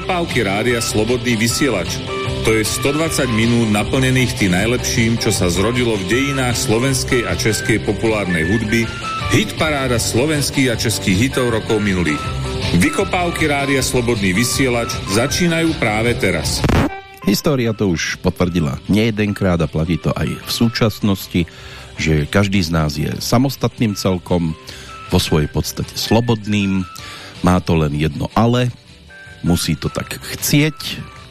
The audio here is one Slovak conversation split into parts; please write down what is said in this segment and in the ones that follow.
Vykopávky rádia Slobodný vysielač. To je 120 minút naplnených tým najlepším, čo sa zrodilo v dejinách slovenskej a českej populárnej hudby, hit paráda slovenských a českých hitov rokov minulých. Vykopávky rádia Slobodný vysielač začínajú práve teraz. História to už potvrdila nejedenkrát a platí to aj v súčasnosti, že každý z nás je samostatným celkom, vo svojej podstate slobodným, má to len jedno ale, musí to tak chcieť,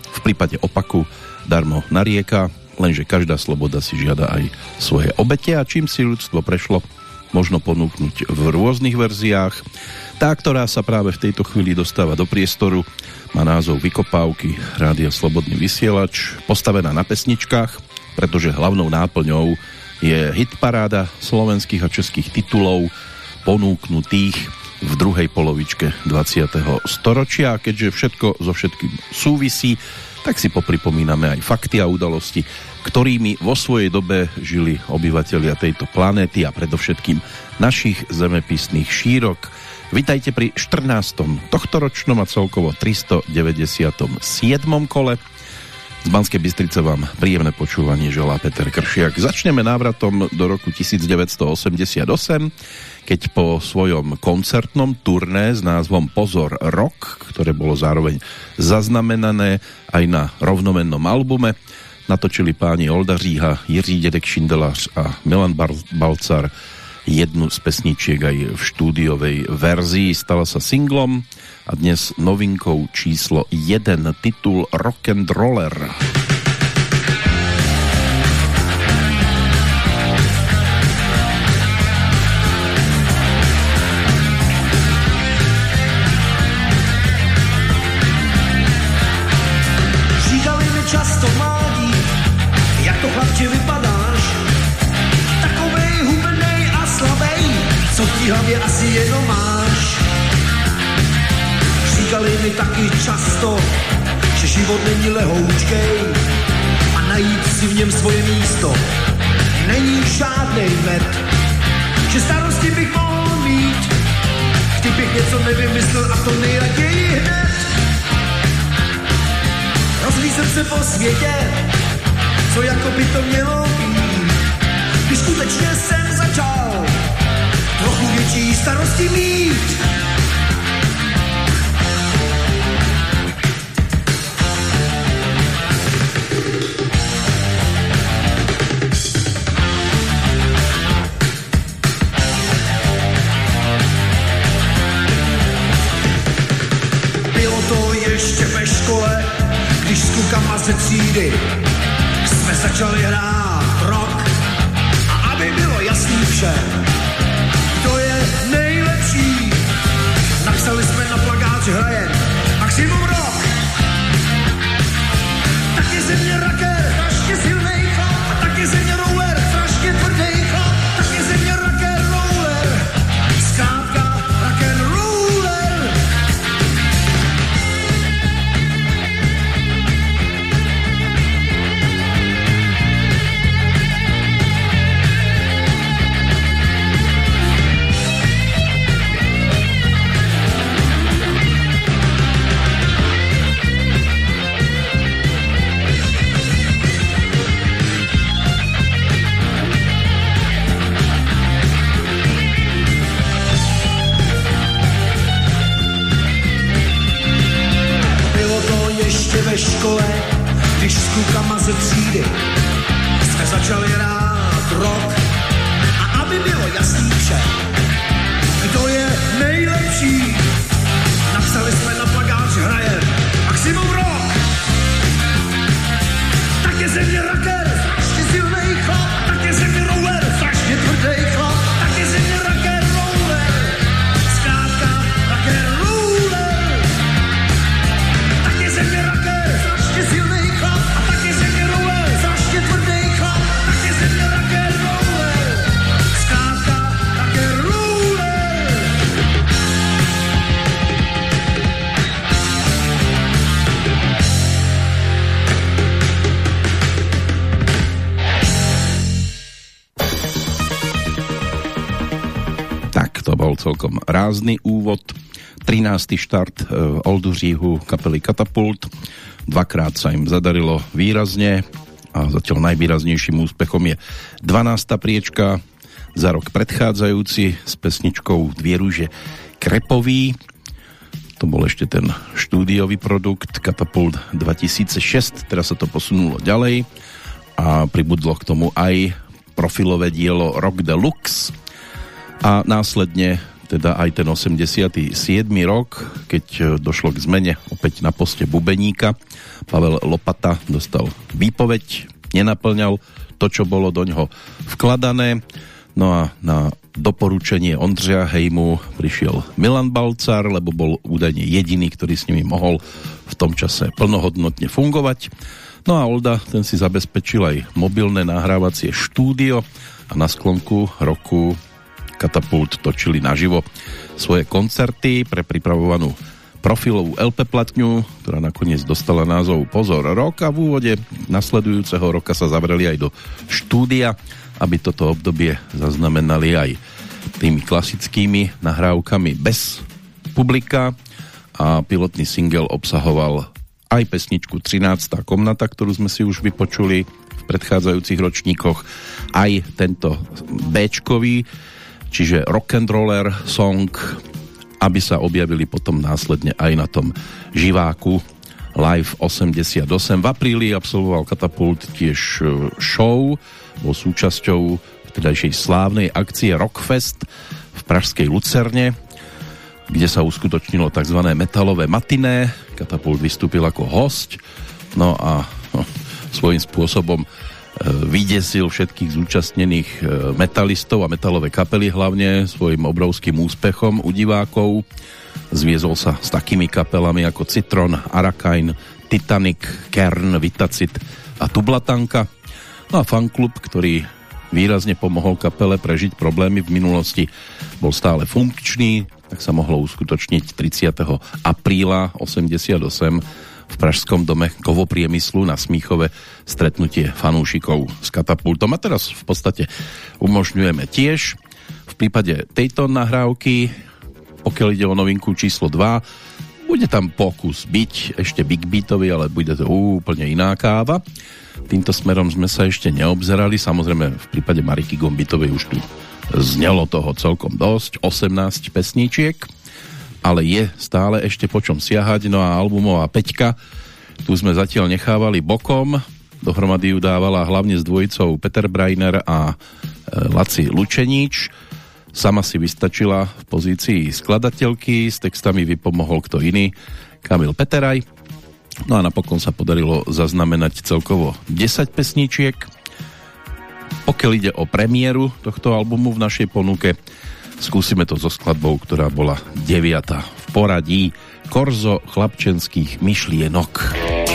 v prípade opaku darmo narieka, lenže každá sloboda si žiada aj svoje obete a čím si ľudstvo prešlo, možno ponúknuť v rôznych verziách. Tá, ktorá sa práve v tejto chvíli dostáva do priestoru, má názov Vykopávky, Rádia Slobodný vysielač, postavená na pesničkách, pretože hlavnou náplňou je hitparáda slovenských a českých titulov ponúknutých v druhej polovičke 20. storočia keďže všetko so všetkým súvisí, tak si popripomíname aj fakty a udalosti, ktorými vo svojej dobe žili obyvateľia tejto planéty a predovšetkým našich zemepisných šírok. Vitajte pri 14. tohtoročnom a celkovo 397. kole. Z Banskej Bystrice vám príjemné počúvanie želá Peter Kršiak. Začneme návratom do roku 1988, keď po svojom koncertnom turné s názvom Pozor Rock, ktoré bolo zároveň zaznamenané aj na rovnomennom albume, natočili páni Olda Říha, Jiří Dedek Šindelář a Milan Balcar jednu z pesničiek aj v štúdiovej verzii. Stala sa singlom a dnes novinkou číslo 1 titul Rock'n'Roller. Roller. Život není lehoučkej a najít si v něm svoje místo není žádný med. Že starosti bych mohl mít, kdybych něco nevymyslel a to nejraději hned. Rozlízem se po světě, co jako by to mělo být, když skutečně jsem začal trochu větší starosti mít. To ještě ve škole, když s klukama ze třídy jsme začali hrát rock. A aby bylo jasný všem, Napsali jsme na plagát, že hraje klukama Rázny úvod 13. štart v Olduříhu kapely Katapult. Dvakrát sa im zadarilo výrazne a zatiaľ najvýraznejším úspechom je 12. priečka za rok predchádzajúci s pesničkou Dvie rúže Krepový. To bol ešte ten štúdiový produkt Katapult 2006, teraz sa to posunulo ďalej a pribudlo k tomu aj profilové dielo Rock Deluxe a následne teda aj ten 87. rok, keď došlo k zmene opäť na poste bubeníka. Pavel Lopata dostal výpoveď, nenaplňal to, čo bolo do ňoho vkladané. No a na doporučenie Ondřeja Hejmu prišiel Milan Balcar, lebo bol údajne jediný, ktorý s nimi mohol v tom čase plnohodnotne fungovať. No a Olda, ten si zabezpečil aj mobilné nahrávacie štúdio a na sklonku roku Katapult točili naživo svoje koncerty pre pripravovanú profilovú LP platňu, ktorá nakoniec dostala názov Pozor rok a v úvode nasledujúceho roka sa zavreli aj do štúdia, aby toto obdobie zaznamenali aj tými klasickými nahrávkami bez publika a pilotný single obsahoval aj pesničku 13. komnata, ktorú sme si už vypočuli v predchádzajúcich ročníkoch, aj tento b čiže rock'n'roller song, aby sa objavili potom následne aj na tom živáku Live 88. V apríli absolvoval Katapult tiež e, show, bol súčasťou vtedajšej slávnej akcie Rockfest v pražskej Lucerne, kde sa uskutočnilo tzv. metalové matiné. Katapult vystúpil ako host, no a no, svojím spôsobom vydesil všetkých zúčastnených e, metalistov a metalové kapely hlavne svojim obrovským úspechom u divákov. Zviezol sa s takými kapelami ako Citron, Arakain, Titanic, Kern, Vitacit a Tublatanka. No a fanklub, ktorý výrazne pomohol kapele prežiť problémy v minulosti, bol stále funkčný, tak sa mohlo uskutočniť 30. apríla 88 v Pražskom dome kovopriemyslu na Smíchove stretnutie fanúšikov s katapultom. A teraz v podstate umožňujeme tiež v prípade tejto nahrávky, pokiaľ ide o novinku číslo 2, bude tam pokus byť ešte big beatový, ale bude to úplne iná káva. Týmto smerom sme sa ešte neobzerali, samozrejme v prípade Mariky Gombitovej už tu znelo toho celkom dosť, 18 pesníčiek ale je stále ešte po čom siahať. No a albumová peťka, tu sme zatiaľ nechávali bokom, dohromady ju dávala hlavne s dvojicou Peter Breiner a e, Laci Lučeníč. Sama si vystačila v pozícii skladateľky, s textami vypomohol kto iný, Kamil Peteraj. No a napokon sa podarilo zaznamenať celkovo 10 pesníčiek. Pokiaľ ide o premiéru tohto albumu v našej ponuke, Skúsime to so skladbou, ktorá bola deviata v poradí Korzo chlapčenských myšlienok.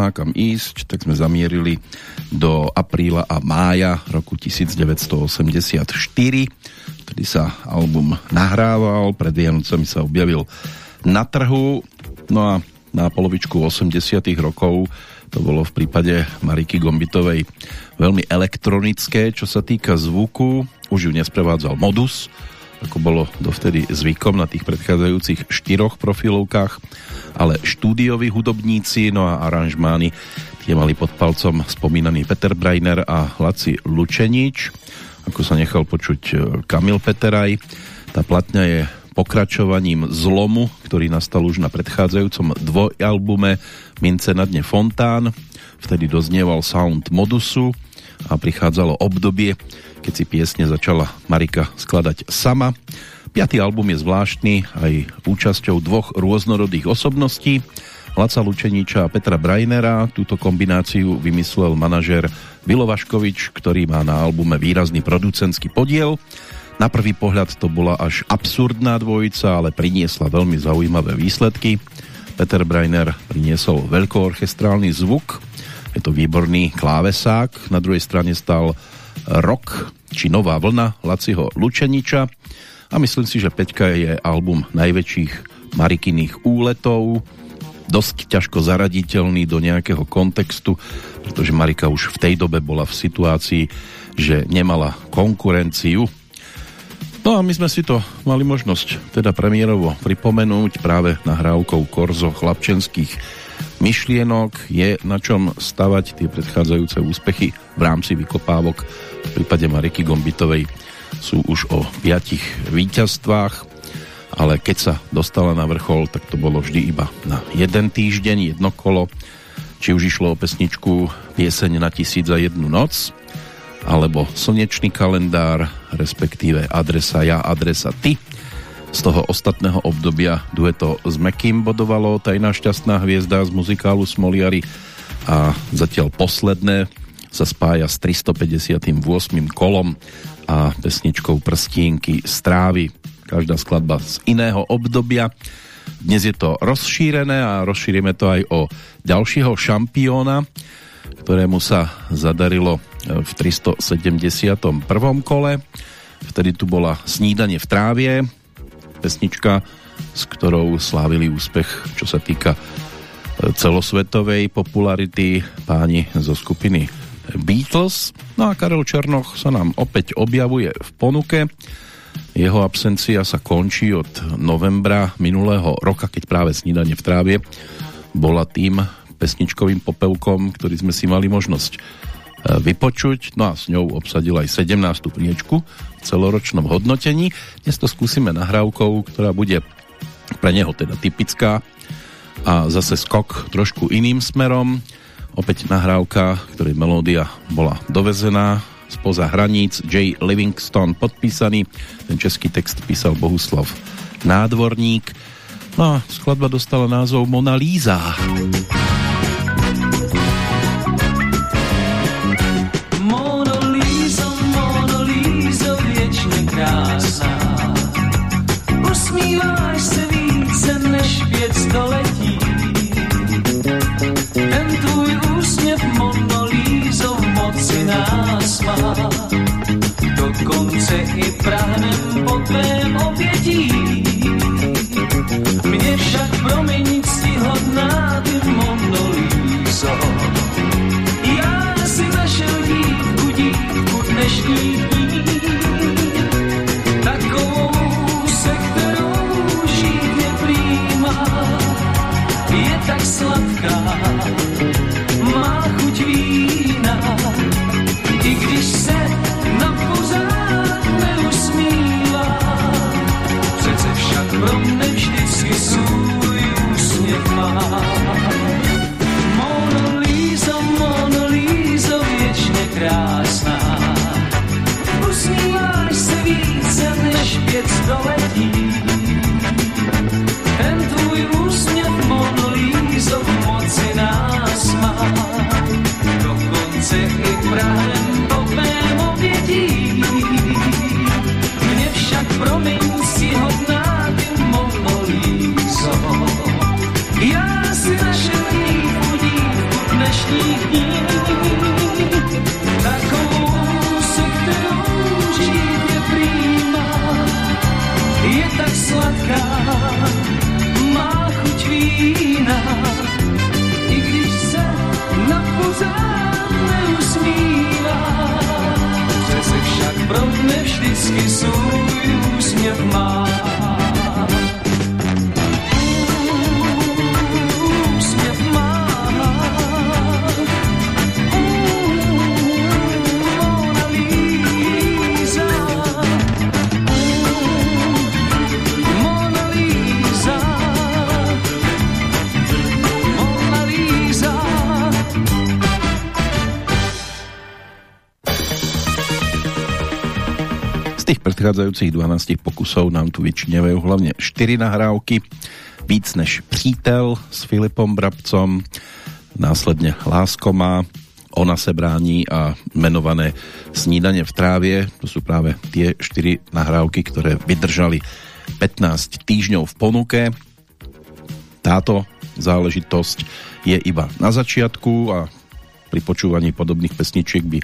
Jasná, kam ísť, tak sme zamierili do apríla a mája roku 1984. Vtedy sa album nahrával, pred Vianocami sa objavil na trhu, no a na polovičku 80 rokov to bolo v prípade Mariky Gombitovej veľmi elektronické, čo sa týka zvuku. Už ju nesprevádzal modus, ako bolo dovtedy zvykom na tých predchádzajúcich štyroch profilovkách ale štúdioví hudobníci, no a aranžmány tie mali pod palcom spomínaný Peter Breiner a Laci Lučenič. Ako sa nechal počuť e, Kamil Peteraj. Tá platňa je pokračovaním zlomu, ktorý nastal už na predchádzajúcom dvojalbume Mince na dne Fontán. Vtedy doznieval sound modusu a prichádzalo obdobie, keď si piesne začala Marika skladať sama. Piatý album je zvláštny aj účasťou dvoch rôznorodých osobností. Laca Lučeniča a Petra Brajnera. Túto kombináciu vymyslel manažer Vilo Vaškovič, ktorý má na albume výrazný producentský podiel. Na prvý pohľad to bola až absurdná dvojica, ale priniesla veľmi zaujímavé výsledky. Peter Brajner priniesol veľkoorchestrálny zvuk, je to výborný klávesák, na druhej strane stal rok či nová vlna Laciho Lučeniča. A myslím si, že Peťka je album najväčších Marikyných úletov, dosť ťažko zaraditeľný do nejakého kontextu, pretože Marika už v tej dobe bola v situácii, že nemala konkurenciu. No a my sme si to mali možnosť teda premiérovo pripomenúť práve nahrávkou Korzo chlapčenských myšlienok. Je na čom stavať tie predchádzajúce úspechy v rámci vykopávok v prípade Mariky Gombitovej sú už o piatich víťazstvách, ale keď sa dostala na vrchol, tak to bolo vždy iba na jeden týždeň, jedno kolo, či už išlo o pesničku Pieseň na tisíc za jednu noc, alebo Slnečný kalendár, respektíve Adresa ja, adresa ty. Z toho ostatného obdobia dueto s Mekým bodovalo Tajná šťastná hviezda z muzikálu Smoliari a zatiaľ posledné sa spája s 358. kolom a pesničkou Prstienky strávy. Každá skladba z iného obdobia. Dnes je to rozšírené a rozšírime to aj o ďalšieho šampióna, ktorému sa zadarilo e, v 371. kole. Vtedy tu bola Snídanie v trávie, pesnička, s ktorou slávili úspech, čo sa týka e, celosvetovej popularity páni zo skupiny Beatles. No a Karel Černoch sa nám opäť objavuje v ponuke. Jeho absencia sa končí od novembra minulého roka, keď práve snídanie v trávie bola tým pesničkovým popelkom, ktorý sme si mali možnosť e, vypočuť. No a s ňou obsadil aj 17. priečku celoročnom hodnotení. Dnes to skúsime nahrávkou, ktorá bude pre neho teda typická a zase skok trošku iným smerom. Opäť nahrávka, ktorej melódia bola dovezená spoza hraníc J. Livingston podpísaný. Ten český text písal Bohuslav Nádvorník. No a skladba dostala názov Mona Lisa. Usmíváš i prahnem po tvém obětí. Mě však promiň hodná ty monolízo. Já si našel dívku, dívku dnešní dní. Takovou, se kterou žít je prýma. Je tak sladká, trás. lásky svůj úsměv má. Tých predchádzajúcich 12 pokusov nám tu vyčinevajú hlavne 4 nahrávky. Víc než přítel s Filipom Brabcom, následne Lásko má, Ona se brání a menované Snídanie v trávie. To sú práve tie 4 nahrávky, ktoré vydržali 15 týždňov v ponuke. Táto záležitosť je iba na začiatku a pri počúvaní podobných pesničiek by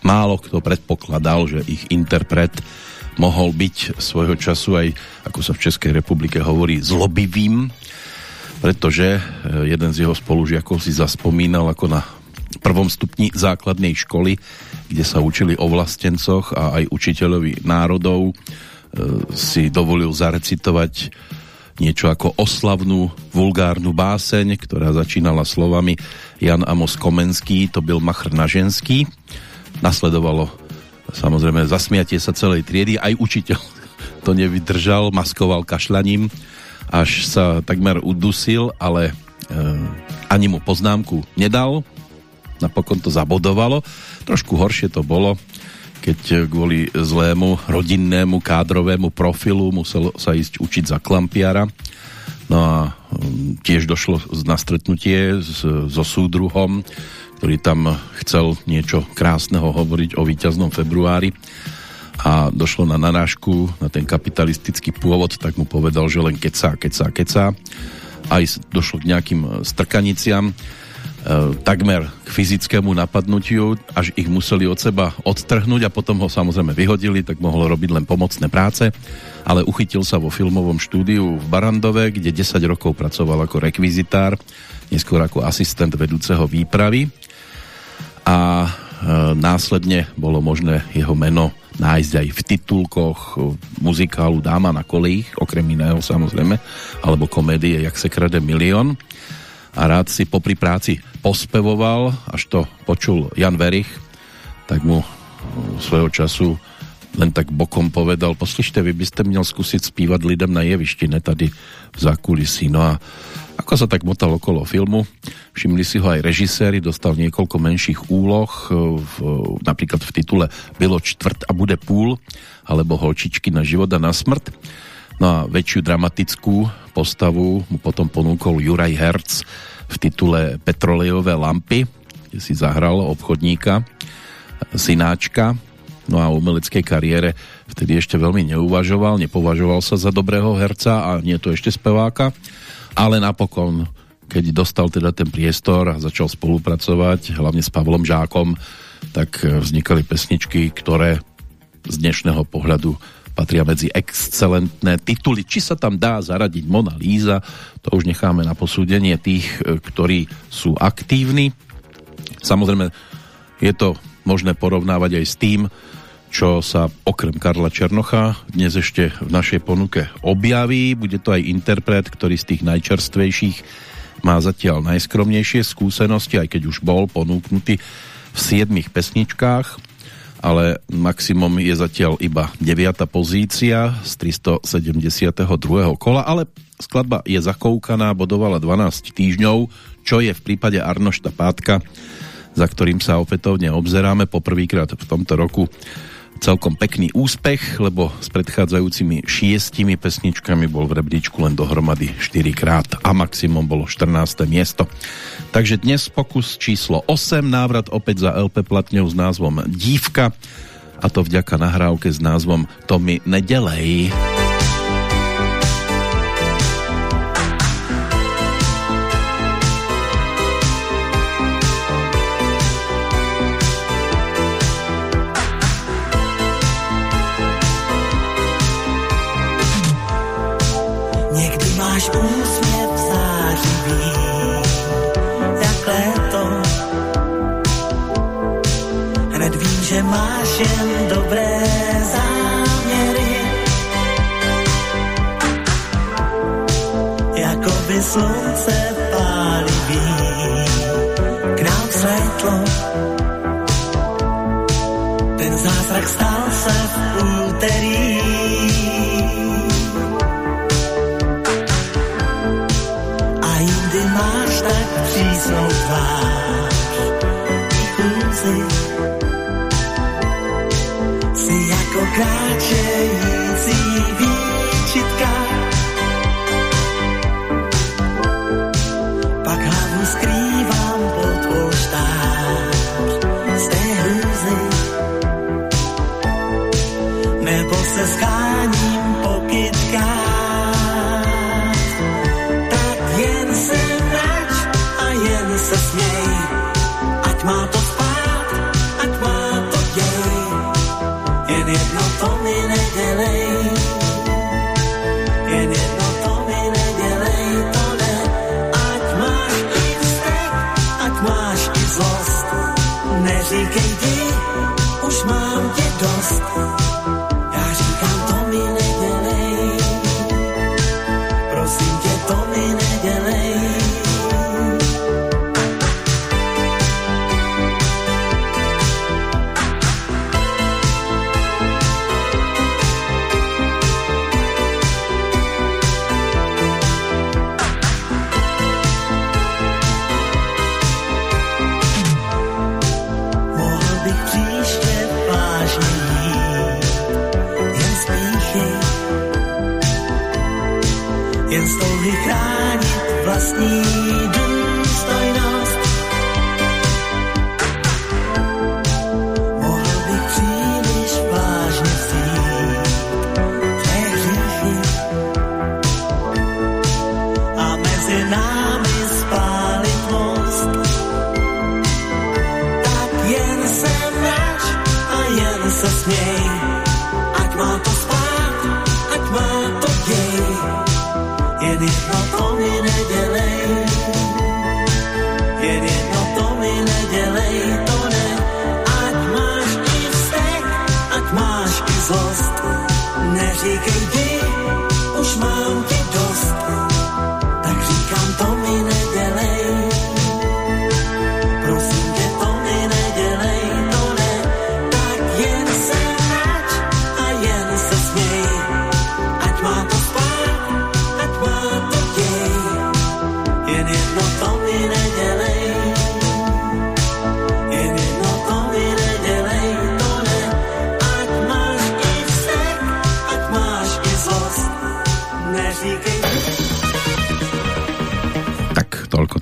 málo kto predpokladal, že ich interpret mohol byť svojho času aj, ako sa v Českej republike hovorí, zlobivým, pretože jeden z jeho spolužiakov si zaspomínal ako na prvom stupni základnej školy, kde sa učili o vlastencoch a aj učiteľovi národov, e, si dovolil zarecitovať niečo ako oslavnú vulgárnu báseň, ktorá začínala slovami Jan Amos Komenský, to byl machr na ženský. Nasledovalo samozrejme zasmiatie sa celej triedy, aj učiteľ to nevydržal, maskoval kašľaním, až sa takmer udusil, ale e, ani mu poznámku nedal, napokon to zabodovalo. Trošku horšie to bolo, keď kvôli zlému rodinnému kádrovému profilu musel sa ísť učiť za klampiara. No a mm, tiež došlo na stretnutie so súdruhom, ktorý tam chcel niečo krásneho hovoriť o víťaznom februári a došlo na narážku na ten kapitalistický pôvod, tak mu povedal, že len keca, keca, keca. Aj došlo k nejakým strkaniciam E, takmer k fyzickému napadnutiu, až ich museli od seba odtrhnúť a potom ho samozrejme vyhodili, tak mohol robiť len pomocné práce, ale uchytil sa vo filmovom štúdiu v Barandove, kde 10 rokov pracoval ako rekvizitár, neskôr ako asistent vedúceho výpravy. A e, následne bolo možné jeho meno nájsť aj v titulkoch muzikálu Dáma na kolích, okrem iného samozrejme, alebo komédie Jak se krade milión a rád si popri práci pospevoval, až to počul Jan Verich, tak mu svojho času len tak bokom povedal, poslyšte, vy byste měl skúsiť spívať lidem na jevišti, ne tady v zákulisí. No a ako sa tak motal okolo filmu, všimli si ho aj režiséri, dostal niekoľko menších úloh, v, napríklad v titule Bylo čtvrt a bude půl, alebo Holčičky na život a na smrt. No a väčšiu dramatickú postavu mu potom ponúkol Juraj Herc v titule Petrolejové lampy, kde si zahral obchodníka, synáčka, no a o umeleckej kariére vtedy ešte veľmi neuvažoval, nepovažoval sa za dobrého herca a nie to ešte speváka, ale napokon, keď dostal teda ten priestor a začal spolupracovať, hlavne s Pavlom Žákom, tak vznikali pesničky, ktoré z dnešného pohľadu patria medzi excelentné tituly. Či sa tam dá zaradiť Mona Líza, to už necháme na posúdenie tých, e, ktorí sú aktívni. Samozrejme, je to možné porovnávať aj s tým, čo sa okrem Karla Černocha dnes ešte v našej ponuke objaví. Bude to aj interpret, ktorý z tých najčerstvejších má zatiaľ najskromnejšie skúsenosti, aj keď už bol ponúknutý v siedmých pesničkách ale maximum je zatiaľ iba 9. pozícia z 372. kola, ale skladba je zakoukaná, bodovala 12 týždňov, čo je v prípade Arnošta Pátka, za ktorým sa opätovne obzeráme poprvýkrát v tomto roku celkom pekný úspech, lebo s predchádzajúcimi šiestimi pesničkami bol v rebríčku len dohromady 4 krát a maximum bolo 14. miesto. Takže dnes pokus číslo 8, návrat opäť za LP platňou s názvom Dívka a to vďaka nahrávke s názvom To mi nedelej. Jen dobré záměry. Jako by slunce pálivý k nám světlo. Ten zázrak stal se v. pokračející výčitka. Pak hlavu skrývam pod polštář z té hruzy. Nebo se schází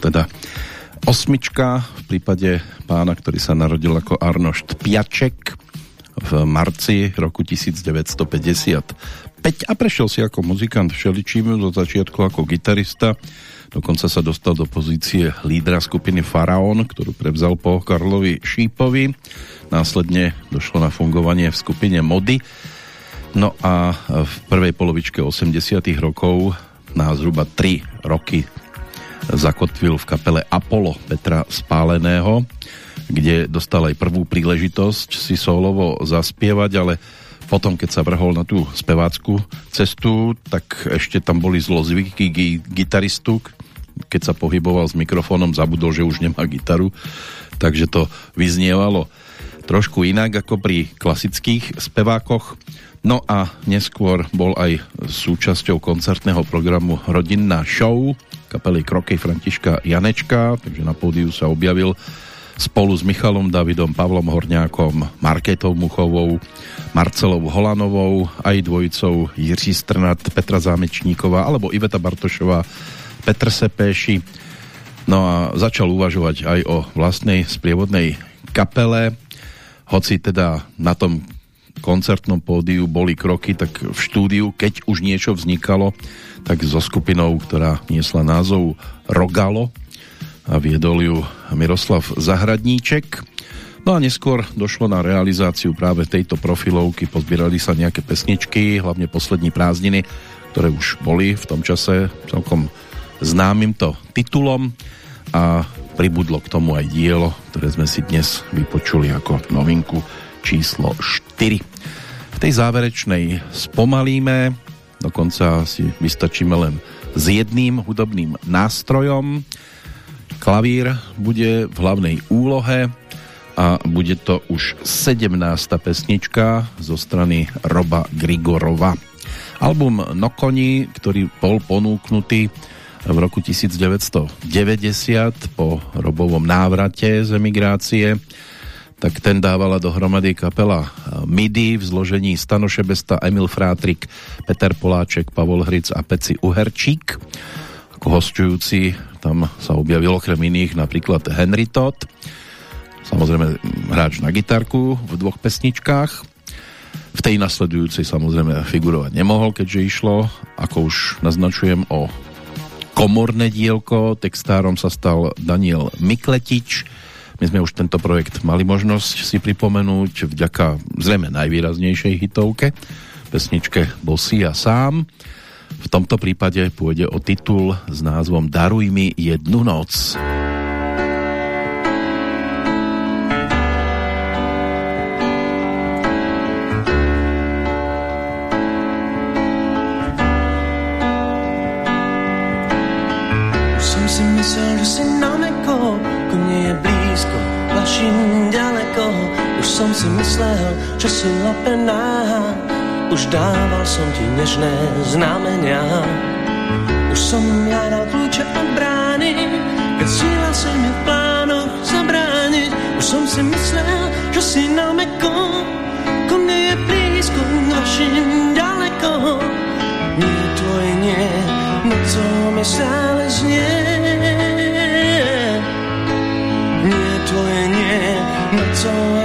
teda osmička v prípade pána, ktorý sa narodil ako Arnošt Piaček v marci roku 1955 a prešiel si ako muzikant všeličím zo začiatku ako gitarista. Dokonca sa dostal do pozície lídra skupiny Faraón, ktorú prevzal po Karlovi Šípovi. Následne došlo na fungovanie v skupine Mody. No a v prvej polovičke 80 rokov na zhruba 3 roky zakotvil v kapele Apollo Petra Spáleného, kde dostal aj prvú príležitosť si solovo zaspievať, ale potom, keď sa vrhol na tú spevácku cestu, tak ešte tam boli zlozvyky gi- gitaristu, keď sa pohyboval s mikrofónom, zabudol, že už nemá gitaru, takže to vyznievalo trošku inak ako pri klasických spevákoch. No a neskôr bol aj súčasťou koncertného programu Rodinná show kapely Krokej Františka Janečka, takže na pódiu sa objavil spolu s Michalom Davidom, Pavlom Horňákom, Marketou Muchovou, Marcelou Holanovou, aj dvojicou Jiří Strnat, Petra Zámečníková alebo Iveta Bartošová, Petr Sepéši. No a začal uvažovať aj o vlastnej sprievodnej kapele, hoci teda na tom koncertnom pódiu boli kroky, tak v štúdiu, keď už niečo vznikalo, tak so skupinou, ktorá niesla názov Rogalo a viedol ju Miroslav Zahradníček. No a neskôr došlo na realizáciu práve tejto profilovky, pozbierali sa nejaké pesničky, hlavne poslední prázdniny, ktoré už boli v tom čase celkom známym to titulom a pribudlo k tomu aj dielo, ktoré sme si dnes vypočuli ako novinku číslo 4. V tej záverečnej spomalíme, dokonca si vystačíme len s jedným hudobným nástrojom. Klavír bude v hlavnej úlohe a bude to už 17. pesnička zo strany Roba Grigorova. Album Nokoni, ktorý bol ponúknutý v roku 1990 po Robovom návrate z emigrácie tak ten dávala dohromady kapela MIDI v zložení Stano Emil Frátrik, Peter Poláček, Pavol Hric a Peci Uherčík. Ako hostujúci tam sa objavil okrem iných napríklad Henry Todd, samozrejme hráč na gitarku v dvoch pesničkách. V tej nasledujúcej samozrejme figurovať nemohol, keďže išlo, ako už naznačujem, o komorné dielko. Textárom sa stal Daniel Mikletič. My sme už tento projekt mali možnosť si pripomenúť vďaka zrejme najvýraznejšej hitovke, pesničke Bol si ja sám. V tomto prípade pôjde o titul s názvom Daruj mi jednu noc. Už som si myslel, že si na meko, ku mne je blízko, vašim ďaleko. Už som si myslel, že si lepená, už dával som ti nežné znamenia. Už som hľadal kľúče od brány, keď síla si mi v plánoch zabrániť. Už som si myslel, že si na meko, ku mne je blízko, vašim ďaleko. Nie tvoje nie, co mi stále znie. No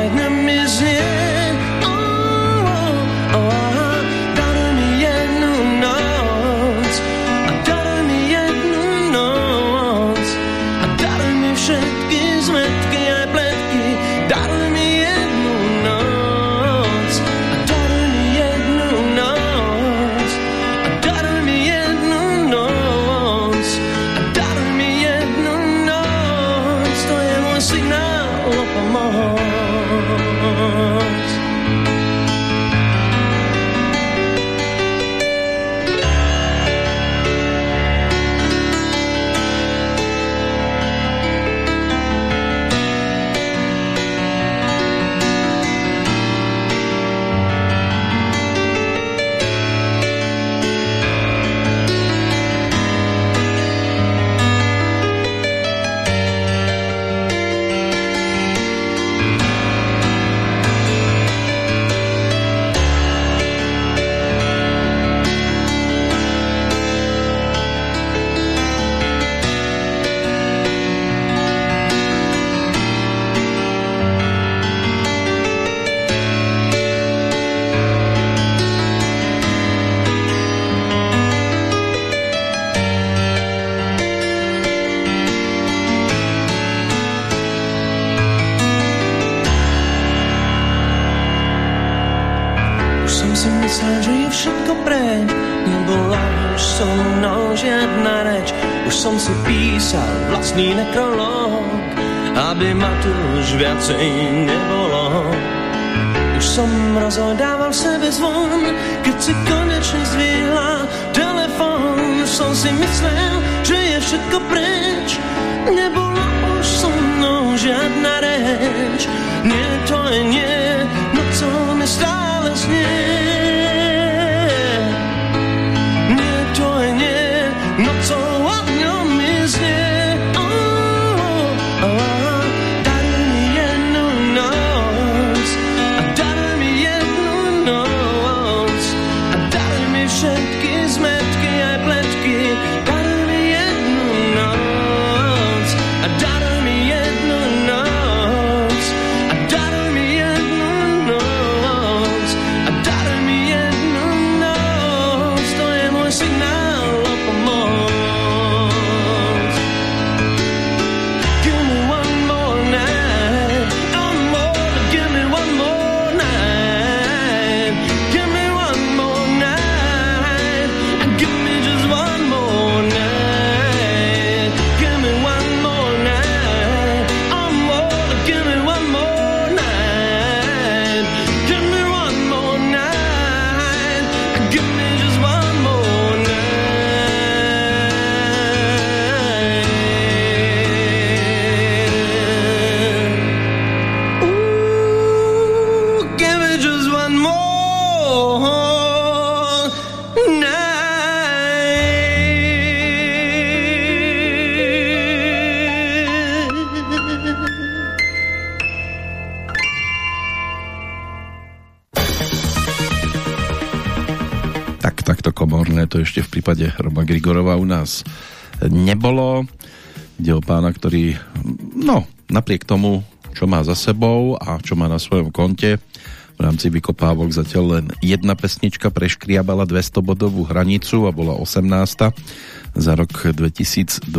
písal vlastný nekrolog, aby ma tu už viacej nebolo. Už som rozhodával sebe zvon, keď si konečne zdvihla telefon. Už som si myslel, že je všetko preč, nebola už so mnou žiadna reč. Nie, to je nie, no co mi stále znie. Roma Grigorova u nás nebolo. Ide o pána, ktorý, no, napriek tomu, čo má za sebou a čo má na svojom konte, V rámci vykopávok zatiaľ len jedna pesnička preškriabala 200 bodovú hranicu a bola 18. za rok 2022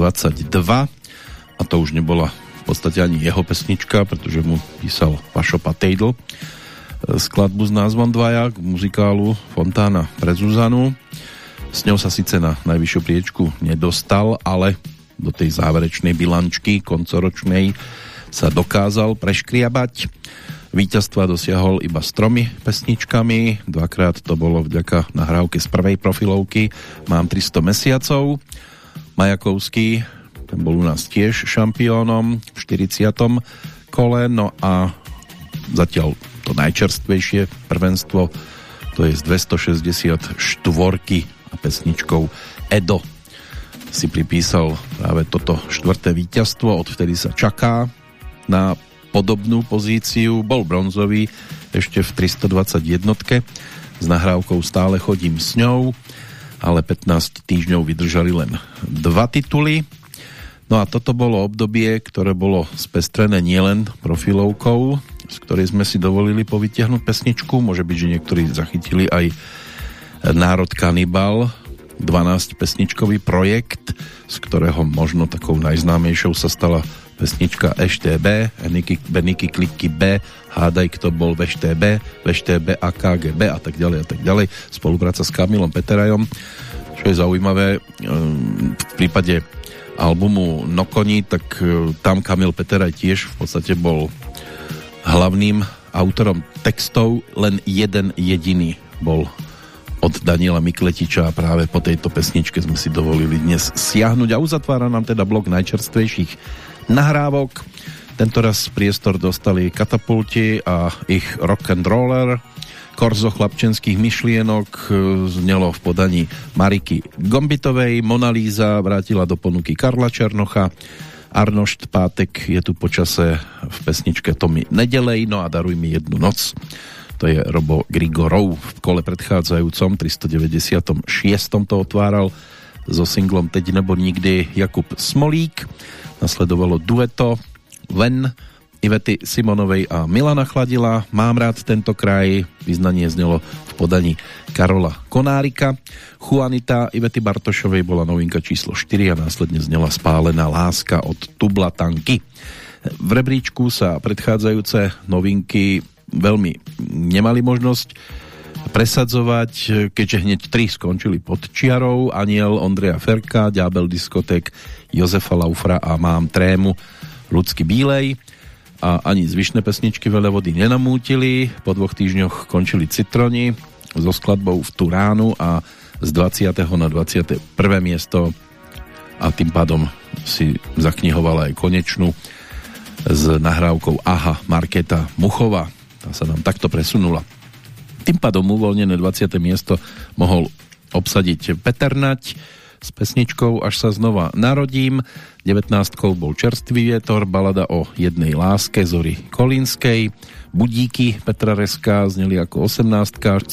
a to už nebola v podstate ani jeho pesnička, pretože mu písal Pašo Patejdl skladbu s názvom Dvaja k muzikálu Fontána pre Zuzanu. S ňou sa síce na najvyššiu priečku nedostal, ale do tej záverečnej bilančky koncoročnej sa dokázal preškriabať. Víťazstva dosiahol iba s tromi pesničkami, dvakrát to bolo vďaka nahrávke z prvej profilovky Mám 300 mesiacov. Majakovský, ten bol u nás tiež šampiónom v 40. kole, no a zatiaľ to najčerstvejšie prvenstvo, to je z 264 a pesničkou Edo si pripísal práve toto štvrté víťazstvo, odvtedy sa čaká na podobnú pozíciu, bol bronzový ešte v 321 s nahrávkou Stále chodím s ňou, ale 15 týždňov vydržali len dva tituly. No a toto bolo obdobie, ktoré bolo spestrené nielen profilovkou, z ktorej sme si dovolili povytiahnuť pesničku, môže byť, že niektorí zachytili aj Národ kanibal, 12 pesničkový projekt, z ktorého možno takou najznámejšou sa stala pesnička EŠTB, Beniky Kliky B, Hádaj, kto bol v EŠTB, v EŠTB AKGB a tak ďalej a tak ďalej. Spolupráca s Kamilom Peterajom, čo je zaujímavé ehm, v prípade albumu Nokoni, tak e, tam Kamil Peteraj tiež v podstate bol hlavným autorom textov, len jeden jediný bol od Daniela Mikletiča a práve po tejto pesničke sme si dovolili dnes siahnuť a uzatvára nám teda blok najčerstvejších nahrávok. Tento raz priestor dostali katapulti a ich rock and roller. Korzo chlapčenských myšlienok e, znelo v podaní Mariky Gombitovej, Monalíza vrátila do ponuky Karla Černocha, Arnošt Pátek je tu počase v pesničke Tomi Nedelej, no a daruj mi jednu noc to je Robo Grigorov. V kole predchádzajúcom 396. to otváral so singlom Teď nebo nikdy Jakub Smolík. Nasledovalo dueto Ven Ivety Simonovej a Milana Chladila. Mám rád tento kraj. Vyznanie znelo v podaní Karola Konárika. Juanita Ivety Bartošovej bola novinka číslo 4 a následne znela Spálená láska od Tubla Tanky v rebríčku sa predchádzajúce novinky veľmi nemali možnosť presadzovať, keďže hneď tri skončili pod čiarou, Aniel Ondreja Ferka, Ďábel diskotek Jozefa Laufra a Mám trému Ľudský Bílej a ani zvyšné pesničky veľa vody nenamútili, po dvoch týždňoch končili Citroni so skladbou v Turánu a z 20. na 21. miesto a tým pádom si zaknihovala aj konečnú s nahrávkou Aha Marketa Muchova tá sa nám takto presunula. Tým pádom uvoľnené 20. miesto mohol obsadiť Peter Nať s pesničkou Až sa znova narodím. 19. bol Čerstvý vietor, balada o jednej láske Zory Kolínskej. Budíky Petra Reska zneli ako 18. 17.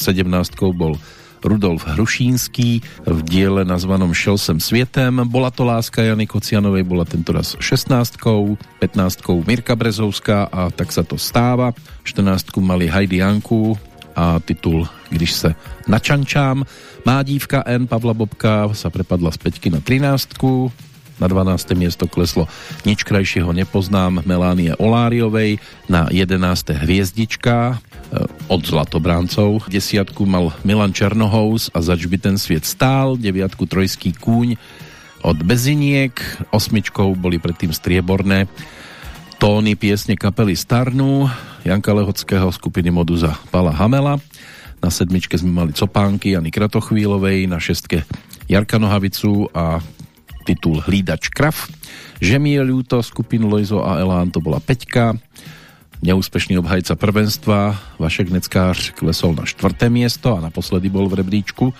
bol Rudolf Hrušínský v diele nazvanom Šel sem svietem. Bola to láska Jany Kocianovej, bola tento raz 16 15 Mirka Brezovská a tak sa to stáva. 14 mali Heidi Janku a titul Když se načančám. Má dívka N. Pavla Bobka sa prepadla z 5 na 13 na 12. miesto kleslo Nič krajšieho nepoznám Melánie Oláriovej na 11. hviezdička od Zlatobráncov. Desiatku mal Milan Černohous a zač by ten sviet stál. Deviatku Trojský kúň od Beziniek. Osmičkou boli predtým strieborné tóny piesne kapely Starnú, Janka Lehockého skupiny Moduza Pala Hamela. Na sedmičke sme mali Copánky Jany Kratochvílovej, na šestke Jarka Nohavicu a titul Hlídač Krav. Že mi ľúto skupinu Lojzo a Elán to bola Peťka Neúspešný obhajca prvenstva Vašek Neckář klesol na štvrté miesto a naposledy bol v rebríčku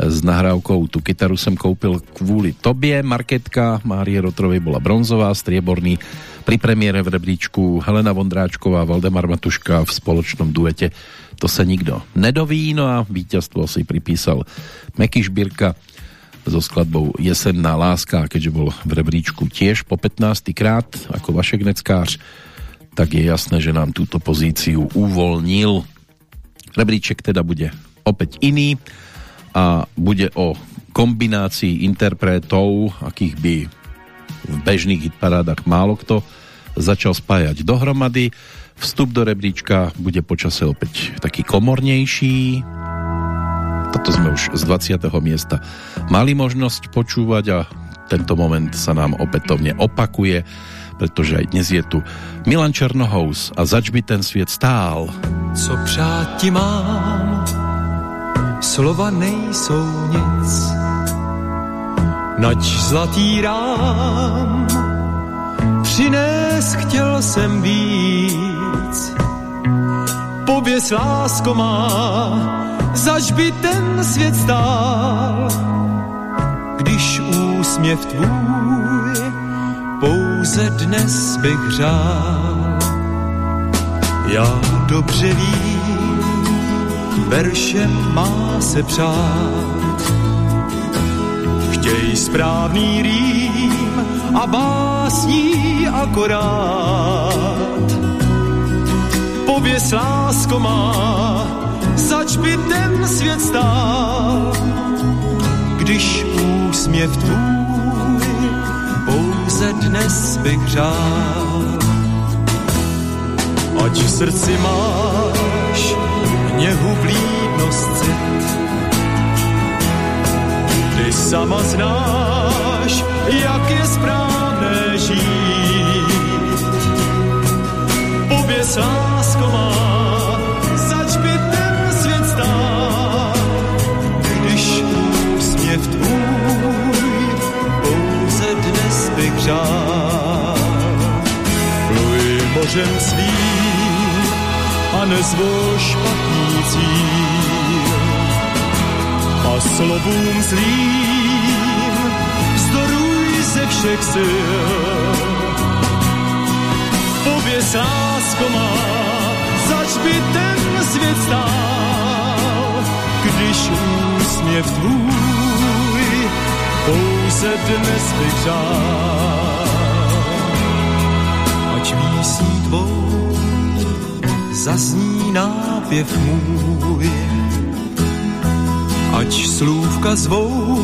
s nahrávkou Tu kytaru som koupil kvôli tobie. Marketka Márie Rotrovej bola bronzová, strieborný pri premiére v rebríčku Helena Vondráčková, Valdemar Matuška v spoločnom duete To sa nikto nedoví, no a víťazstvo si pripísal Meky Šbírka so skladbou Jesenná láska, keďže bol v rebríčku tiež po 15. krát ako Vašek Neckář tak je jasné, že nám túto pozíciu uvoľnil Rebríček teda bude opäť iný a bude o kombinácii interpretov, akých by v bežných hitparádach málo kto začal spájať dohromady. Vstup do rebríčka bude počase opäť taký komornejší. Toto sme už z 20. miesta mali možnosť počúvať a tento moment sa nám opätovne opakuje, pretože aj dnes je tu Milan Černohous a zač by ten svět stál. Co přát mám, slova nejsou nic, nač zlatý rám, přines chtěl jsem víc. Pověz lásko má, zač by ten svět stál, když úsměv tvůj pouze dnes bych řál. Já dobře vím, veršem má se přát. Chtěj správný rým a básní akorát. Pověs lásko má, zač by ten svět stál, když úsměv tvůj pouze dnes bych řál. Ať v srdci máš hněvu vlídnost cit, ty sama znáš, jak je správné žít. Pověs lásko má, Mořem svým a nezvol špatný cíl a slovům zlým vzdoruj ze všech sil. Pověs lásko má, zač by ten svět stál, když úsměv tvůj pouze dnes bych žál. Ať tvou zazní nápěv můj, ať slůvka zvou,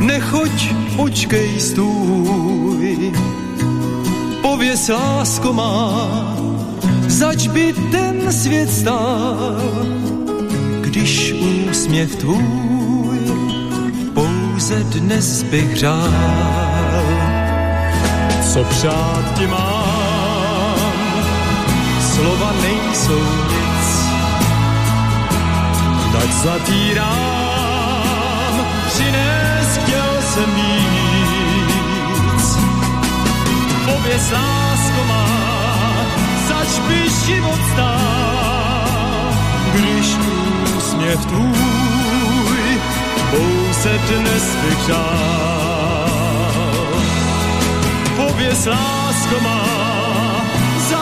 nechoď, počkej, stůj. Pověs lásko má, zač by ten svět stál, když úsměv tvůj pouze dnes bych řál. Co přát ti mám, slova nejsou nic, dať zatírám, přines chtěl jsem víc. Pověs lásko má, zač by život stál, když úsměv tvůj pouze dnes bych žál. Pověs lásko má,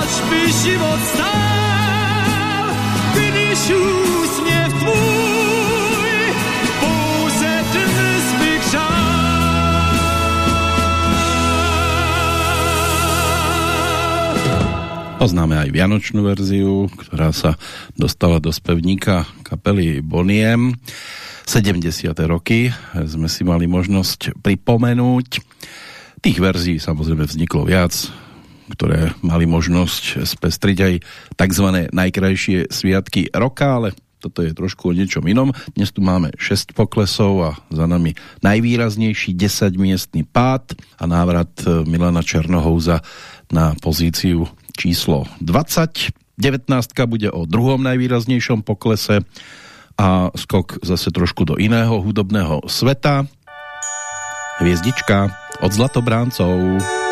zač by život stál, když úsměv tvůj pouze dnes bych. Poznáme aj vianočnú verziu, ktorá sa dostala do spevníka kapely Boniem. 70. roky sme si mali možnosť pripomenúť. Tých verzií samozrejme vzniklo viac, ktoré mali možnosť spestriť aj tzv. najkrajšie sviatky roka, ale toto je trošku o niečom inom. Dnes tu máme 6 poklesov a za nami najvýraznejší 10-miestný pád a návrat Milana Černohouza na pozíciu číslo 20. 19 bude o druhom najvýraznejšom poklese a skok zase trošku do iného hudobného sveta. Hviezdička od Zlatobráncov. Bola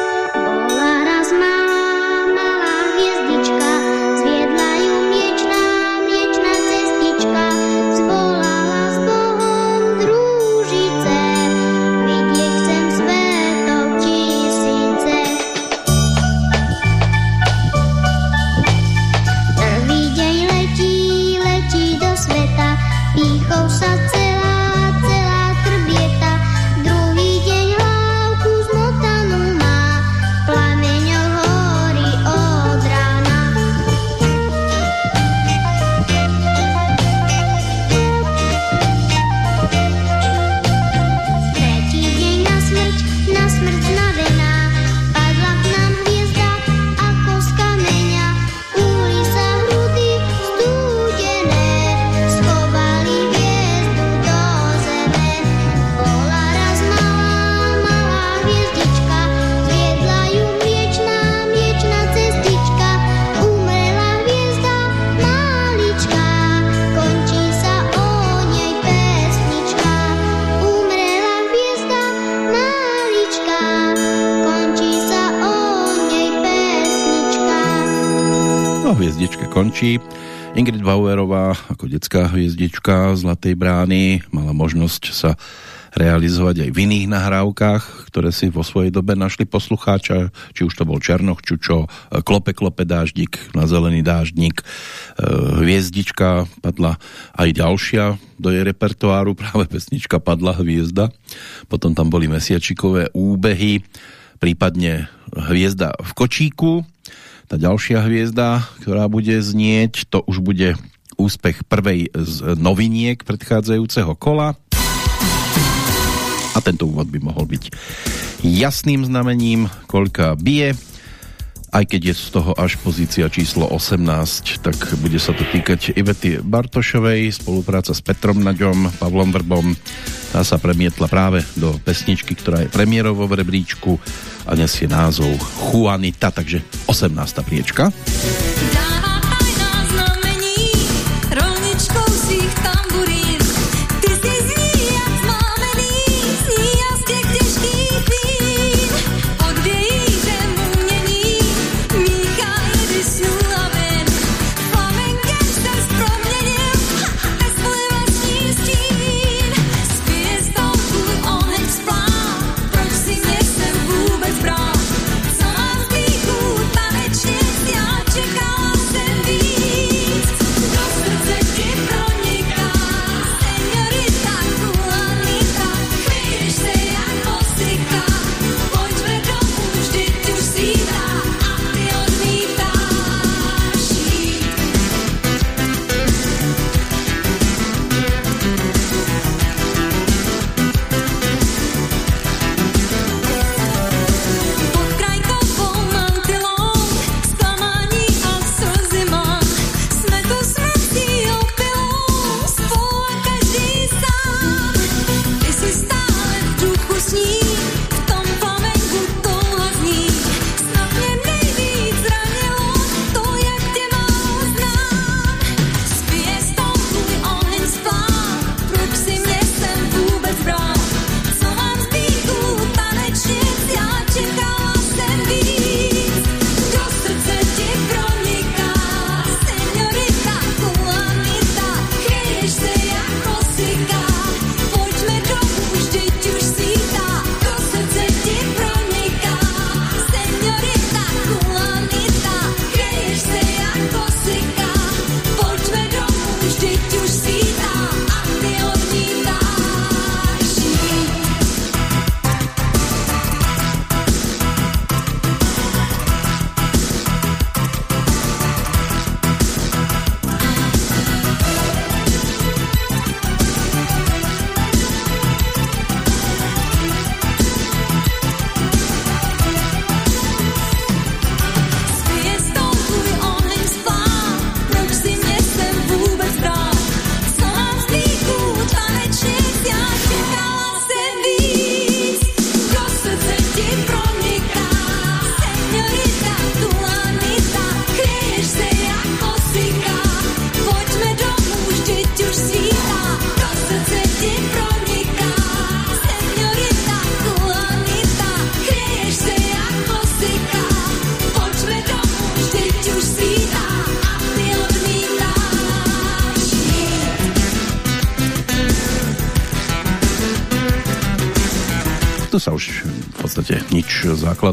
Bauerová ako detská hviezdička Zlatej brány mala možnosť sa realizovať aj v iných nahrávkach, ktoré si vo svojej dobe našli poslucháča, či už to bol Černoch Čučo, Klope Klope dáždik, na zelený dáždnik, e, Hviezdička, padla aj ďalšia do jej repertoáru, práve pesnička Padla hviezda, potom tam boli mesiačikové úbehy, prípadne Hviezda v kočíku, tá ďalšia hviezda, ktorá bude znieť, to už bude úspech prvej z noviniek predchádzajúceho kola a tento úvod by mohol byť jasným znamením, koľka bije, aj keď je z toho až pozícia číslo 18, tak bude sa to týkať Ivety Bartošovej, spolupráca s Petrom Naďom, Pavlom Vrbom. Tá sa premietla práve do pesničky, ktorá je premiérovou v rebríčku a nesie názov Juanita, takže 18. priečka.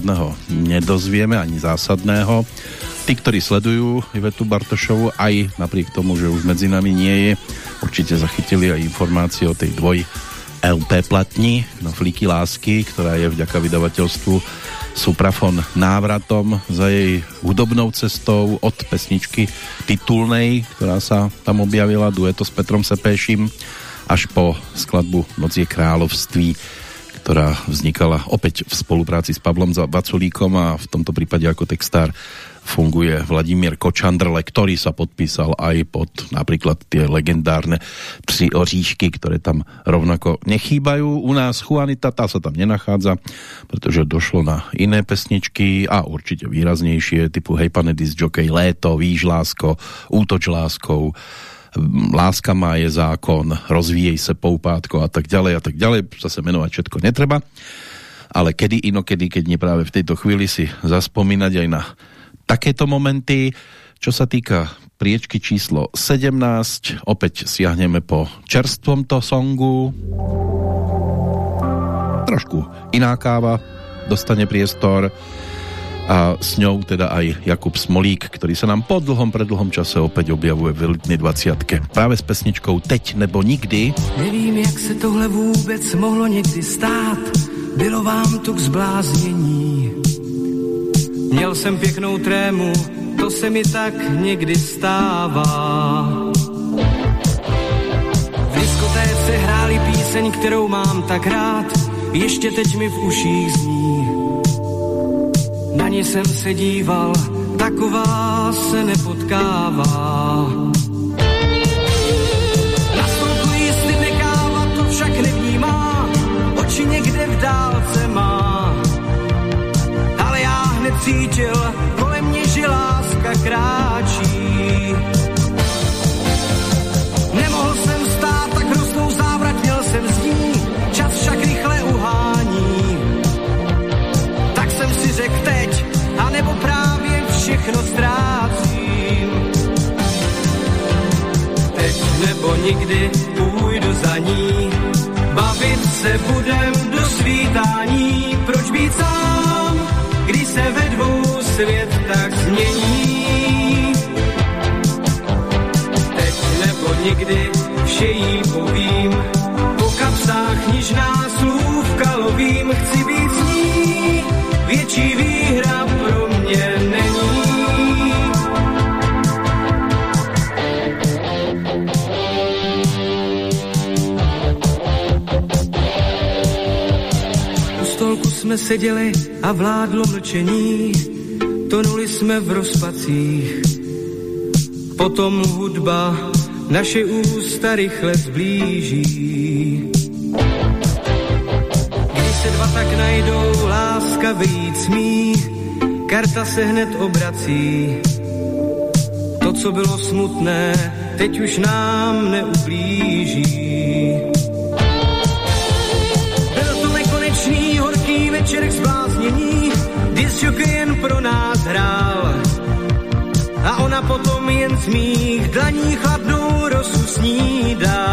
Základného nedozvieme, ani zásadného. Tí, ktorí sledujú Ivetu Bartošovu, aj napriek tomu, že už medzi nami nie je, určite zachytili aj informácie o tej dvoj LP platni no Flíky lásky, ktorá je vďaka vydavateľstvu Suprafon návratom za jej hudobnou cestou od pesničky titulnej, ktorá sa tam objavila, dueto s Petrom Sepéšim, až po skladbu Noc je kráľovství, ktorá vznikala opäť v spolupráci s Pavlom Vaculíkom a v tomto prípade ako textár funguje Vladimír Kočandrle, ktorý sa podpísal aj pod napríklad tie legendárne Tři oříšky, ktoré tam rovnako nechýbajú. U nás Juanita tá sa tam nenachádza, pretože došlo na iné pesničky a určite výraznejšie typu Hej pane disc Léto, Víš lásko, Útoč láskou, Láska má je zákon, rozvíjej se poupátko a tak ďalej a tak ďalej. Zase menovať všetko netreba. Ale kedy inokedy, keď nie práve v tejto chvíli si zaspomínať aj na takéto momenty, čo sa týka priečky číslo 17. Opäť siahneme po čerstvom to songu. Trošku iná káva dostane priestor a s ňou teda aj Jakub Smolík, ktorý sa nám po dlhom, predlhom čase opäť objavuje v elitnej 20 Práve s pesničkou Teď nebo nikdy. Nevím, jak se tohle vůbec mohlo někdy stát. Bylo vám to k zbláznění. Měl jsem pěknou trému, to se mi tak někdy stává. V diskotéce hráli píseň, kterou mám tak rád, ještě teď mi v uších zní. Na ní jsem se díval, taková se nepotkává. Na stolku jízdy nekáva, to však nevnímá, oči někde v dálce má. Ale já hned cítil, kolem mě, že láska kráčí. Všechno ztrácím. Teď nebo nikdy půjdu za ní, bavit se budem do svítání, proč být sám, když se ve dvou svět tak změní. Teď nebo nikdy vše jí povím, po kapsách nižná slůvka lovím, chci být s ní, větší výhra jsme seděli a vládlo mlčení, tonuli jsme v rozpacích. Potom hudba naše ústa rychle zblíží. Když se dva tak najdou, láska vyjít smí, karta se hned obrací. To, co bylo smutné, teď už nám neublíží. Večer k zbláznění, disjoky jen pro nás hrál. A ona potom jen z mých dlaní chladnou rosu snídá.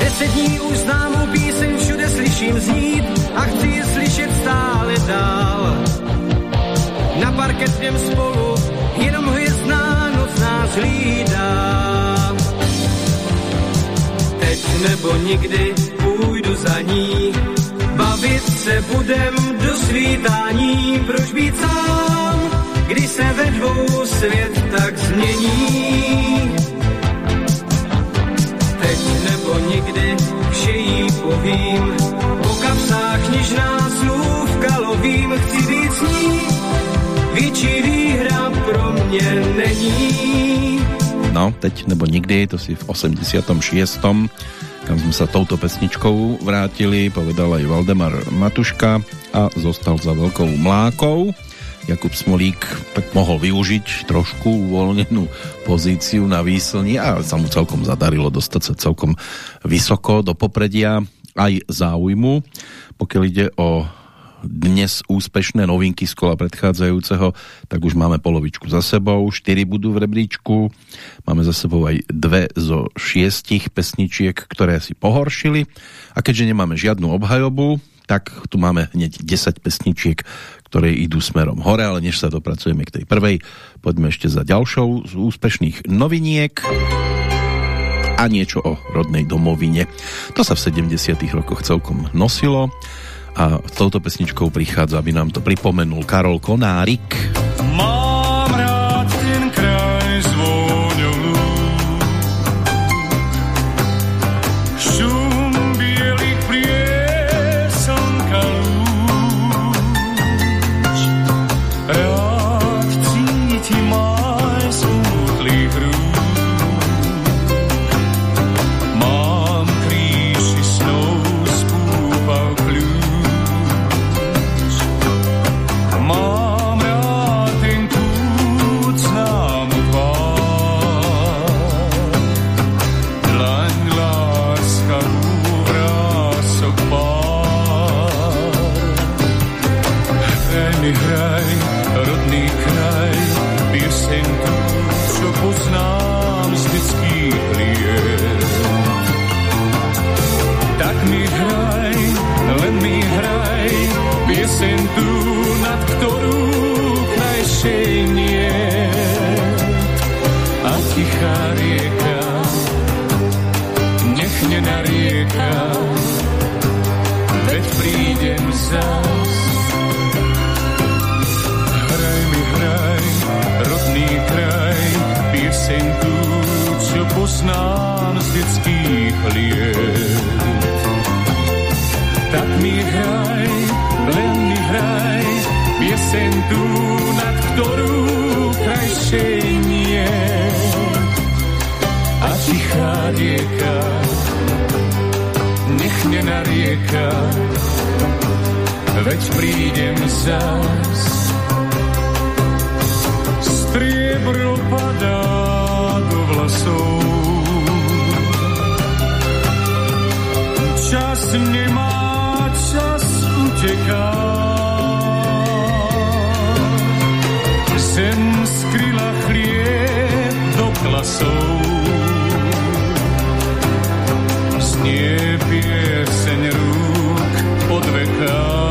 Deset dní už známou píseň všude slyším znít a chci je slyšet stále dál. Na parket jdem spolu, jenom hvězdná noc nás hlídá. Teď nebo nikdy půjdu za ní, bavit se budem do svítání, proč být sám, když se ve dvou svět tak změní. Teď nebo nikdy vše jí povím, po kapsách knižná slůvka lovím, chci být s ní, větší výhra pro mě není. No, teď nebo nikdy, to si v 86. kam sme sa touto pesničkou vrátili, povedal aj Valdemar Matuška a zostal za veľkou mlákou. Jakub Smolík tak mohol využiť trošku uvoľnenú pozíciu na výslni a sa mu celkom zadarilo dostať sa celkom vysoko do popredia aj záujmu. Pokiaľ ide o dnes úspešné novinky z kola predchádzajúceho, tak už máme polovičku za sebou, štyri budú v rebríčku, máme za sebou aj dve zo šiestich pesničiek, ktoré si pohoršili. A keďže nemáme žiadnu obhajobu, tak tu máme hneď 10 pesničiek, ktoré idú smerom hore, ale než sa dopracujeme k tej prvej, poďme ešte za ďalšou z úspešných noviniek a niečo o rodnej domovine. To sa v 70 rokoch celkom nosilo a touto pesničkou prichádza, aby nám to pripomenul Karol Konárik. Mám poznám z detských liet. Tak mi hraj, len mi hraj, pieseň tú, nad ktorú krajšej nie. A tichá rieka, nech nenarieka, veď prídem zas. Striebro padá do vlasov, čas nemá, čas uteká. Zem skryla chlieb do klasov, znie pieseň rúk od veka.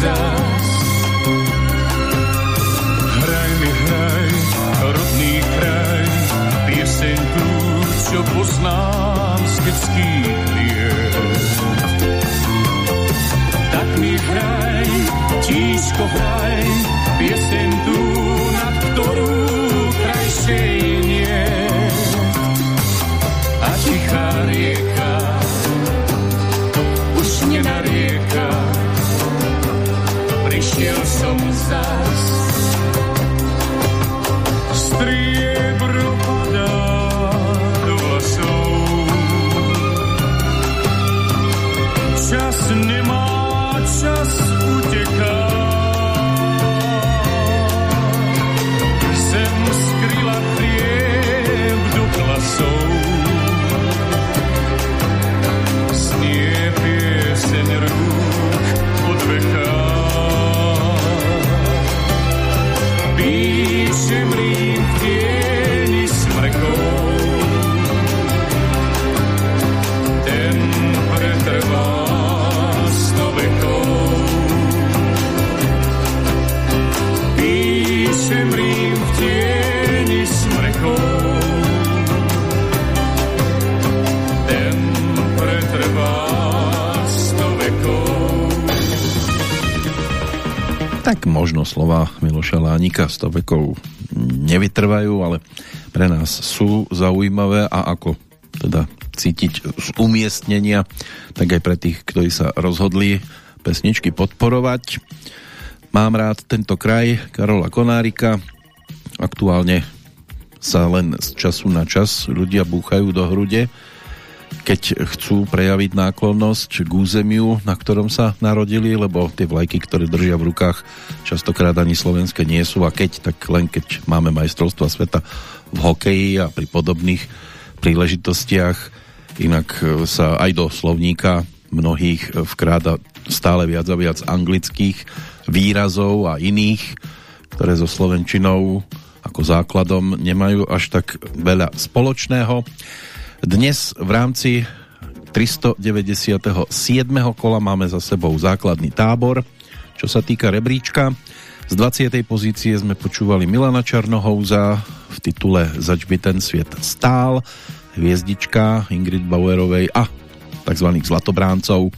Zas. Hraj mi, hraj, rodný kraj, pieseň tú, čo poznám z detských. Tak mi hraj, tížko hraj, pieseň tú, nad ktorú krajšej nie. A tichá rieka, prišiel som Tak možno slova Miloša Lánika z vekov nevytrvajú, ale pre nás sú zaujímavé a ako teda cítiť z umiestnenia, tak aj pre tých, ktorí sa rozhodli pesničky podporovať. Mám rád tento kraj Karola Konárika. Aktuálne sa len z času na čas ľudia búchajú do hrude, keď chcú prejaviť náklonnosť k územiu, na ktorom sa narodili, lebo tie vlajky, ktoré držia v rukách, častokrát ani slovenské nie sú a keď, tak len keď máme majstrovstva sveta v hokeji a pri podobných príležitostiach, inak e, sa aj do slovníka mnohých e, vkráda stále viac a viac anglických výrazov a iných, ktoré so slovenčinou ako základom nemajú až tak veľa spoločného. Dnes v rámci 397. kola máme za sebou základný tábor. Čo sa týka rebríčka, z 20. pozície sme počúvali Milana Čarnohouza v titule Zač by ten sviet stál, Hviezdička Ingrid Bauerovej a tzv. Zlatobráncov.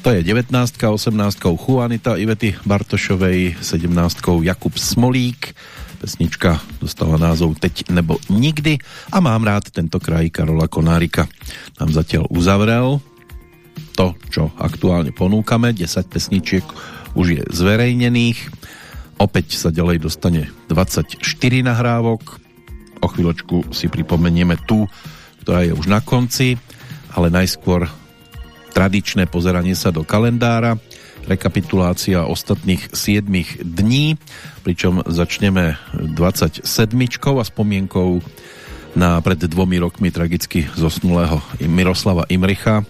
To je 19. 18. Juanita Ivety Bartošovej, 17. Jakub Smolík, Pesnička dostala názov Teď nebo nikdy a mám rád tento kraj Karola Konárika. Nám zatiaľ uzavrel to, čo aktuálne ponúkame. 10 pesničiek už je zverejnených. Opäť sa ďalej dostane 24 nahrávok. O chvíľočku si pripomenieme tú, ktorá je už na konci, ale najskôr tradičné pozeranie sa do kalendára, rekapitulácia ostatných 7 dní, pričom začneme 27 a spomienkou na pred dvomi rokmi tragicky zosnulého Miroslava Imricha.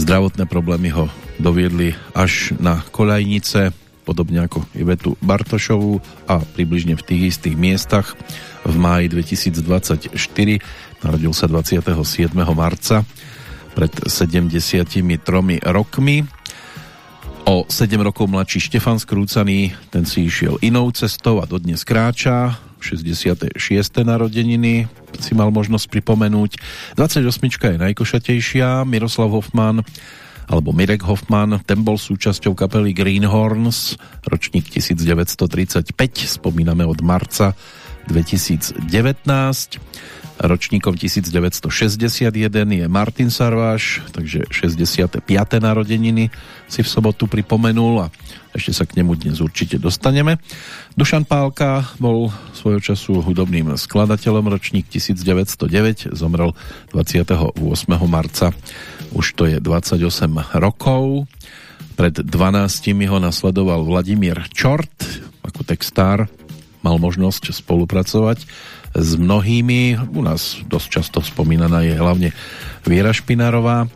Zdravotné problémy ho doviedli až na koľajnice, podobne ako Ivetu Bartošovú a približne v tých istých miestach v máji 2024. Narodil sa 27. marca pred 73 rokmi. O 7 rokov mladší Štefan Skrúcaný, ten si išiel inou cestou a dodnes kráča. 66. narodeniny si mal možnosť pripomenúť. 28. je najkošatejšia, Miroslav Hoffman alebo Mirek Hoffman, ten bol súčasťou kapely Greenhorns, ročník 1935, spomíname od marca 2019. Ročníkom 1961 je Martin Sarváš, takže 65. narodeniny si v sobotu pripomenul a ešte sa k nemu dnes určite dostaneme. Dušan Pálka bol svojho času hudobným skladateľom, ročník 1909, zomrel 28. marca, už to je 28 rokov. Pred 12 ho nasledoval Vladimír Čort ako textár, mal možnosť spolupracovať s mnohými. U nás dosť často spomínaná je hlavne Viera Špinárová.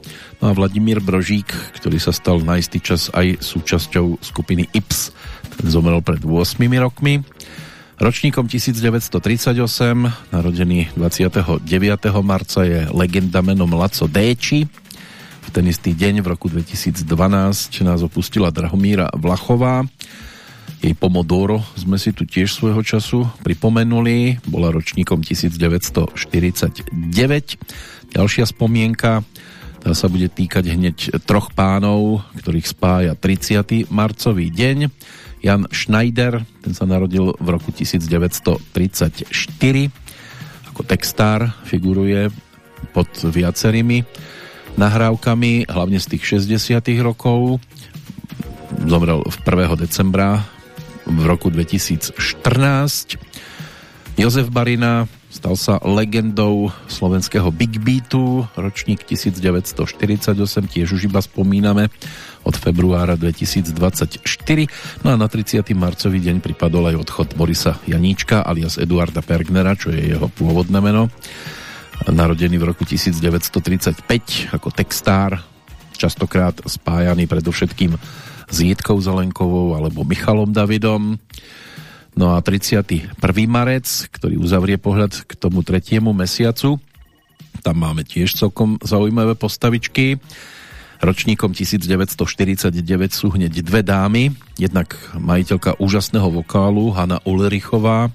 No a Vladimír Brožík, ktorý sa stal na istý čas aj súčasťou skupiny IPS. Ten zomrel pred 8 rokmi. Ročníkom 1938, narodený 29. marca, je legenda menom Laco Déči. V ten istý deň v roku 2012 nás opustila Drahomíra Vlachová jej Pomodoro sme si tu tiež svojho času pripomenuli. Bola ročníkom 1949. Ďalšia spomienka tá sa bude týkať hneď troch pánov, ktorých spája 30. marcový deň. Jan Schneider, ten sa narodil v roku 1934. Ako textár figuruje pod viacerými nahrávkami, hlavne z tých 60. rokov. Zomrel v 1. decembra v roku 2014. Jozef Barina stal sa legendou slovenského Big Beatu, ročník 1948, tiež už iba spomíname od februára 2024. No a na 30. marcový deň pripadol aj odchod Borisa Janíčka alias Eduarda Pergnera, čo je jeho pôvodné meno. Narodený v roku 1935 ako textár, častokrát spájaný predovšetkým s Jitkou Zelenkovou alebo Michalom Davidom. No a 31. marec, ktorý uzavrie pohľad k tomu tretiemu mesiacu, tam máme tiež celkom zaujímavé postavičky. Ročníkom 1949 sú hneď dve dámy, jednak majiteľka úžasného vokálu Hanna Ulrichová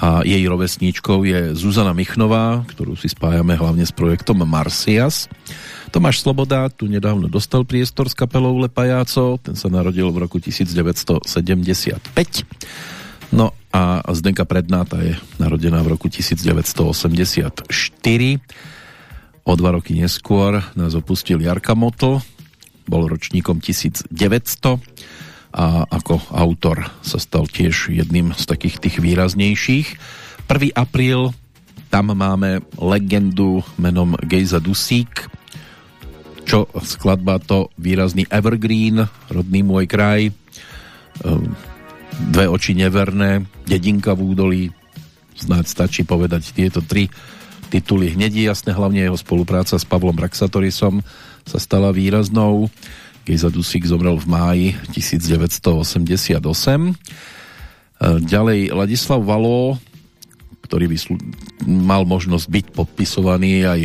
a jej rovesníčkou je Zuzana Michnová, ktorú si spájame hlavne s projektom Marsias. Tomáš Sloboda tu nedávno dostal priestor s kapelou Lepajáco, ten sa narodil v roku 1975. No a Zdenka Prednáta je narodená v roku 1984. O dva roky neskôr nás opustil Jarka Motl, bol ročníkom 1900 a ako autor sa stal tiež jedným z takých tých výraznejších. 1. apríl, tam máme legendu menom Gejza Dusík, čo skladba to výrazný Evergreen, rodný môj kraj, ehm, dve oči neverné, dedinka v údolí, snáď stačí povedať tieto tri tituly hneď jasné, hlavne jeho spolupráca s Pavlom Raxatorisom sa stala výraznou. Gejza Dusík zomrel v máji 1988. Ehm, ďalej Ladislav Valo, ktorý mal možnosť byť podpisovaný aj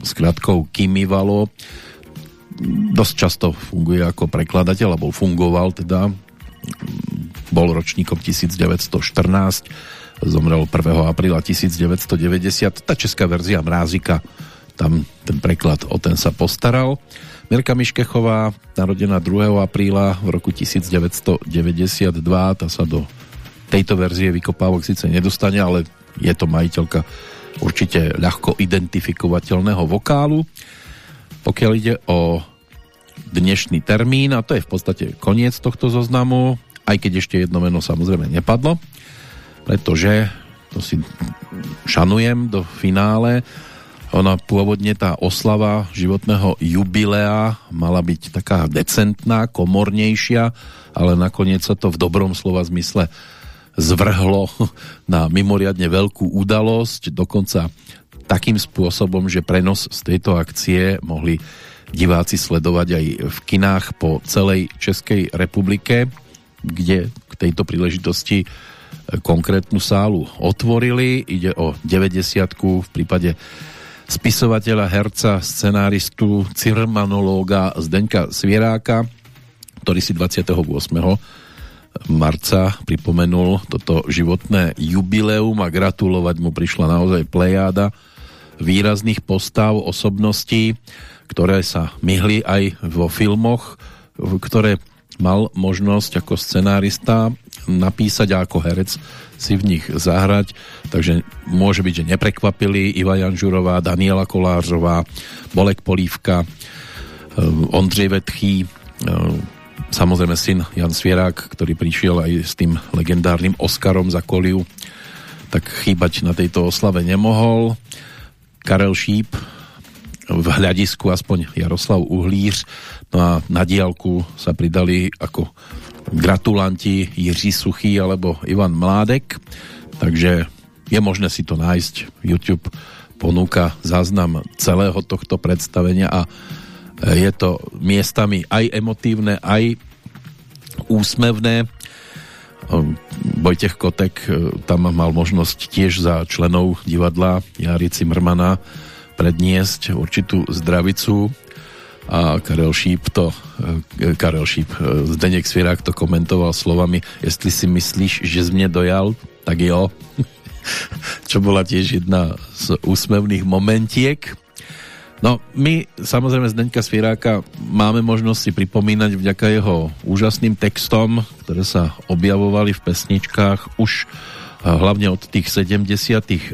s krátkou Kimi Valo, dosť často funguje ako prekladateľ, alebo fungoval teda, bol ročníkom 1914, zomrel 1. apríla 1990. Tá česká verzia Mrázika, tam ten preklad o ten sa postaral. Mirka Miškechová, narodená 2. apríla v roku 1992, tá sa do tejto verzie vykopávok síce nedostane, ale je to majiteľka určite ľahko identifikovateľného vokálu. Pokiaľ ide o dnešný termín, a to je v podstate koniec tohto zoznamu, aj keď ešte jedno meno samozrejme nepadlo, pretože to si šanujem do finále. Ona pôvodne tá oslava životného jubilea mala byť taká decentná, komornejšia, ale nakoniec sa to v dobrom slova zmysle zvrhlo na mimoriadne veľkú udalosť, dokonca takým spôsobom, že prenos z tejto akcie mohli diváci sledovať aj v kinách po celej Českej republike, kde k tejto príležitosti e, konkrétnu sálu otvorili. Ide o 90 v prípade spisovateľa, herca, scenáristu, cirmanológa Zdeňka Svieráka, ktorý si 28. marca pripomenul toto životné jubileum a gratulovať mu prišla naozaj plejáda výrazných postav, osobností, ktoré sa myhli aj vo filmoch, ktoré mal možnosť ako scenárista napísať a ako herec si v nich zahrať, takže môže byť, že neprekvapili Iva Janžurová, Daniela Kolářová, Bolek Polívka, eh, Ondřej Vetchý, eh, samozrejme syn Jan Svierák, ktorý prišiel aj s tým legendárnym Oscarom za Koliu, tak chýbať na tejto oslave nemohol. Karel Šíp, v hľadisku aspoň Jaroslav Uhlíř, no a na diálku sa pridali ako gratulanti Jiří Suchý alebo Ivan Mládek, takže je možné si to nájsť. YouTube ponúka záznam celého tohto predstavenia a je to miestami aj emotívne, aj úsmevné. Vojtech Kotek e, tam mal možnosť tiež za členov divadla Jary Cimrmana predniesť určitú zdravicu. A Karel Šíp to e, Karel Šíp, e, Zdeněk Svirák to komentoval slovami jestli si myslíš, že z mne dojal, tak jo. Čo bola tiež jedna z úsmevných momentiek No, my samozrejme Zdeňka Svieráka máme možnosť si pripomínať vďaka jeho úžasným textom, ktoré sa objavovali v pesničkách už eh, hlavne od tých 70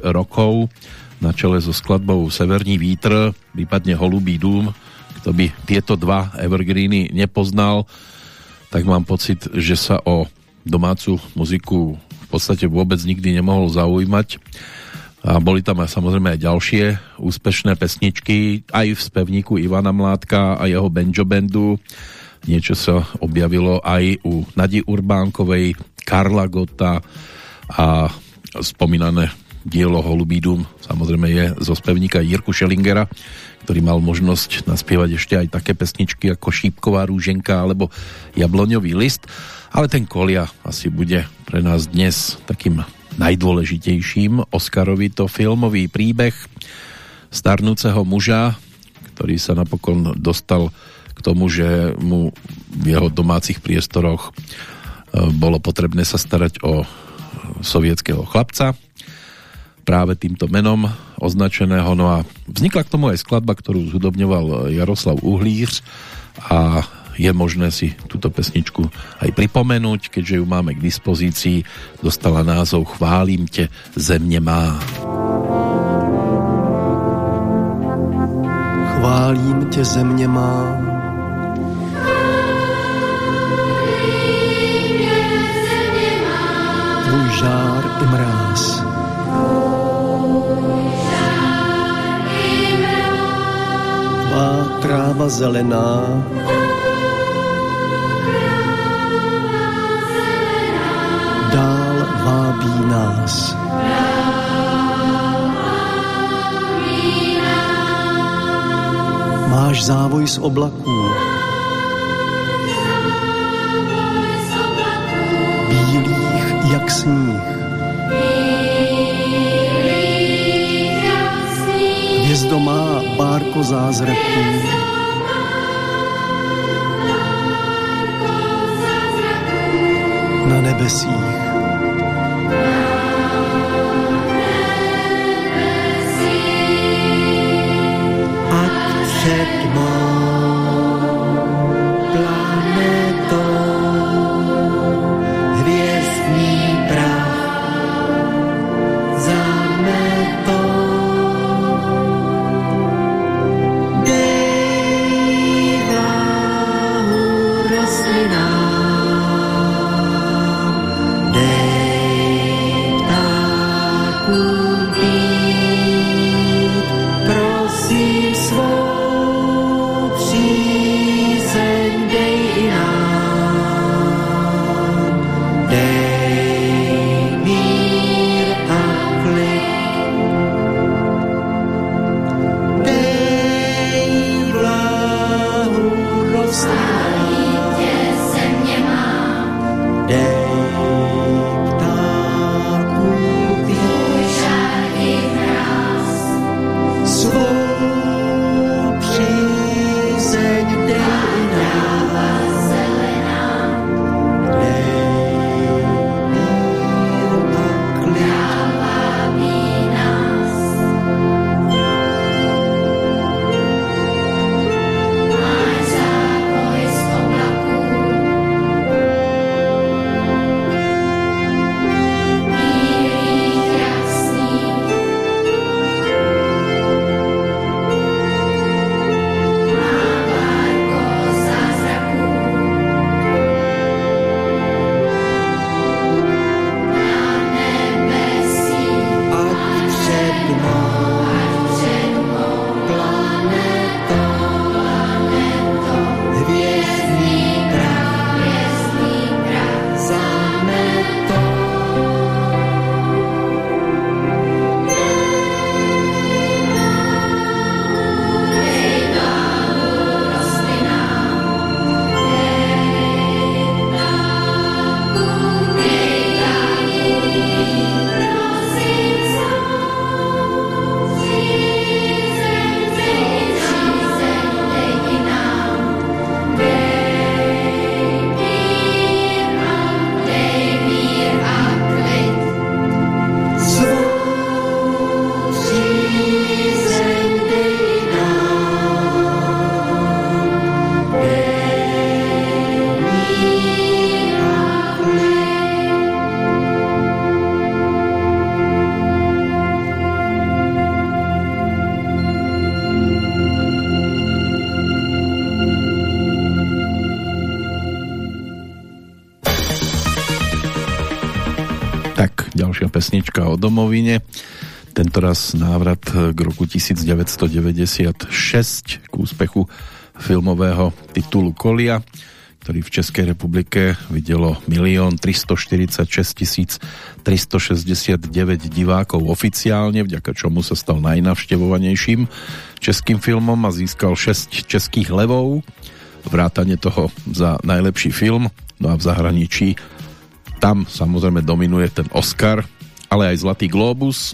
rokov na čele so skladbou Severní vítr, prípadne Holubý dům. Kto by tieto dva evergreeny nepoznal, tak mám pocit, že sa o domácu muziku v podstate vôbec nikdy nemohol zaujímať a boli tam aj samozrejme aj ďalšie úspešné pesničky, aj v spevníku Ivana Mládka a jeho Benjo Bandu. Niečo sa objavilo aj u Nadi Urbánkovej, Karla Gota a spomínané dielo Holubídum samozrejme je zo spevníka Jirku Šelingera, ktorý mal možnosť naspievať ešte aj také pesničky ako Šípková rúženka alebo Jabloňový list, ale ten kolia asi bude pre nás dnes takým najdôležitejším Oscarovito filmový príbeh starnúceho muža, ktorý sa napokon dostal k tomu, že mu v jeho domácich priestoroch e, bolo potrebné sa starať o sovietského chlapca práve týmto menom označeného. No a vznikla k tomu aj skladba, ktorú zhudobňoval Jaroslav Uhlíř a je možné si túto pesničku aj pripomenúť, keďže ju máme k dispozícii. Dostala názov Chválim te, země má. Chválím tě, země má. Tvůj žár i mráz. Tvá tráva zelená. Vábí nás. Máš závoj z oblaků. Bílých jak sníh. Hvězdo má bárko zázraků. Na nebesích. Ať pesnička o domovine. Tentoraz návrat k roku 1996 k úspechu filmového titulu Kolia, ktorý v Českej republike videlo 1 346 369 divákov oficiálne, vďaka čomu sa stal najnavštevovanejším českým filmom a získal 6 českých levov, vrátane toho za najlepší film, no a v zahraničí tam samozrejme dominuje ten Oscar, ale aj Zlatý Globus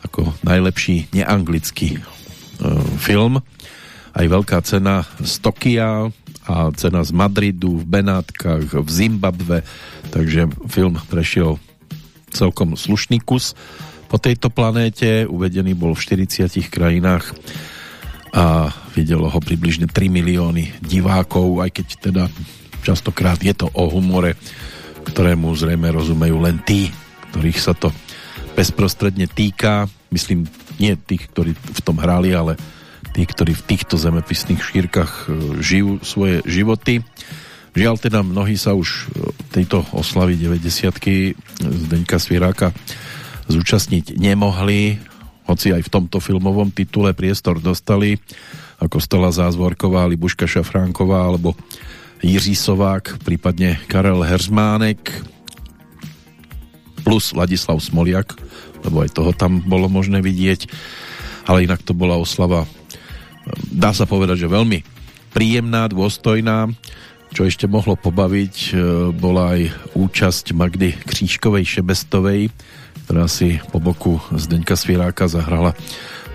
ako najlepší neanglický e, film. Aj veľká cena z Tokia a cena z Madridu, v Benátkach, v Zimbabve, takže film prešiel celkom slušný kus po tejto planéte, uvedený bol v 40 krajinách a videlo ho približne 3 milióny divákov, aj keď teda častokrát je to o humore, ktorému zrejme rozumejú len tí, ktorých sa to bezprostredne týka. Myslím, nie tých, ktorí v tom hrali, ale tí, ktorí v týchto zemepisných šírkach e, žijú svoje životy. Žiaľ teda mnohí sa už e, tejto oslavy 90 Zdeňka Svieráka zúčastniť nemohli, hoci aj v tomto filmovom titule priestor dostali, ako Stella Zázvorková, Libuška Šafránková alebo Jiří Sovák, prípadne Karel Herzmánek plus Ladislav Smoliak, lebo aj toho tam bolo možné vidieť, ale inak to bola oslava dá sa povedať, že veľmi príjemná, dôstojná. Čo ešte mohlo pobaviť, e, bola aj účasť Magdy Křížkovej Šebestovej, ktorá si po boku Zdeňka Svieráka zahrala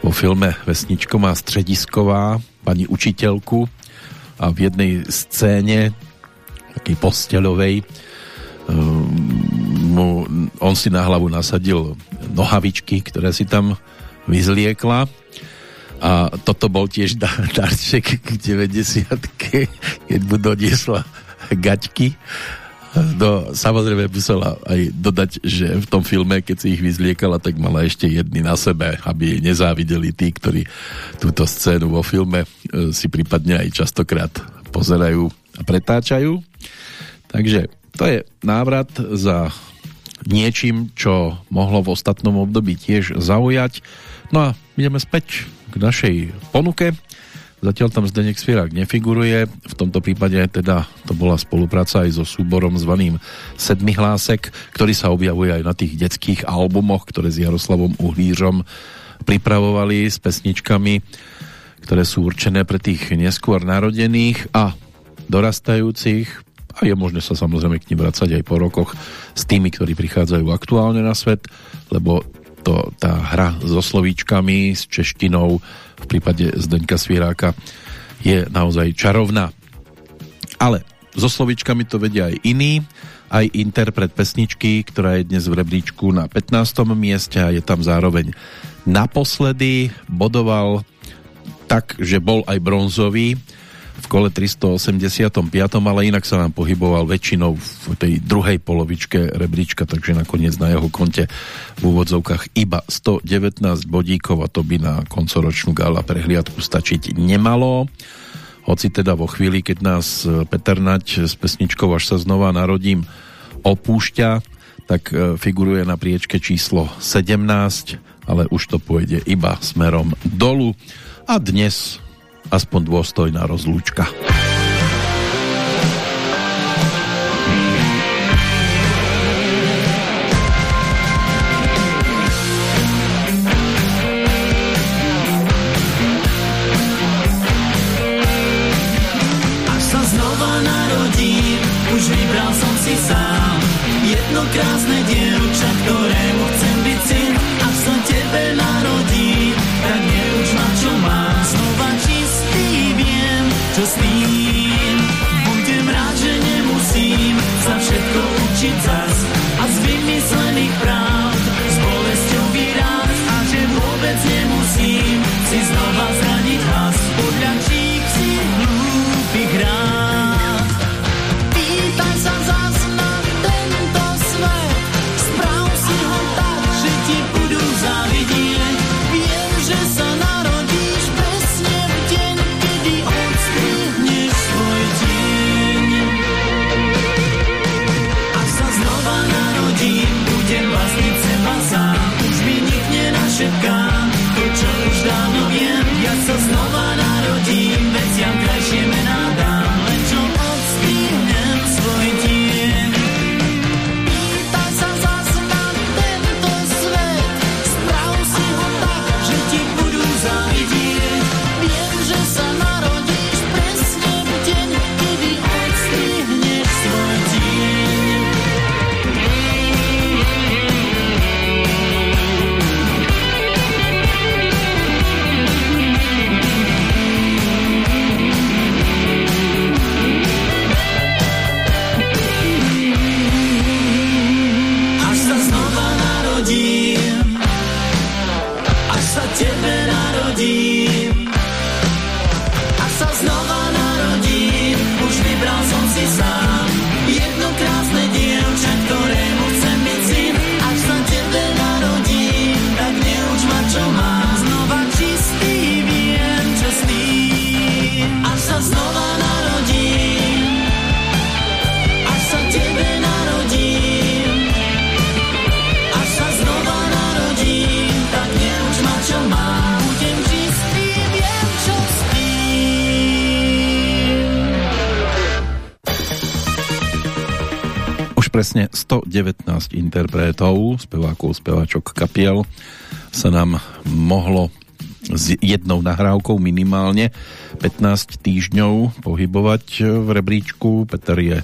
vo filme Vesničko středisková, pani učiteľku a v jednej scéne takej posteľovej e, mu, on si na hlavu nasadil nohavičky, ktoré si tam vyzliekla a toto bol tiež darček k 90 keď mu doniesla gaťky. No, samozrejme musela aj dodať, že v tom filme, keď si ich vyzliekala, tak mala ešte jedny na sebe, aby jej nezávideli tí, ktorí túto scénu vo filme e, si prípadne aj častokrát pozerajú a pretáčajú. Takže to je návrat za niečím, čo mohlo v ostatnom období tiež zaujať. No a ideme späť k našej ponuke. Zatiaľ tam Zdenek Svierak nefiguruje, v tomto prípade teda to bola spolupráca aj so súborom zvaným Sedmihlásek, ktorý sa objavuje aj na tých detských albumoch, ktoré s Jaroslavom Uhlířom pripravovali s pesničkami, ktoré sú určené pre tých neskôr narodených a dorastajúcich a je možné sa samozrejme k ním vracať aj po rokoch s tými, ktorí prichádzajú aktuálne na svet, lebo to, tá hra so slovíčkami, s češtinou v prípade Zdeňka Svieráka je naozaj čarovná. Ale so slovíčkami to vedia aj iní, aj interpret pesničky, ktorá je dnes v rebríčku na 15. mieste a je tam zároveň naposledy bodoval tak, že bol aj bronzový v kole 385, ale inak sa nám pohyboval väčšinou v tej druhej polovičke rebríčka, takže nakoniec na jeho konte v úvodzovkách iba 119 bodíkov a to by na koncoročnú gala prehliadku stačiť nemalo. Hoci teda vo chvíli, keď nás Peter Nať s pesničkou Až sa znova narodím opúšťa, tak e, figuruje na priečke číslo 17, ale už to pôjde iba smerom dolu. A dnes aspoň dôstojná rozlúčka. 119 interpretov, spevákov, speváčok kapiel sa nám mohlo s jednou nahrávkou minimálne 15 týždňov pohybovať v rebríčku. Peter je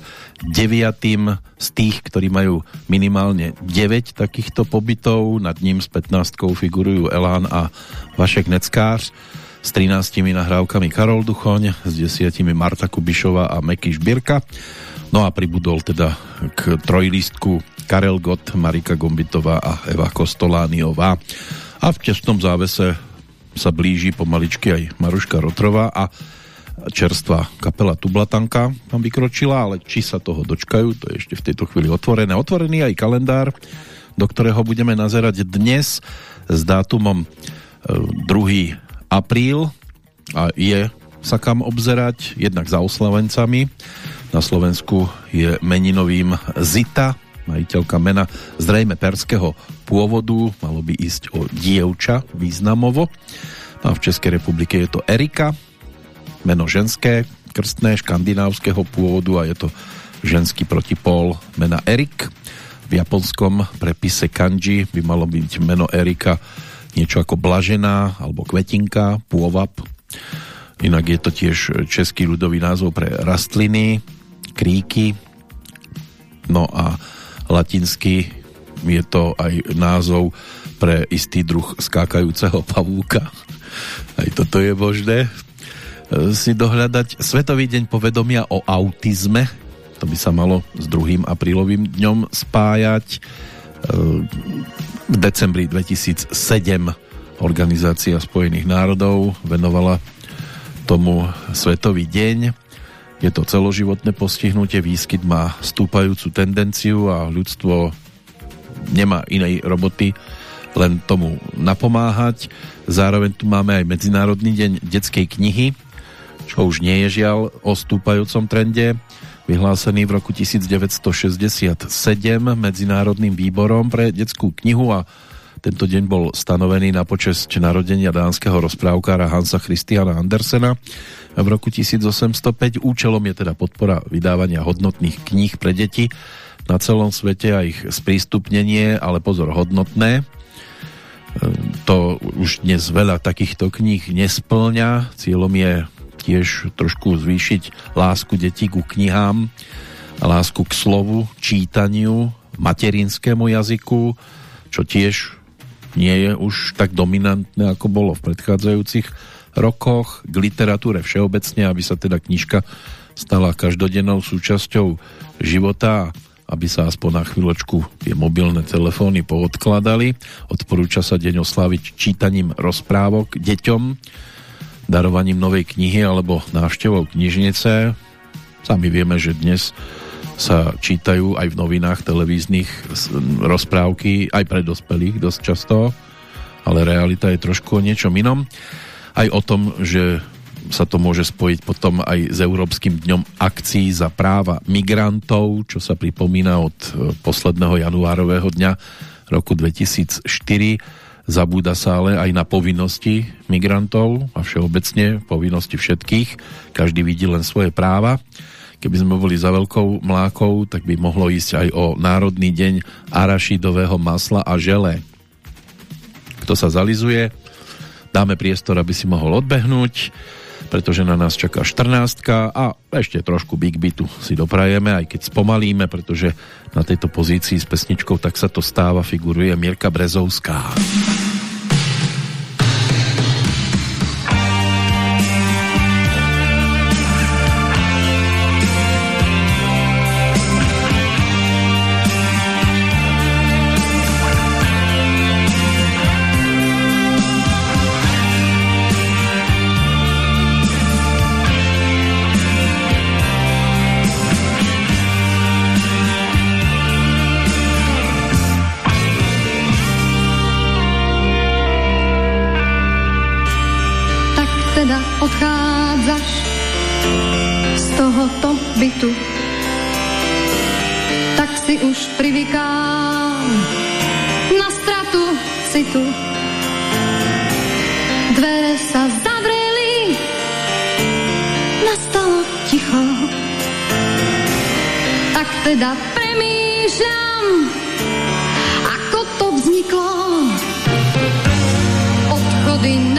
deviatým z tých, ktorí majú minimálne 9 takýchto pobytov. Nad ním s 15 figurujú Elán a Vašek Neckář s 13 nahrávkami Karol Duchoň, s 10 Marta Kubišova a Meky Šbírka. No a pribudol teda k trojlístku Karel Gott, Marika Gombitová a Eva Kostolániová. A v tesnom závese sa blíži pomaličky aj Maruška Rotrová a čerstvá kapela Tublatanka tam vykročila, ale či sa toho dočkajú, to je ešte v tejto chvíli otvorené. Otvorený aj kalendár, do ktorého budeme nazerať dnes s dátumom e, 2. apríl a je sa kam obzerať, jednak za oslavencami. Na Slovensku je meninovým Zita, majiteľka mena zrejme perského pôvodu, malo by ísť o dievča významovo. A v Českej republike je to Erika, meno ženské, krstné, škandinávskeho pôvodu a je to ženský protipol mena Erik. V japonskom prepise kanji by malo byť meno Erika niečo ako blažená alebo kvetinka, pôvab. Inak je to tiež český ľudový názov pre rastliny, kríky, no a latinsky je to aj názov pre istý druh skákajúceho pavúka. Aj toto je možné e, si dohľadať. Svetový deň povedomia o autizme, to by sa malo s 2. aprílovým dňom spájať. E, V decembri 2007 Organizácia spojených národov venovala tomu Svetový deň. Je to celoživotné postihnutie, výskyt má stúpajúcu tendenciu a ľudstvo nemá inej roboty, len tomu napomáhať. Zároveň tu máme aj Medzinárodný deň detskej knihy, čo už nie je žiaľ o stúpajúcom trende, vyhlásený v roku 1967 Medzinárodným výborom pre detskú knihu a tento deň bol stanovený na počesť narodenia dánskeho rozprávkára Hansa Christiana Andersena v roku 1805. Účelom je teda podpora vydávania hodnotných kníh pre deti na celom svete a ich sprístupnenie, ale pozor, hodnotné. To už dnes veľa takýchto kníh nesplňa. Cieľom je tiež trošku zvýšiť lásku detí ku knihám, lásku k slovu, čítaniu, materinskému jazyku, čo tiež nie je už tak dominantné, ako bolo v predchádzajúcich rokoch, k literatúre všeobecne, aby sa teda knižka stala každodennou súčasťou života, aby sa aspoň na chvíľočku tie mobilné telefóny poodkladali. Odporúča sa deň osláviť čítaním rozprávok deťom, darovaním novej knihy alebo návštevou knižnice. Sami vieme, že dnes sa čítajú aj v novinách televíznych rozprávky, aj pre dospelých dosť často, ale realita je trošku o niečom inom. Aj o tom, že sa to môže spojiť potom aj s Európskym dňom akcií za práva migrantov, čo sa pripomína od e, posledného januárového dňa roku 2004. Zabúda sa ale aj na povinnosti migrantov a všeobecne povinnosti všetkých. Každý vidí len svoje práva keby sme boli za veľkou mlákou, tak by mohlo ísť aj o Národný deň arašidového masla a žele. Kto sa zalizuje, dáme priestor, aby si mohol odbehnúť, pretože na nás čaká 14 a ešte trošku Big Bitu si doprajeme, aj keď spomalíme, pretože na tejto pozícii s pesničkou tak sa to stáva, figuruje Mirka Brezovská. Odchody,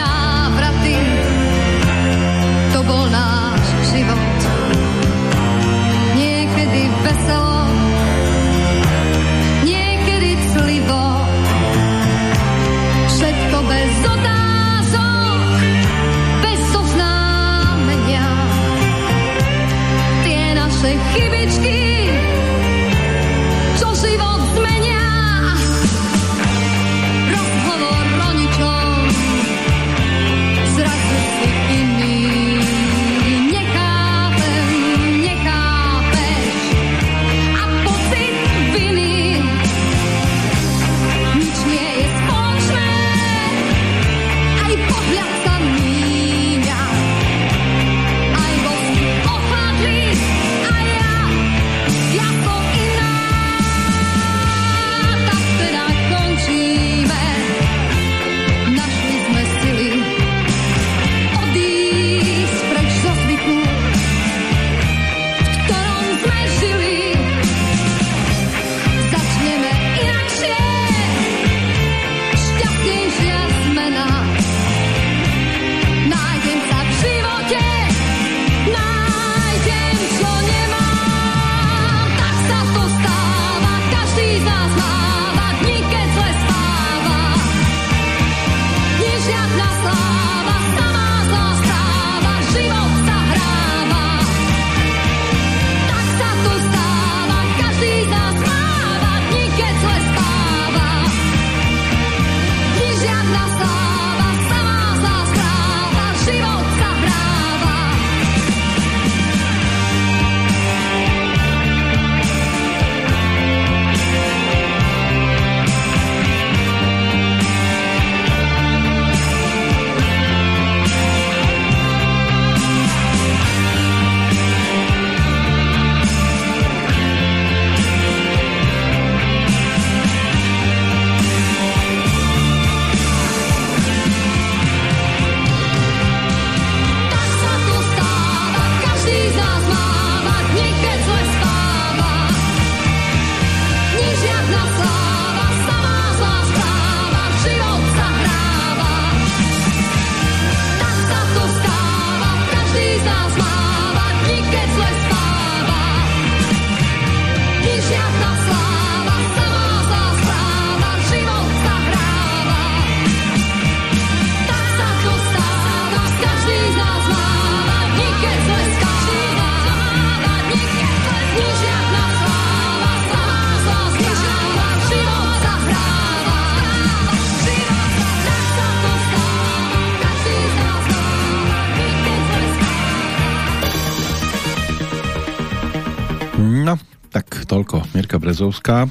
Mirka Brezovská.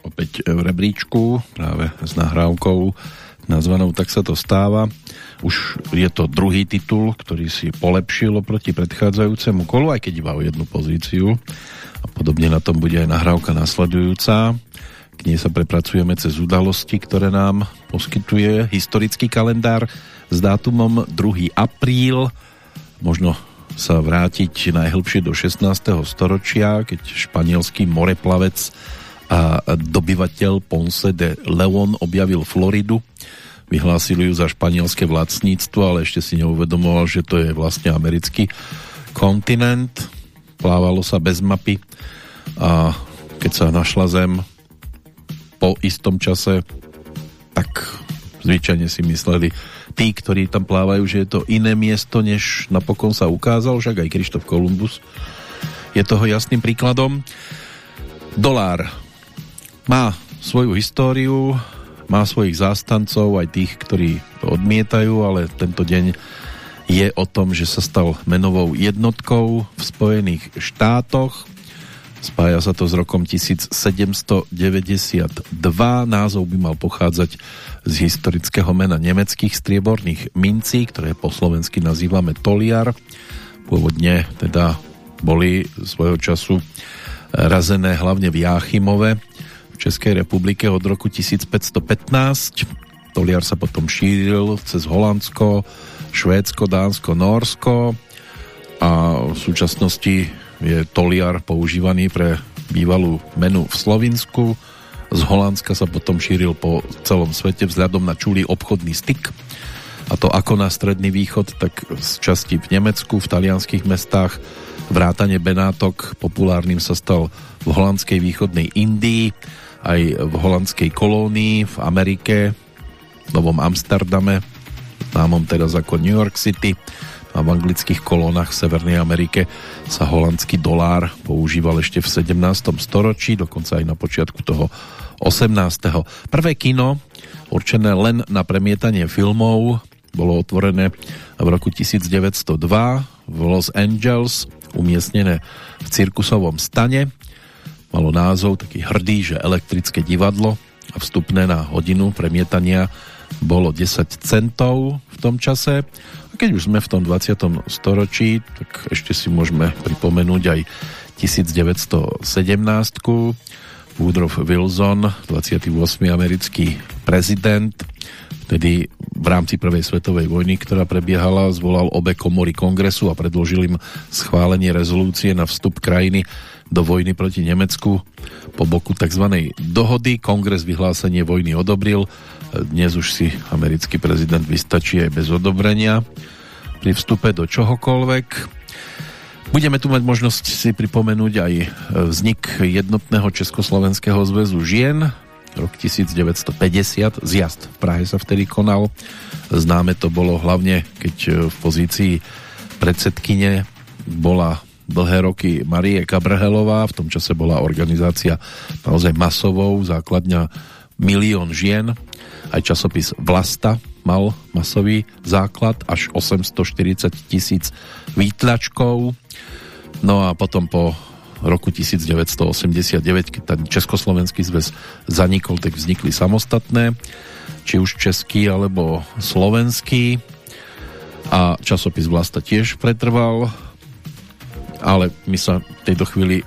Opäť v rebríčku, práve s nahrávkou nazvanou Tak sa to stáva. Už je to druhý titul, ktorý si polepšil oproti predchádzajúcemu kolu, aj keď iba o jednu pozíciu. A podobne na tom bude aj nahrávka nasledujúca. K nej sa prepracujeme cez udalosti, ktoré nám poskytuje historický kalendár s dátumom 2. apríl. Možno sa vrátiť najhlbšie do 16. storočia, keď španielský moreplavec a dobyvateľ Ponce de Leon objavil Floridu. Vyhlásil ju za španielské vlastníctvo, ale ešte si neuvedomoval, že to je vlastne americký kontinent. Plávalo sa bez mapy a keď sa našla zem po istom čase, tak zvyčajne si mysleli tí, ktorí tam plávajú, že je to iné miesto, než napokon sa ukázal, však aj Krištof Kolumbus je toho jasným príkladom. Dolár má svoju históriu, má svojich zástancov, aj tých, ktorí to odmietajú, ale tento deň je o tom, že sa stal menovou jednotkou v Spojených štátoch. Spája sa to s rokom 1792. Názov by mal pochádzať z historického mena nemeckých strieborných mincí, ktoré po slovensky nazývame toliar. Pôvodne teda boli svojho času razené hlavne v Jáchymove v Českej republike od roku 1515. Toliar sa potom šíril cez Holandsko, Švédsko, Dánsko, Norsko a v súčasnosti je Toliar používaný pre bývalú menu v Slovinsku. Z Holandska sa potom šíril po celom svete vzhľadom na čulý obchodný styk a to ako na Stredný východ, tak z časti v Nemecku, v talianských mestách. Vrátane Benátok populárnym sa stal v holandskej východnej Indii, aj v holandskej kolónii v Amerike, Novom Amsterdame, známom teraz ako New York City a v anglických kolónach v Severnej Amerike sa holandský dolár používal ešte v 17. storočí, dokonca aj na počiatku toho 18. Prvé kino určené len na premietanie filmov bolo otvorené v roku 1902 v Los Angeles, umiestnené v cirkusovom stane. Malo názov taký hrdý, že elektrické divadlo a vstupné na hodinu premietania bolo 10 centov v tom čase. Keď už sme v tom 20. storočí, tak ešte si môžeme pripomenúť aj 1917 Woodrow Wilson, 28. americký prezident, vtedy v rámci Prvej svetovej vojny, ktorá prebiehala, zvolal obe komory kongresu a predložil im schválenie rezolúcie na vstup krajiny do vojny proti Nemecku po boku tzv. dohody. Kongres vyhlásenie vojny odobril. Dnes už si americký prezident vystačí aj bez odobrenia pri vstupe do čohokoľvek. Budeme tu mať možnosť si pripomenúť aj vznik jednotného Československého zväzu žien, rok 1950, zjazd v Prahe sa vtedy konal. Známe to bolo hlavne, keď v pozícii predsedkyne bola dlhé roky Marie Kabrhelová, v tom čase bola organizácia naozaj masovou, základňa milión žien, aj časopis Vlasta mal masový základ, až 840 tisíc výtlačkov. No a potom po roku 1989, keď ten Československý zväz zanikol, tak vznikli samostatné, či už český alebo slovenský. A časopis Vlasta tiež pretrval, ale my sa v tejto chvíli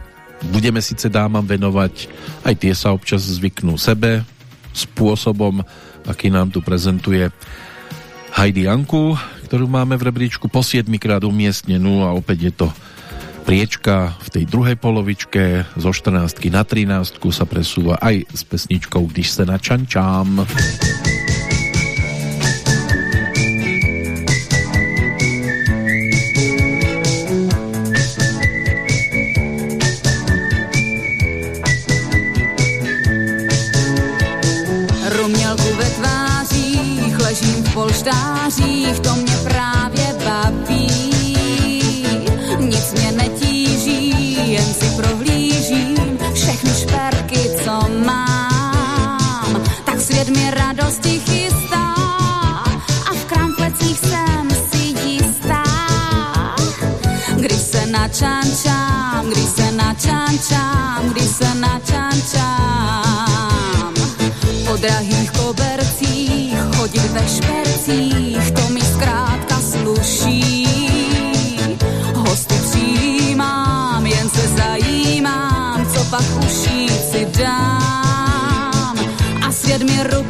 budeme síce dámam venovať, aj tie sa občas zvyknú sebe, spôsobom, aký nám tu prezentuje Heidi Janku, ktorú máme v rebríčku po 7 krát umiestnenú a opäť je to priečka v tej druhej polovičke zo 14 na 13 sa presúva aj s pesničkou Když se načančám. Rumělku se načančám, když se načančám, když se načančám. Po drahých kobercích, chodit ve špercích, to mi zkrátka sluší. Hosty přijímám, jen se zajímám, co pak ušít si dám. A svět mi rukama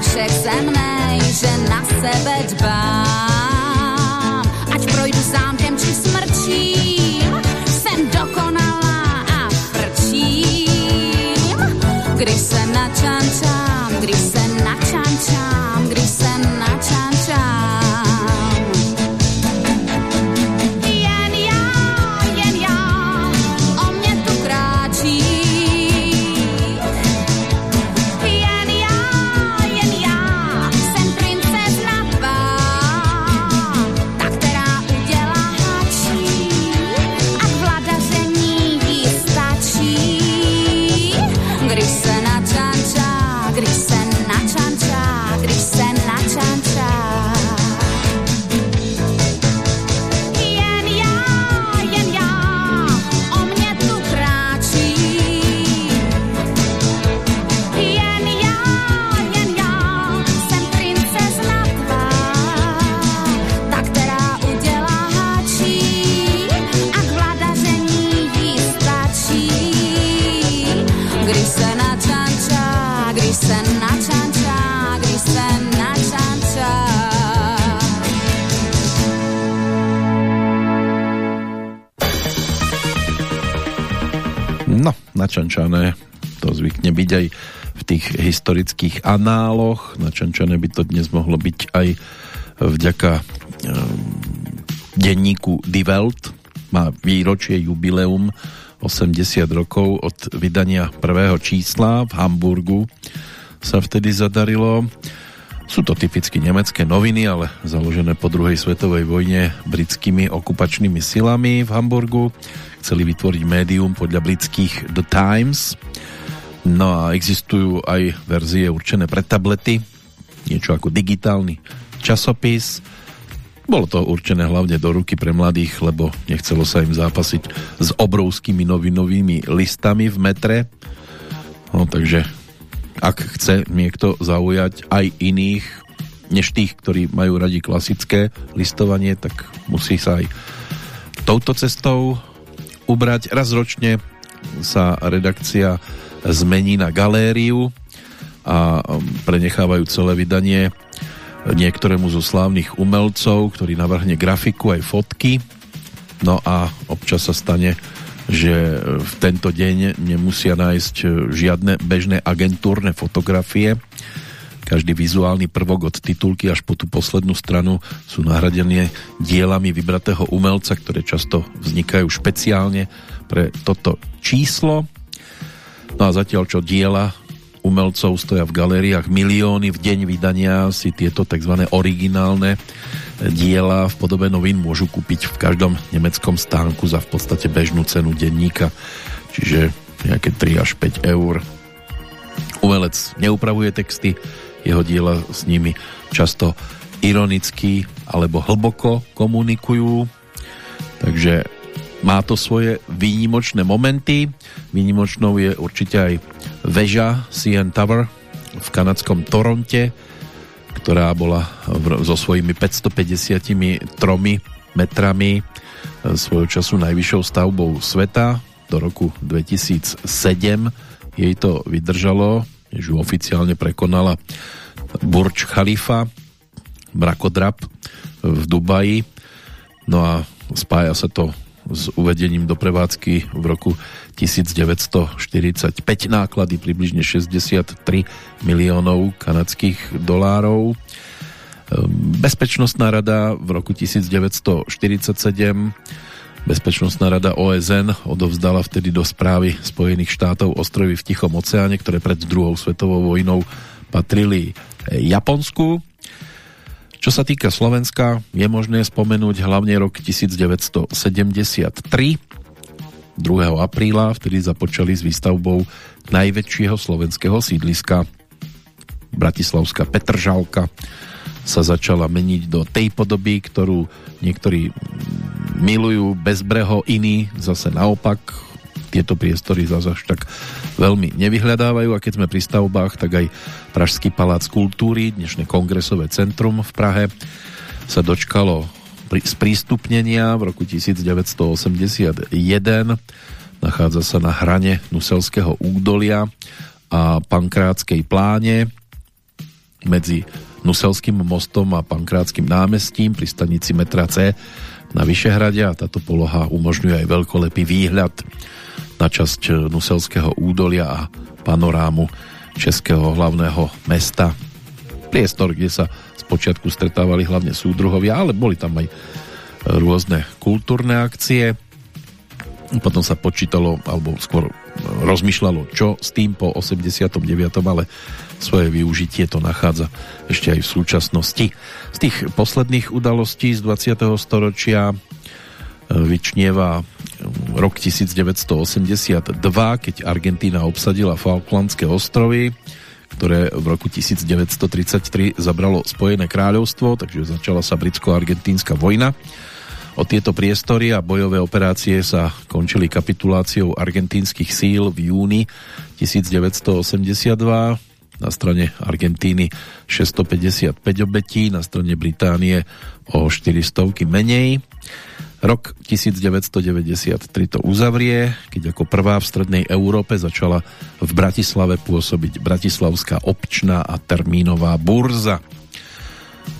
všech zemnej, že na sebe dbám. Načančané. To zvykne byť aj v tých historických análoch. Načančané by to dnes mohlo byť aj vďaka um, denníku Die Welt. Má výročie, jubileum 80 rokov od vydania prvého čísla v Hamburgu sa vtedy zadarilo. Sú to typicky nemecké noviny, ale založené po druhej svetovej vojne britskými okupačnými silami v Hamburgu. Chceli vytvoriť médium podľa britských The Times. No a existujú aj verzie určené pre tablety, niečo ako digitálny časopis. Bolo to určené hlavne do ruky pre mladých, lebo nechcelo sa im zápasiť s obrovskými novinovými listami v metre. No, takže ak chce niekto zaujať aj iných, než tých, ktorí majú radi klasické listovanie, tak musí sa aj touto cestou ubrať. Raz ročne sa redakcia zmení na galériu a prenechávajú celé vydanie niektorému zo slávnych umelcov, ktorý navrhne grafiku aj fotky. No a občas sa stane, že v tento deň nemusia nájsť žiadne bežné agentúrne fotografie. Každý vizuálny prvok od titulky až po tú poslednú stranu sú nahradené dielami vybratého umelca, ktoré často vznikajú špeciálne pre toto číslo. No a zatiaľ, čo diela umelcov stoja v galériách milióny v deň vydania si tieto tzv. originálne diela v podobe novín môžu kúpiť v každom nemeckom stánku za v podstate bežnú cenu denníka, čiže nejaké 3 až 5 eur. Umelec neupravuje texty, jeho diela s nimi často ironicky alebo hlboko komunikujú, takže má to svoje výnimočné momenty. Výnimočnou je určite aj väža CN Tower v kanadskom Toronte, ktorá bola so svojimi 553 metrami svojho času najvyššou stavbou sveta. Do roku 2007 jej to vydržalo, ju oficiálne prekonala Burj Khalifa, mrakodrap v Dubaji. No a spája sa to s uvedením do prevádzky v roku 1945 náklady približne 63 miliónov kanadských dolárov. Ehm, Bezpečnostná rada v roku 1947 Bezpečnostná rada OSN odovzdala vtedy do správy Spojených štátov ostrovy v Tichom oceáne, ktoré pred druhou svetovou vojnou patrili Japonsku. Čo sa týka Slovenska, je možné spomenúť hlavne rok 1973, 2. apríla, vtedy započali s výstavbou najväčšieho slovenského sídliska. Bratislavská Petržalka sa začala meniť do tej podoby, ktorú niektorí milujú bezbreho, iní zase naopak tieto priestory zase až tak veľmi nevyhľadávajú. A keď sme pri stavbách, tak aj Pražský palác kultúry, dnešné kongresové centrum v Prahe sa dočkalo sprístupnenia v roku 1981 nachádza sa na hrane Nuselského údolia a Pankrátskej pláne. Medzi Nuselským mostom a Pankrátským námestím pri stanici metra C na Vyšehrade a táto poloha umožňuje aj veľkolepý výhľad na časť Nuselského údolia a panorámu českého hlavného mesta. Priestor, kde sa spočiatku stretávali hlavne súdruhovia, ale boli tam aj rôzne kultúrne akcie. Potom sa počítalo, alebo skôr rozmýšľalo, čo s tým po 89. ale svoje využitie to nachádza ešte aj v súčasnosti. Z tých posledných udalostí z 20. storočia vyčnieva rok 1982, keď Argentína obsadila Falklandské ostrovy, ktoré v roku 1933 zabralo Spojené kráľovstvo, takže začala sa britsko-argentínska vojna. O tieto priestory a bojové operácie sa končili kapituláciou argentínskych síl v júni 1982 na strane Argentíny 655 obetí, na strane Británie o 400 menej. Rok 1993 to uzavrie, keď ako prvá v strednej Európe začala v Bratislave pôsobiť Bratislavská občná a termínová burza.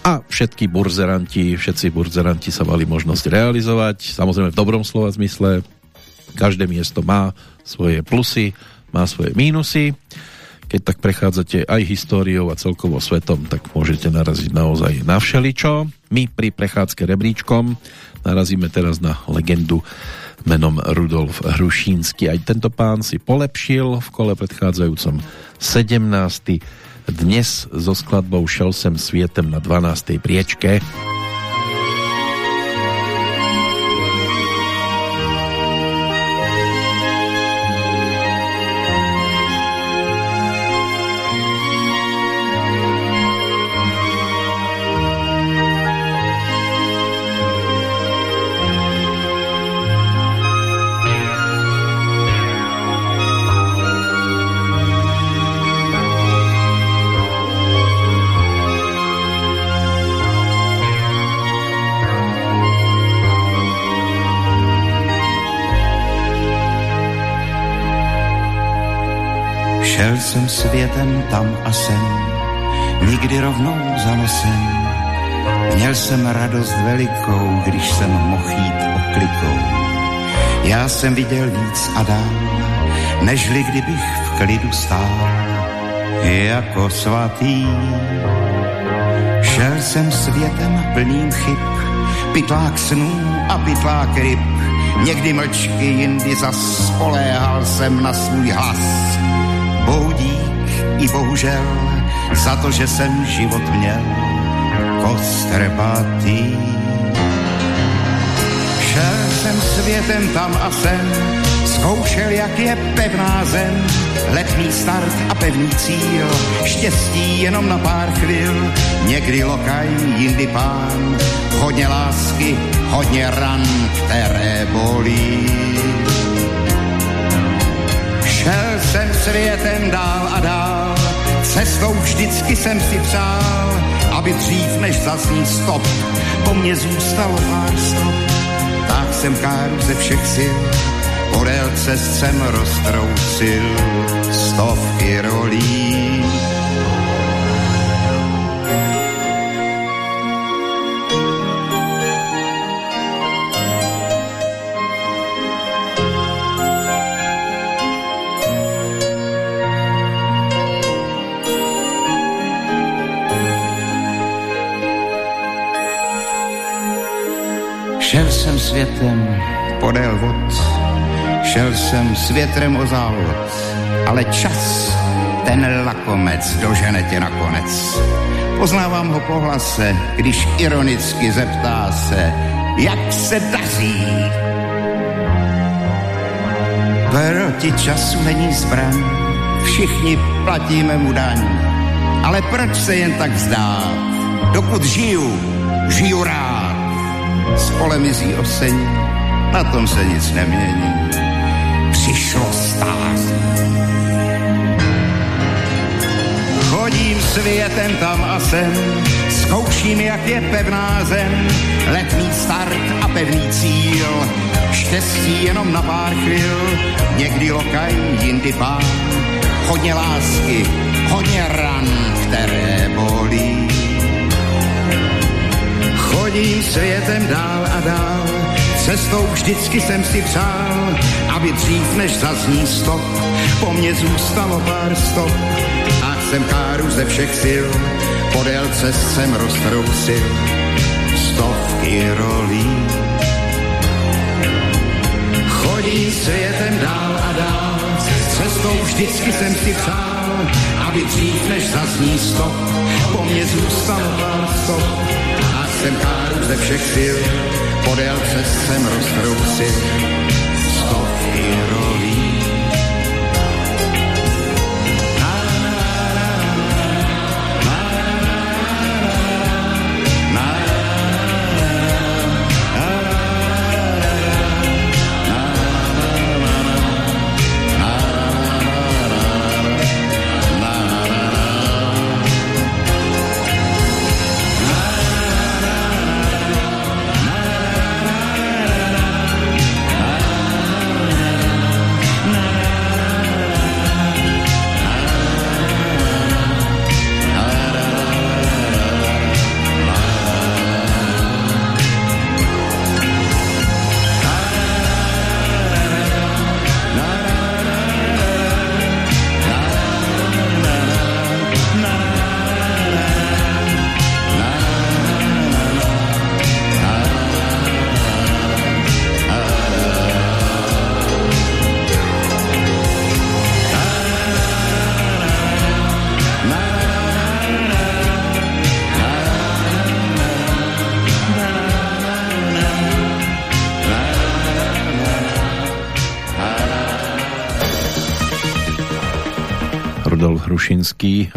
A všetky burzeranti, všetci burzeranti sa mali možnosť realizovať, samozrejme v dobrom slova zmysle, každé miesto má svoje plusy, má svoje mínusy. Keď tak prechádzate aj históriou a celkovo svetom, tak môžete naraziť naozaj na všeličo. My pri prechádzke rebríčkom narazíme teraz na legendu menom Rudolf Hrušínsky. Aj tento pán si polepšil v kole predchádzajúcom 17. Dnes so skladbou Šel sem svietem na 12. priečke. Jsem světem tam a sem, nikdy rovnou za nosem. Měl jsem radost velikou, když jsem mohl jít oklikou. Já jsem viděl víc a dál, nežli kdybych v klidu stál, jako svatý. Šel jsem světem plným chyb, pytlák snů a pytlák ryb, někdy mlčky, jindy zas spoléhal jsem na svůj hlas. I bohužel za to, že jsem život měl kostrbatý. Šel jsem světem tam a sem, zkoušel, jak je pevná zem, letný start a pevný cíl, štěstí jenom na pár chvil, někdy lokaj, jindy pán, hodně lásky, hodně ran, které bolí. Jsem světem dál a dál, cestou vždycky jsem si přál, aby dřív než zazní stop, po mně zůstalo pár stop. Tak jsem káru ze všech sil, podél cest jsem roztrousil stovky rolí. Světem podél vod, šel jsem s větrem o závod, ale čas, ten lakomec, dožene tě nakonec. Poznávám ho po hlase, když ironicky zeptá se, jak se daří. Proti času není zbraň, všichni platíme mu daň, ale proč se jen tak vzdát? Dokud žiju, žiju rád. S polem mizí oseň, na tom se nic nemění. Přišlo stát. Chodím světem tam a sem, zkouším, jak je pevná zem, letný start a pevný cíl, štěstí jenom na pár chvil, někdy lokaj, jindy pán, hodně lásky, hodně ran, které bolí. Chodím světem dál a dál, cestou vždycky jsem si přál, aby dřív než zazní stop, po mně zůstalo pár stop. A jsem káru ze všech sil, podél cest jsem roztrousil stovky rolí. Chodím světem dál a dál, cestou vždycky jsem si přál, aby dřív než zazní stop, po mně zůstalo pár stop jsem káru ze všech sil, podél cest jsem roztrousil rolí. Višinský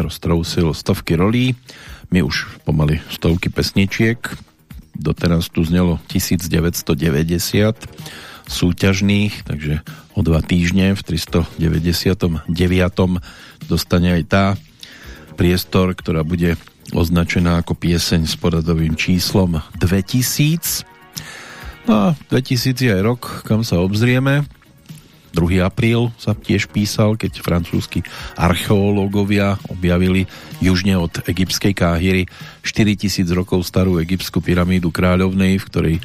roztrousil stovky rolí, my už pomaly stovky pesničiek, doteraz tu znelo 1990 súťažných, takže o dva týždne v 399. dostane aj tá priestor, ktorá bude označená ako pieseň s poradovým číslom 2000. No a 2000 je aj rok, kam sa obzrieme. 2. apríl sa tiež písal, keď francúzski archeológovia objavili južne od egyptskej Káhyry 4000 rokov starú egyptskú pyramídu kráľovnej, v ktorej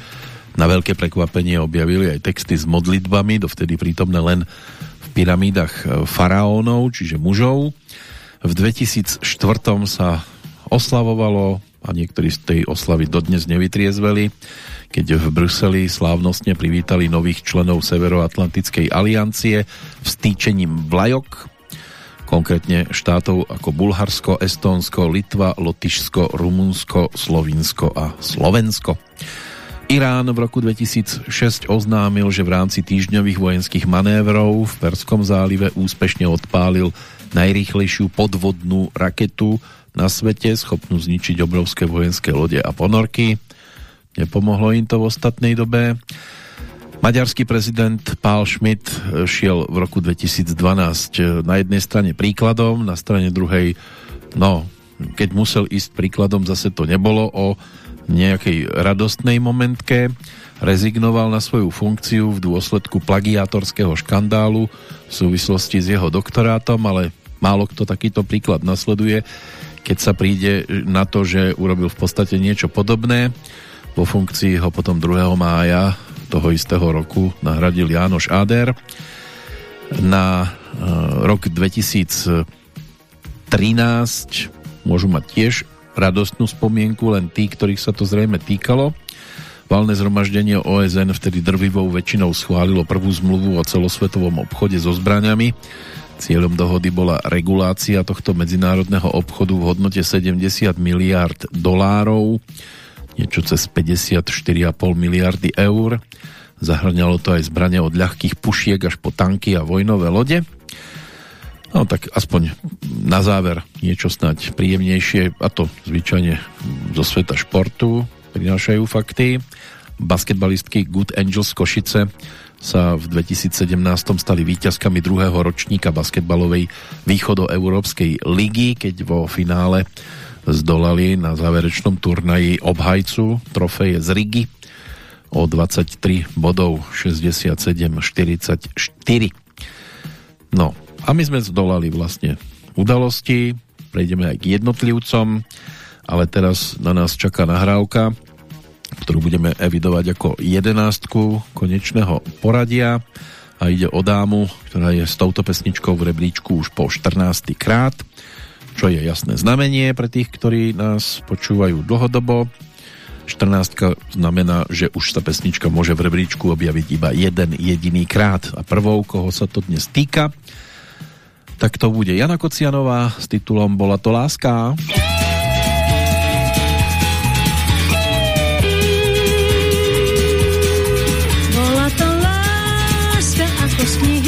na veľké prekvapenie objavili aj texty s modlitbami, dovtedy prítomné len v pyramídach faraónov, čiže mužov. V 2004 sa oslavovalo a niektorí z tej oslavy dodnes nevytriezveli, keď v Bruseli slávnostne privítali nových členov Severoatlantickej aliancie vstýčením vlajok, konkrétne štátov ako Bulharsko, Estónsko, Litva, Lotyšsko, Rumunsko, Slovinsko a Slovensko. Irán v roku 2006 oznámil, že v rámci týždňových vojenských manévrov v Perskom zálive úspešne odpálil najrýchlejšiu podvodnú raketu na svete, schopnú zničiť obrovské vojenské lode a ponorky. Nepomohlo im to v ostatnej dobe. Maďarský prezident Pál Schmidt šiel v roku 2012 na jednej strane príkladom, na strane druhej, no, keď musel ísť príkladom, zase to nebolo o nejakej radostnej momentke, rezignoval na svoju funkciu v dôsledku plagiátorského škandálu v súvislosti s jeho doktorátom, ale málo kto takýto príklad nasleduje, keď sa príde na to, že urobil v podstate niečo podobné. Vo funkcii ho potom 2. mája toho istého roku nahradil Jánoš Áder. Na uh, rok 2013 môžu mať tiež radostnú spomienku len tí, ktorých sa to zrejme týkalo. Valné zhromaždenie OSN vtedy drvivou väčšinou schválilo prvú zmluvu o celosvetovom obchode so zbraniami. Cieľom dohody bola regulácia tohto medzinárodného obchodu v hodnote 70 miliard dolárov, niečo cez 54,5 miliardy eur. Zahrňalo to aj zbrania od ľahkých pušiek až po tanky a vojnové lode. No tak aspoň na záver niečo snať príjemnejšie, a to zvyčajne zo sveta športu prinášajú fakty. Basketbalistky Good Angels Košice sa v 2017 stali víťazkami druhého ročníka basketbalovej východoeurópskej ligy, keď vo finále zdolali na záverečnom turnaji obhajcu trofeje z Rigi o 23 bodov 67-44. No, a my sme zdolali vlastne udalosti, prejdeme aj k jednotlivcom, ale teraz na nás čaká nahrávka, ktorú budeme evidovať ako jedenástku konečného poradia a ide o dámu, ktorá je s touto pesničkou v rebríčku už po 14. krát, čo je jasné znamenie pre tých, ktorí nás počúvajú dlhodobo. 14 znamená, že už sa pesnička môže v rebríčku objaviť iba jeden jediný krát a prvou, koho sa to dnes týka, tak to bude Jana Kocianová s titulom Bola to láska. Bola láska ako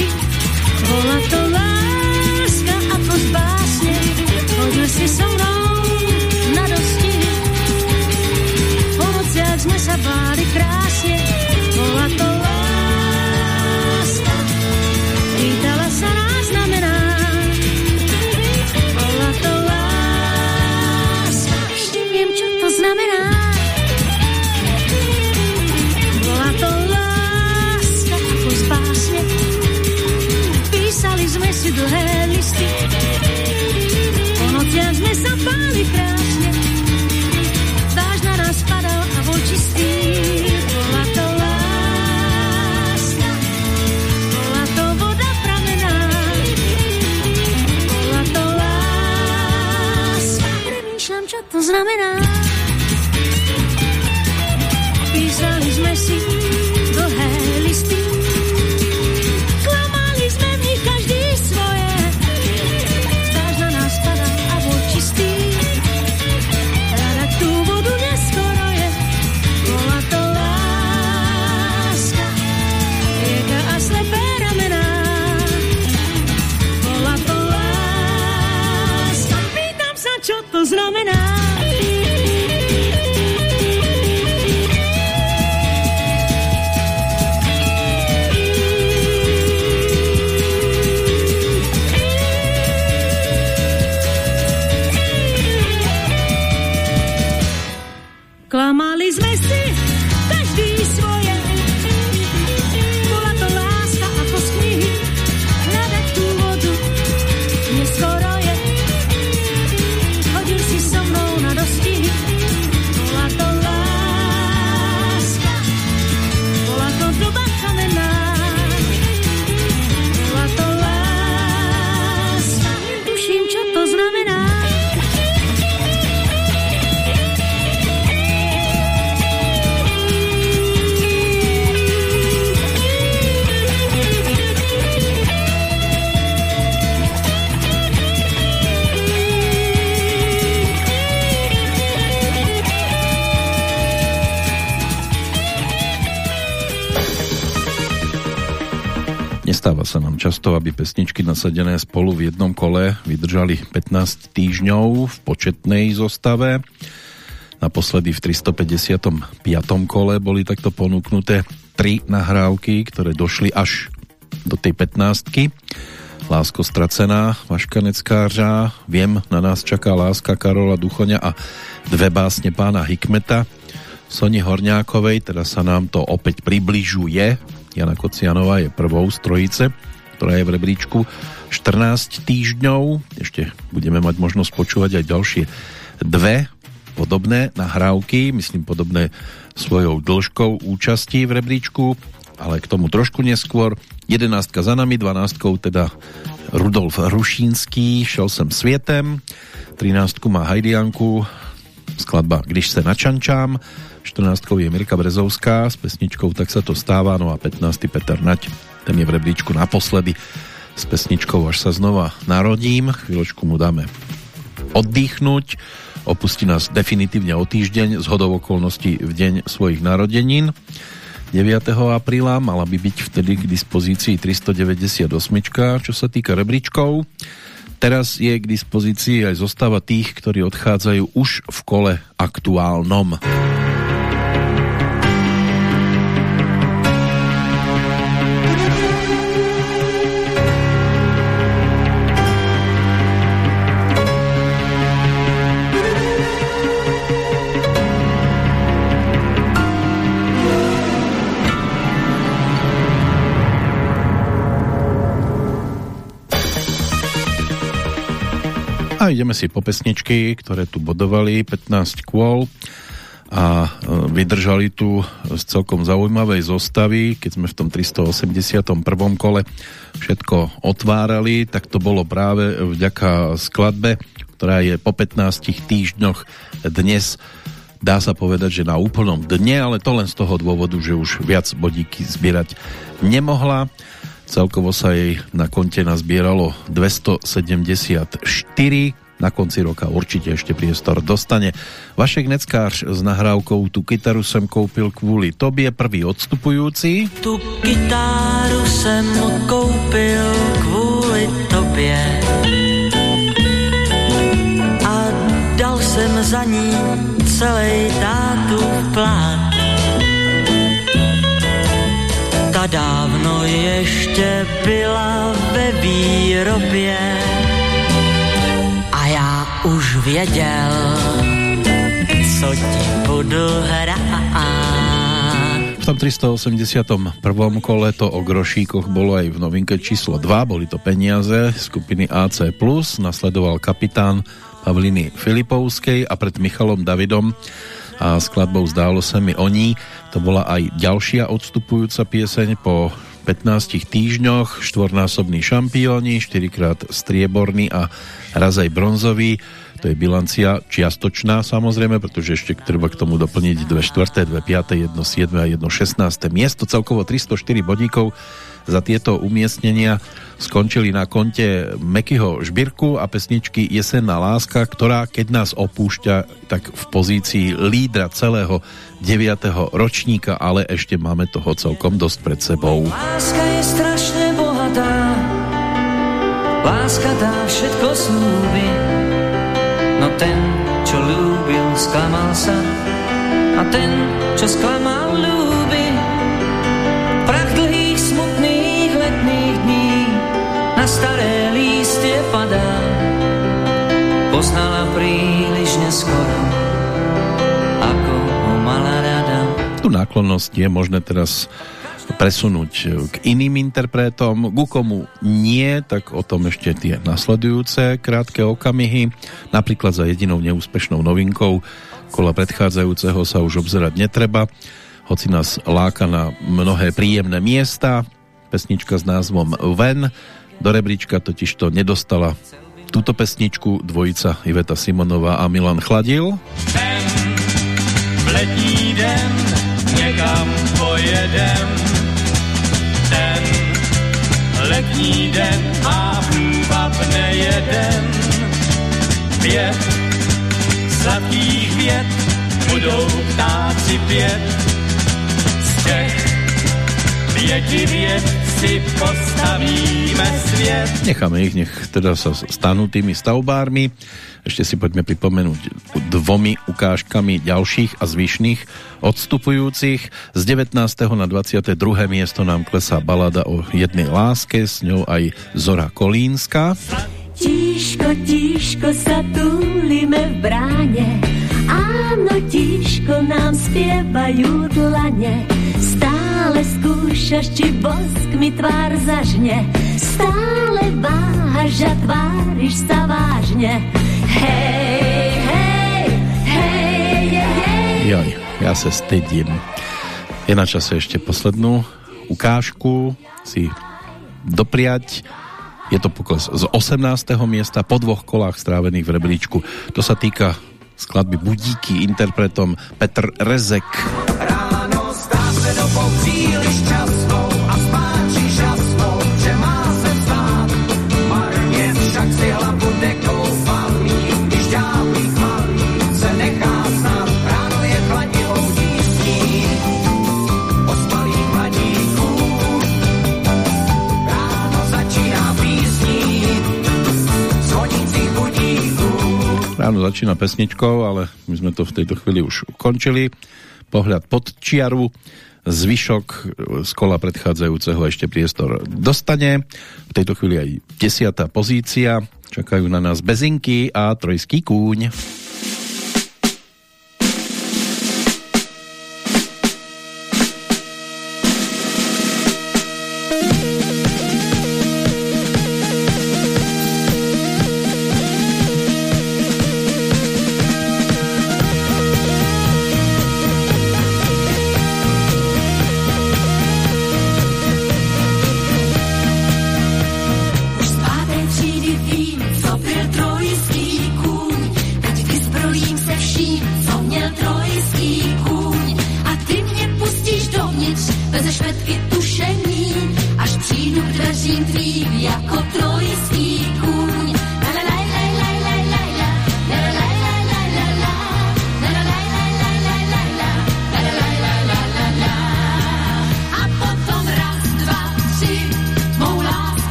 aby pesničky nasadené spolu v jednom kole vydržali 15 týždňov v početnej zostave. Naposledy v 355. kole boli takto ponúknuté tri nahrávky, ktoré došli až do tej 15 Lásko stracená, Vaškaneckářa, Viem, na nás čaká láska Karola Duchoňa a dve básne pána Hikmeta. Soni Horňákovej, teda sa nám to opäť približuje. Jana Kocianová je prvou z trojice, ktorá je v rebríčku 14 týždňov. Ešte budeme mať možnosť počúvať aj ďalšie dve podobné nahrávky, myslím podobné svojou dĺžkou účasti v rebríčku, ale k tomu trošku neskôr. 11 za nami, 12 teda Rudolf Rušínský, Šel sem svietem, 13 má Hajdianku, skladba Když se načančám, 14 je Mirka Brezovská s pesničkou Tak sa to stáva, no a 15 Peter Nať, ten je v rebríčku naposledy s pesničkou Až sa znova narodím, chvíľočku mu dáme oddychnúť, opustí nás definitívne o týždeň z hodov okolností v deň svojich narodenín 9. apríla mala by byť vtedy k dispozícii 398, čo sa týka rebríčkov. Teraz je k dispozícii aj zostava tých, ktorí odchádzajú už v kole aktuálnom. A ideme si po pesničky, ktoré tu bodovali 15 kôl a e, vydržali tu z celkom zaujímavej zostavy, keď sme v tom 381. kole všetko otvárali, tak to bolo práve vďaka skladbe, ktorá je po 15 týždňoch dnes dá sa povedať, že na úplnom dne, ale to len z toho dôvodu, že už viac bodíky zbierať nemohla. Celkovo sa jej na konte nazbieralo 274. Na konci roka určite ešte priestor dostane. Vašek Neckář s nahrávkou Tu kytaru sem koupil kvôli tobie, prvý odstupujúci. Tu kytáru jsem koupil kvůli tobě a dal jsem za ní celý tátu plán. Dávno ještě byla ve výrobě a já už věděl, co ti budu hrát. V tom 381. kole to o grošíkoch bolo aj v novinke číslo 2, boli to peniaze skupiny AC+, nasledoval kapitán Pavliny Filipovskej a pred Michalom Davidom a skladbou Zdálo sa mi o ní. To bola aj ďalšia odstupujúca pieseň po 15 týždňoch, štvornásobní šampióni, 4 krát strieborný a raz aj bronzový. To je bilancia čiastočná samozrejme, pretože ešte treba k tomu doplniť 2 štvrté, 2 piaté, 1 7 a 1 16 miesto, celkovo 304 bodíkov za tieto umiestnenia skončili na konte Mekyho Žbirku a pesničky Jesenná láska, ktorá keď nás opúšťa, tak v pozícii lídra celého 9. ročníka, ale ešte máme toho celkom dosť pred sebou. Láska je strašne bohatá, láska dá všetko slúby, No ten, čo ľúbil, sklamal sa a ten, čo sklamal, ľúbi. Prach dlhých, smutných letných dní na staré lístie padá. Poznala príliš neskoro, ako. Tu náklonnosť je možné teraz presunúť k iným interpretom, ku komu nie, tak o tom ešte tie nasledujúce krátke okamihy. Napríklad za jedinou neúspešnou novinkou kola predchádzajúceho sa už obzerať netreba, hoci nás láka na mnohé príjemné miesta. Pesnička s názvom Ven, do rebríčka totiž to nedostala túto pesničku dvojica Iveta Simonová a Milan Chladil. v letní den někam pojedem. Ten letní den má průvab nejeden. Pět sladkých vět budou ptáci pět. Z těch pěti vět si postavíme svět. Necháme ich, nech teda sa stanú tými stavbármi. Ešte si poďme pripomenúť dvomi ukážkami ďalších a zvyšných odstupujúcich. Z 19. na 22. miesto nám klesá balada o jednej láske, s ňou aj Zora Kolínska. Tíško, tíško sa túlime v bráne, áno, tíško nám spievajú dlane. Stále skúšaš, či bosk mi tvár zažne, stále váhaš a tváriš sa vážne. Hej, hej, hej, hej, hej. Joj, ja sa stydím. Je na čase ešte poslednú ukážku si dopriať. Je to pokles z 18. miesta po dvoch kolách strávených v rebríčku. To sa týka skladby Budíky interpretom Petr Rezek. Ráno začína pesničkou, ale my sme to v tejto chvíli už ukončili. Pohľad pod čiaru, zvyšok z kola predchádzajúceho ešte priestor dostane. V tejto chvíli aj desiatá pozícia. Čakajú na nás Bezinky a Trojský kúň.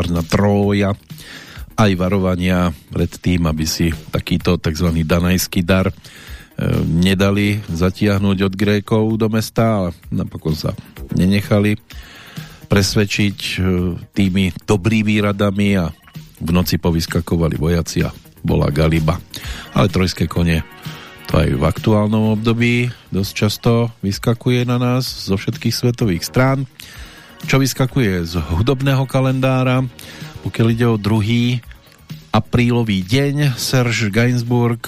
Legendárna Trója, aj varovania pred tým, aby si takýto tzv. danajský dar e, nedali zatiahnuť od Grékov do mesta, ale napokon sa nenechali presvedčiť e, tými dobrými radami a v noci povyskakovali vojaci a bola Galiba. Ale trojské kone to aj v aktuálnom období dosť často vyskakuje na nás zo všetkých svetových strán. Čo vyskakuje z hudobného kalendára, pokiaľ ide o druhý aprílový deň, Serge Gainsbourg,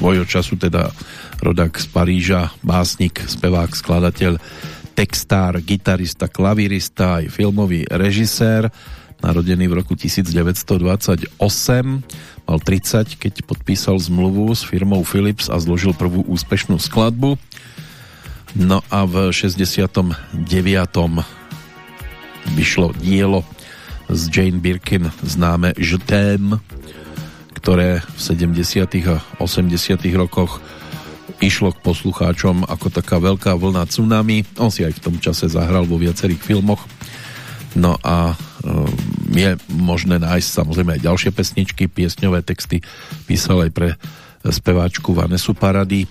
svojho času teda rodak z Paríža, básnik, spevák, skladateľ, textár, gitarista, klavirista, aj filmový režisér, narodený v roku 1928, mal 30, keď podpísal zmluvu s firmou Philips a zložil prvú úspešnú skladbu. No a v 69. vyšlo dielo z Jane Birkin známe t'aime, ktoré v 70. a 80. rokoch išlo k poslucháčom ako taká veľká vlna tsunami. On si aj v tom čase zahral vo viacerých filmoch. No a um, je možné nájsť samozrejme aj ďalšie pesničky, piesňové texty písal aj pre speváčku Vanesu Parady.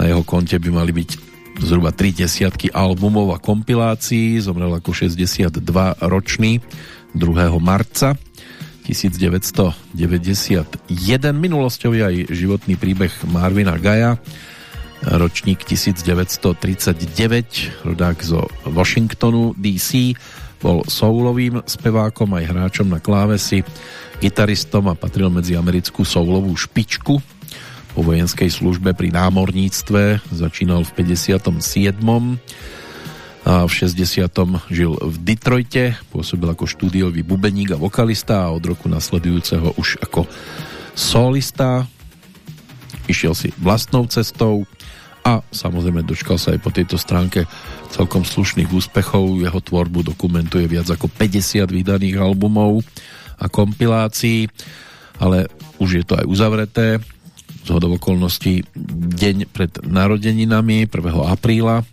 Na jeho konte by mali byť zhruba 3 desiatky albumov a kompilácií. Zomrel ako 62 ročný 2. marca 1991. Minulosťou je aj životný príbeh Marvina Gaja, ročník 1939, rodák zo Washingtonu, DC, bol soulovým spevákom aj hráčom na klávesi, gitaristom a patril medzi americkú soulovú špičku. Po vojenskej službe pri námorníctve začínal v 57 a v 60. žil v Detroite, pôsobil ako štúdiový bubeník a vokalista a od roku nasledujúceho už ako solista. Išiel si vlastnou cestou a samozrejme dočkal sa aj po tejto stránke celkom slušných úspechov. Jeho tvorbu dokumentuje viac ako 50 vydaných albumov a kompilácií, ale už je to aj uzavreté. Z okolností deň pred narodeninami 1. apríla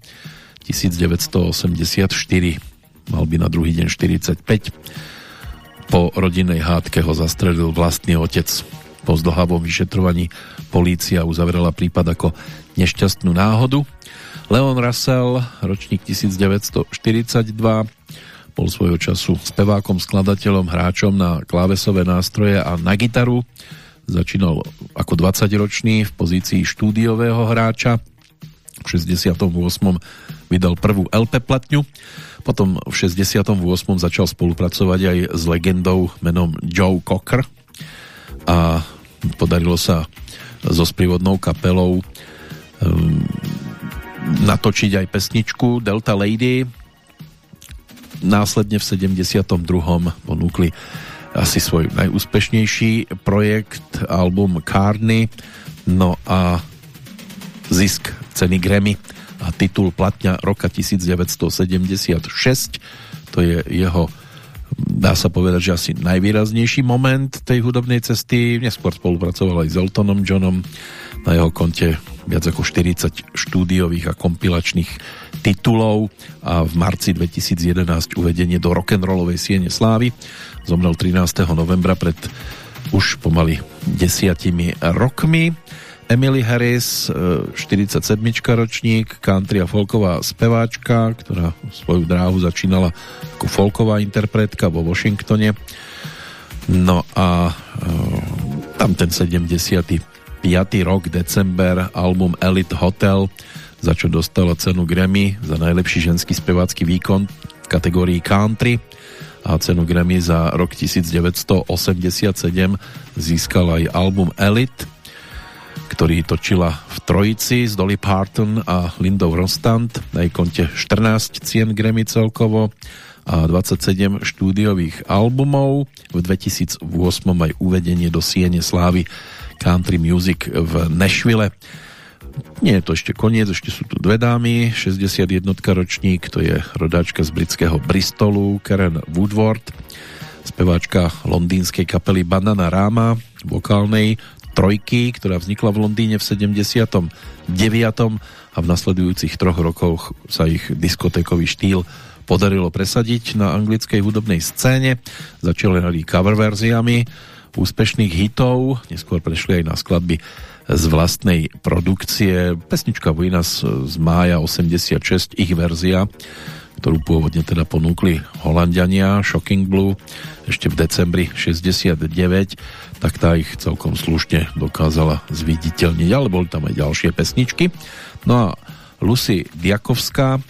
1984 mal by na druhý deň 45 po rodinnej hádke ho zastrelil vlastný otec po zdlhavom vyšetrovaní polícia uzavrela prípad ako nešťastnú náhodu Leon Russell, ročník 1942, bol svojho času spevákom, skladateľom, hráčom na klávesové nástroje a na gitaru. Začínal ako 20-ročný v pozícii štúdiového hráča. V 68. vydal prvú LP platňu. Potom v 68. začal spolupracovať aj s legendou menom Joe Cocker a podarilo sa so sprievodnou kapelou um, natočiť aj pesničku Delta Lady. Následne v 72. ponúkli asi svoj najúspešnejší projekt, album Carney, no a zisk ceny Grammy a titul platňa roka 1976. To je jeho dá sa povedať, že asi najvýraznejší moment tej hudobnej cesty. Neskôr spolupracoval aj s Eltonom Johnom na jeho konte viac ako 40 štúdiových a kompilačných titulov a v marci 2011 uvedenie do rock'n'rollovej siene slávy. Zomrel 13. novembra pred už pomaly desiatimi rokmi. Emily Harris, 47. E, ročník, country a folková speváčka, ktorá svoju dráhu začínala ako folková interpretka vo Washingtone. No a e, tam ten 70 rok, december, album Elite Hotel, za čo dostala cenu Grammy za najlepší ženský spevácky výkon v kategórii country a cenu Grammy za rok 1987 získal aj album Elite, ktorý točila v Trojici s Dolly Parton a Lindou Rostand na jej konte 14 cien Grammy celkovo a 27 štúdiových albumov. V 2008 aj uvedenie do Siene Slávy country music v Nashville. Nie je to ešte koniec, ešte sú tu dve dámy, 61 ročník, to je rodáčka z britského Bristolu, Karen Woodward, speváčka londýnskej kapely Banana Rama, vokálnej trojky, ktorá vznikla v Londýne v 79. a v nasledujúcich troch rokoch sa ich diskotékový štýl podarilo presadiť na anglickej hudobnej scéne. Začali cover verziami úspešných hitov, neskôr prešli aj na skladby z vlastnej produkcie. Pesnička Winas z mája 86, ich verzia, ktorú pôvodne teda ponúkli Holandiania, Shocking Blue, ešte v decembri 69, tak tá ich celkom slušne dokázala zviditeľniť, ale boli tam aj ďalšie pesničky. No a Lucy Diakovská,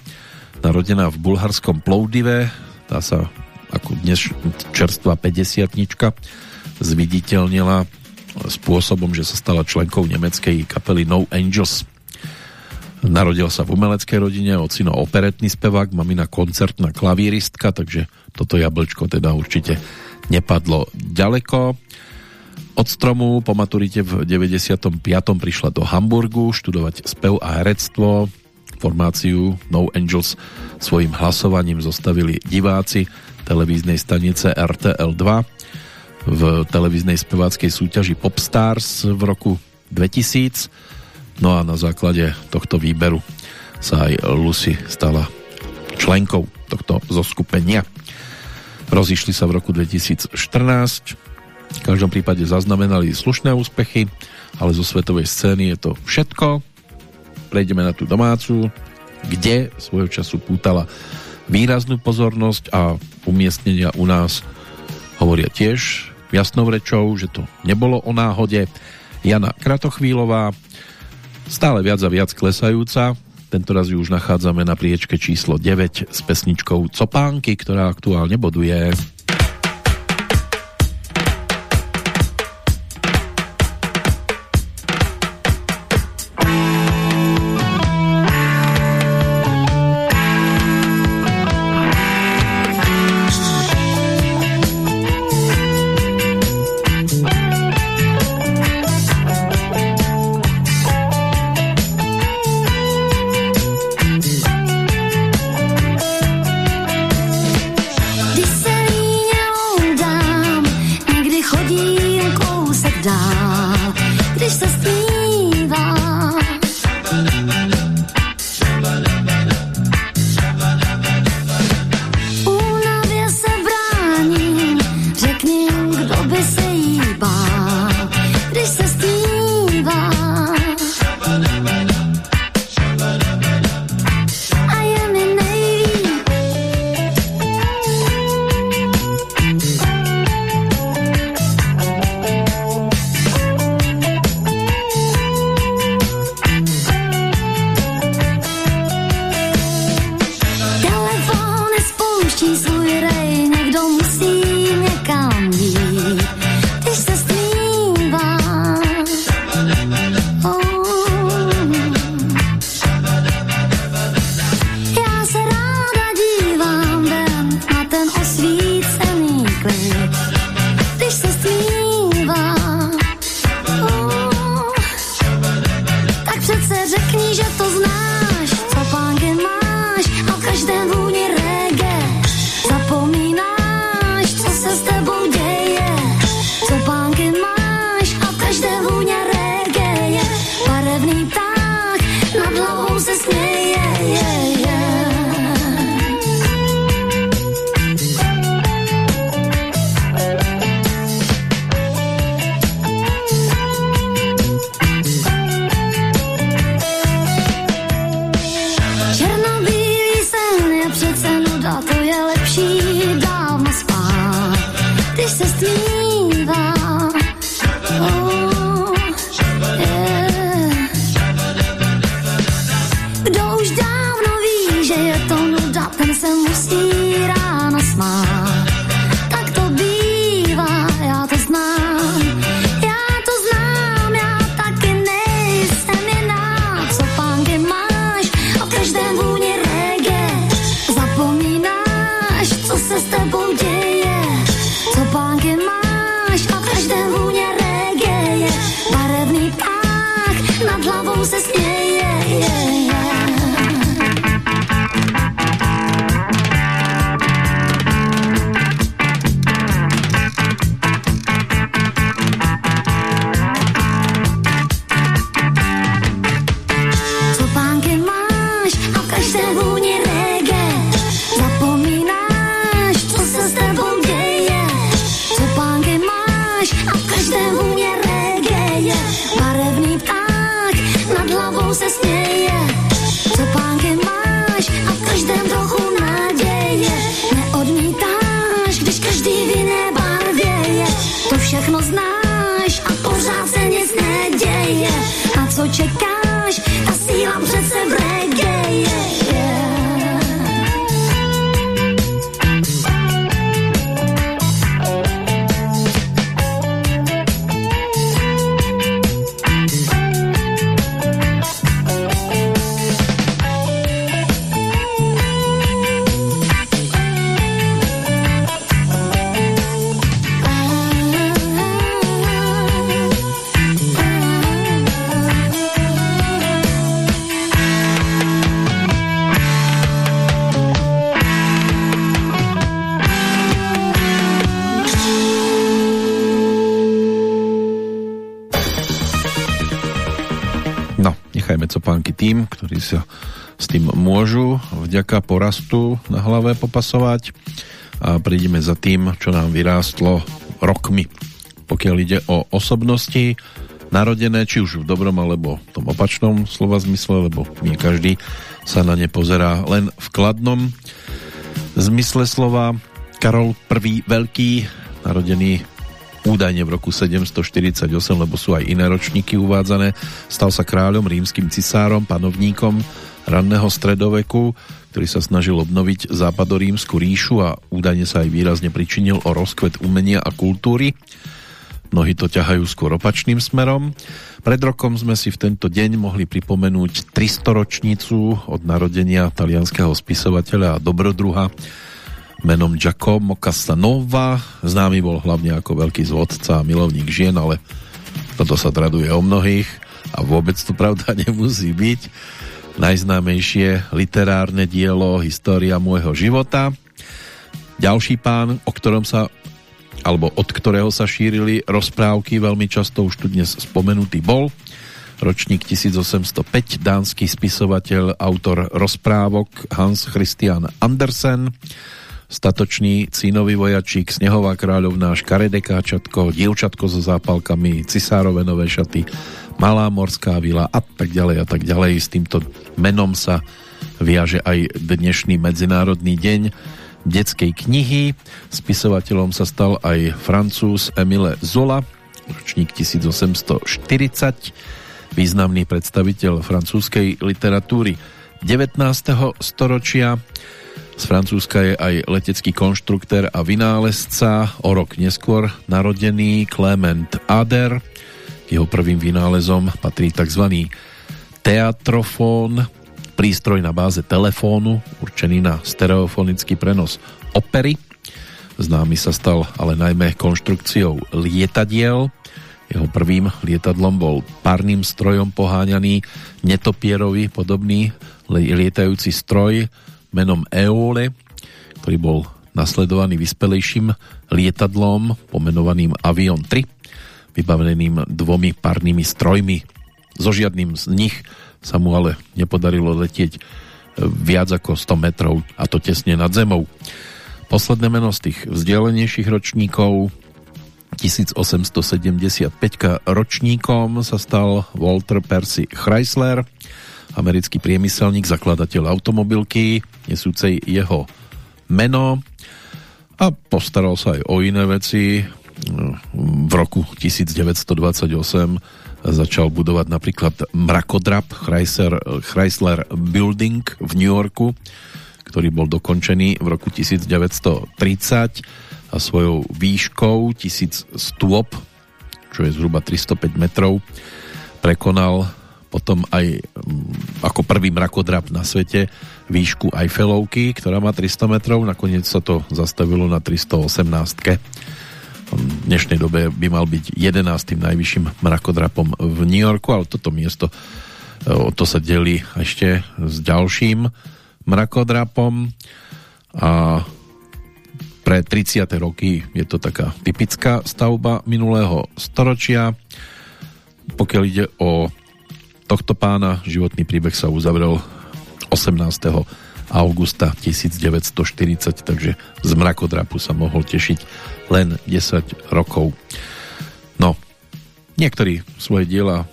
narodená v bulharskom Ploudive, tá sa ako dnes čerstvá 50 zviditeľnila spôsobom, že sa stala členkou nemeckej kapely No Angels. Narodil sa v umeleckej rodine, ocino operetný spevák, mamina koncertná klavíristka, takže toto jablčko teda určite nepadlo ďaleko. Od stromu po maturite v 95. prišla do Hamburgu študovať spev a herectvo. Formáciu No Angels svojim hlasovaním zostavili diváci televíznej stanice RTL 2 v televíznej speváckej súťaži Popstars v roku 2000. No a na základe tohto výberu sa aj Lucy stala členkou tohto zoskupenia. Rozišli sa v roku 2014. V každom prípade zaznamenali slušné úspechy, ale zo svetovej scény je to všetko. Prejdeme na tú domácu, kde svojho času pútala výraznú pozornosť a umiestnenia u nás hovoria tiež jasnou rečou, že to nebolo o náhode. Jana Kratochvílová, stále viac a viac klesajúca, tento raz ju už nachádzame na priečke číslo 9 s pesničkou Copánky, ktorá aktuálne boduje. Vďaka porastu na hlave popasovať a prídeme za tým, čo nám vyrástlo rokmi. Pokiaľ ide o osobnosti, narodené, či už v dobrom alebo v tom opačnom slova zmysle, lebo nie každý sa na ne pozerá len v kladnom zmysle slova. Karol I. Veľký, narodený údajne v roku 748, lebo sú aj iné ročníky uvádzané, stal sa kráľom, rímským cisárom, panovníkom ranného stredoveku, ktorý sa snažil obnoviť západorímsku ríšu a údajne sa aj výrazne pričinil o rozkvet umenia a kultúry. Mnohí to ťahajú skôr opačným smerom. Pred rokom sme si v tento deň mohli pripomenúť 300 ročnicu od narodenia talianského spisovateľa a dobrodruha menom Giacomo Casanova. Známy bol hlavne ako veľký zvodca a milovník žien, ale toto sa traduje o mnohých a vôbec to pravda nemusí byť. Najznámejšie literárne dielo História môjho života. Ďalší pán, o ktorom sa alebo od ktorého sa šírili rozprávky, veľmi často už tu dnes spomenutý bol. Ročník 1805, dánsky spisovateľ, autor rozprávok Hans Christian Andersen, statočný cínový vojačík, Snehová kráľovná, škaredé káčatko, dievčatko so zápalkami, cisárove nové šaty, malá morská vila a tak ďalej a tak ďalej. S týmto menom sa viaže aj dnešný Medzinárodný deň detskej knihy. Spisovateľom sa stal aj francúz Emile Zola, ročník 1840, významný predstaviteľ francúzskej literatúry 19. storočia. Z Francúzska je aj letecký konštruktér a vynálezca, o rok neskôr narodený Clement Ader. Jeho prvým vynálezom patrí tzv. teatrofón, prístroj na báze telefónu, určený na stereofonický prenos opery. Známy sa stal ale najmä konštrukciou lietadiel. Jeho prvým lietadlom bol párnym strojom poháňaný netopierový podobný lietajúci stroj menom Eole, ktorý bol nasledovaný vyspelejším lietadlom pomenovaným Avion 3, vybaveným dvomi párnymi strojmi. So žiadnym z nich sa mu ale nepodarilo letieť viac ako 100 metrov a to tesne nad zemou. Posledné meno z tých vzdialenejších ročníkov 1875 ročníkom sa stal Walter Percy Chrysler, americký priemyselník, zakladateľ automobilky, nesúcej jeho meno a postaral sa aj o iné veci. V roku 1928 začal budovať napríklad mrakodrap Chrysler, Chrysler Building v New Yorku, ktorý bol dokončený v roku 1930 a svojou výškou 1000 stôp, čo je zhruba 305 metrov, prekonal potom aj mm, ako prvý mrakodrap na svete výšku Eiffelovky, ktorá má 300 metrov, nakoniec sa to zastavilo na 318 v dnešnej dobe by mal byť 11. najvyšším mrakodrapom v New Yorku, ale toto miesto o to sa delí ešte s ďalším mrakodrapom a pre 30. roky je to taká typická stavba minulého storočia. Pokiaľ ide o tohto pána, životný príbeh sa uzavrel 18. augusta 1940, takže z mrakodrapu sa mohol tešiť len 10 rokov. No, niektorí svoje diela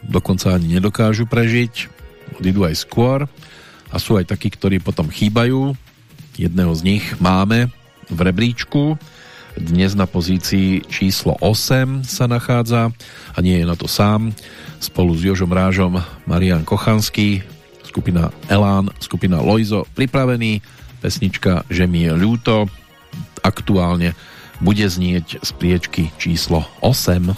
dokonca ani nedokážu prežiť. odídu aj skôr a sú aj takí, ktorí potom chýbajú. Jedného z nich máme v rebríčku. Dnes na pozícii číslo 8 sa nachádza a nie je na to sám. Spolu s Jožom Rážom Marian Kochanský, skupina Elán, skupina Lojzo pripravený. Pesnička Že mi je ľúto aktuálne bude znieť z priečky číslo 8.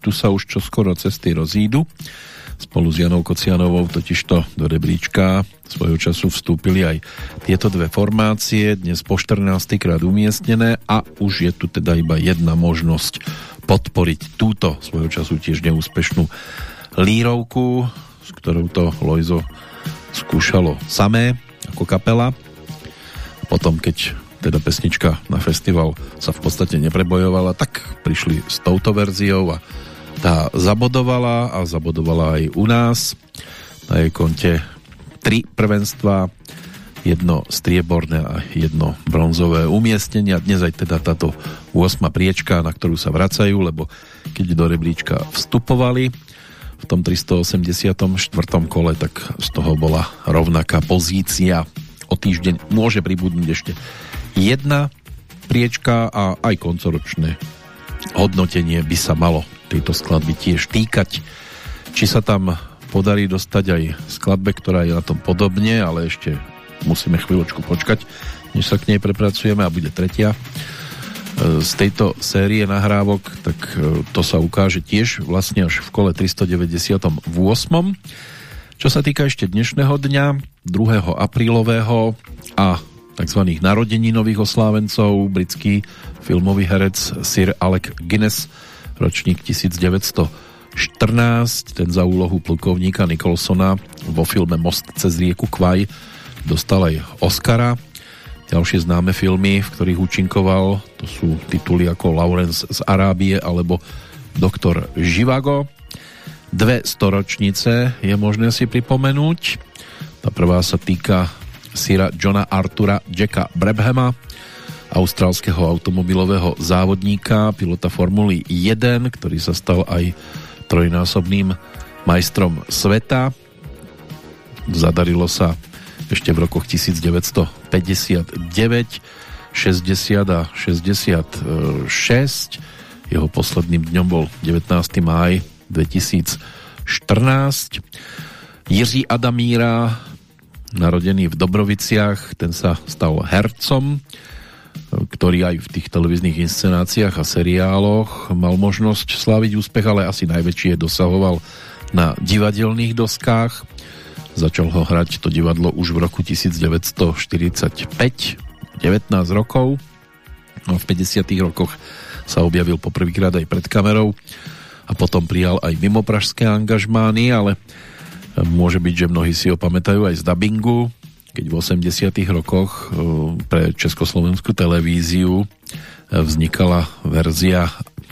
tu sa už čoskoro cesty rozídu. Spolu s Janou Kocianovou totižto do rebríčka svojho času vstúpili aj tieto dve formácie, dnes po 14. krát umiestnené a už je tu teda iba jedna možnosť podporiť túto svojho času tiež neúspešnú lírovku, s ktorou to Lojzo skúšalo samé ako kapela. Potom, keď teda pesnička na festival sa v podstate neprebojovala, tak prišli s touto verziou a tá zabodovala a zabodovala aj u nás. Na jej konte tri prvenstva, jedno strieborné a jedno bronzové umiestnenie. A dnes aj teda táto 8. priečka, na ktorú sa vracajú, lebo keď do rebríčka vstupovali v tom 384. kole, tak z toho bola rovnaká pozícia. O týždeň môže pribudnúť ešte jedna priečka a aj koncoročné hodnotenie by sa malo tejto skladby tiež týkať. Či sa tam podarí dostať aj skladbe, ktorá je na tom podobne, ale ešte musíme chvíľočku počkať, než sa k nej prepracujeme a bude tretia e, z tejto série nahrávok, tak e, to sa ukáže tiež vlastne až v kole 398. Čo sa týka ešte dnešného dňa, 2. aprílového a tzv. narodeninových oslávencov, britský filmový herec Sir Alec Guinness, ročník 1914, ten za úlohu plukovníka Nicholsona vo filme Most cez rieku Kvaj dostal aj Oscara. Ďalšie známe filmy, v ktorých účinkoval, to sú tituly ako Lawrence z Arábie alebo Doktor Živago. Dve storočnice je možné si pripomenúť. Tá prvá sa týka Sira Johna Artura Jacka Brabhama, austrálskeho automobilového závodníka, pilota Formuly 1, ktorý sa stal aj trojnásobným majstrom sveta. Zadarilo sa ešte v rokoch 1959, 60 a 66. Jeho posledným dňom bol 19. máj 2014. Jiří Adamíra, narodený v Dobroviciach, ten sa stal hercom, ktorý aj v tých televíznych inscenáciách a seriáloch mal možnosť sláviť úspech, ale asi najväčšie dosahoval na divadelných doskách. Začal ho hrať to divadlo už v roku 1945, 19 rokov. No v 50 rokoch sa objavil poprvýkrát aj pred kamerou a potom prijal aj mimo pražské angažmány, ale môže byť, že mnohí si ho pamätajú aj z dubbingu, keď v 80 rokoch e, pre Československú televíziu e, vznikala verzia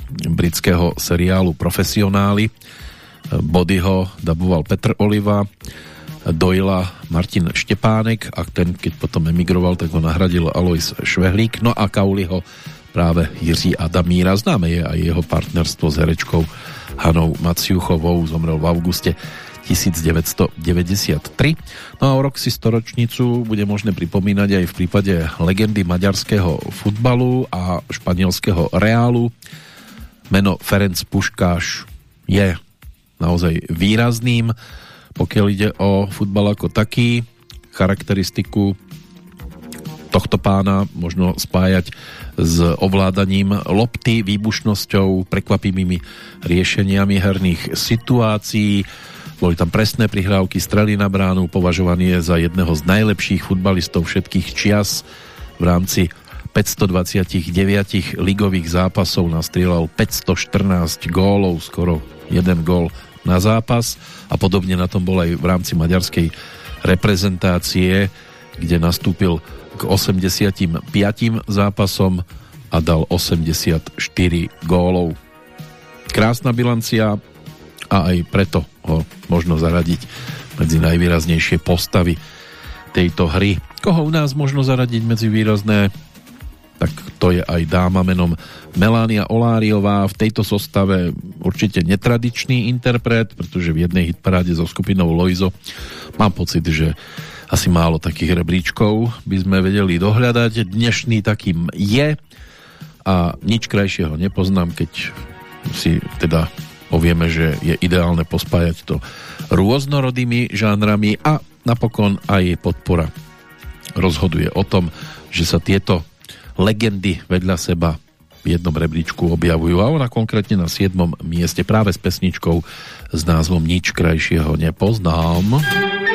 britského seriálu Profesionáli. E, Bodyho daboval Petr Oliva, Dojla Martin Štepánek a ten, keď potom emigroval, tak ho nahradil Alois Švehlík. No a Kauliho práve Jiří Adamíra. Známe je aj jeho partnerstvo s herečkou Hanou Maciuchovou. Zomrel v auguste 1993. No a o rok si storočnicu bude možné pripomínať aj v prípade legendy maďarského futbalu a španielského Reálu. Meno Ferenc Puškáš je naozaj výrazným, pokiaľ ide o futbal ako taký. Charakteristiku tohto pána možno spájať s ovládaním lopty, výbušnosťou, prekvapivými riešeniami herných situácií, boli tam presné prihrávky, strely na bránu, považovaný je za jedného z najlepších futbalistov všetkých čias. V rámci 529 ligových zápasov nastrieľal 514 gólov, skoro jeden gól na zápas a podobne na tom bol aj v rámci maďarskej reprezentácie, kde nastúpil k 85 zápasom a dal 84 gólov. Krásna bilancia a aj preto ho možno zaradiť medzi najvýraznejšie postavy tejto hry. Koho u nás možno zaradiť medzi výrazné tak to je aj dáma menom Melania Oláriová v tejto zostave určite netradičný interpret, pretože v jednej hitparáde so skupinou Loizo mám pocit, že asi málo takých rebríčkov by sme vedeli dohľadať. Dnešný takým je a nič krajšieho nepoznám, keď si teda povieme, že je ideálne pospájať to rôznorodými žánrami a napokon aj podpora rozhoduje o tom, že sa tieto legendy vedľa seba v jednom rebríčku objavujú a ona konkrétne na 7. mieste práve s pesničkou s názvom Nič krajšieho nepoznám. stáť,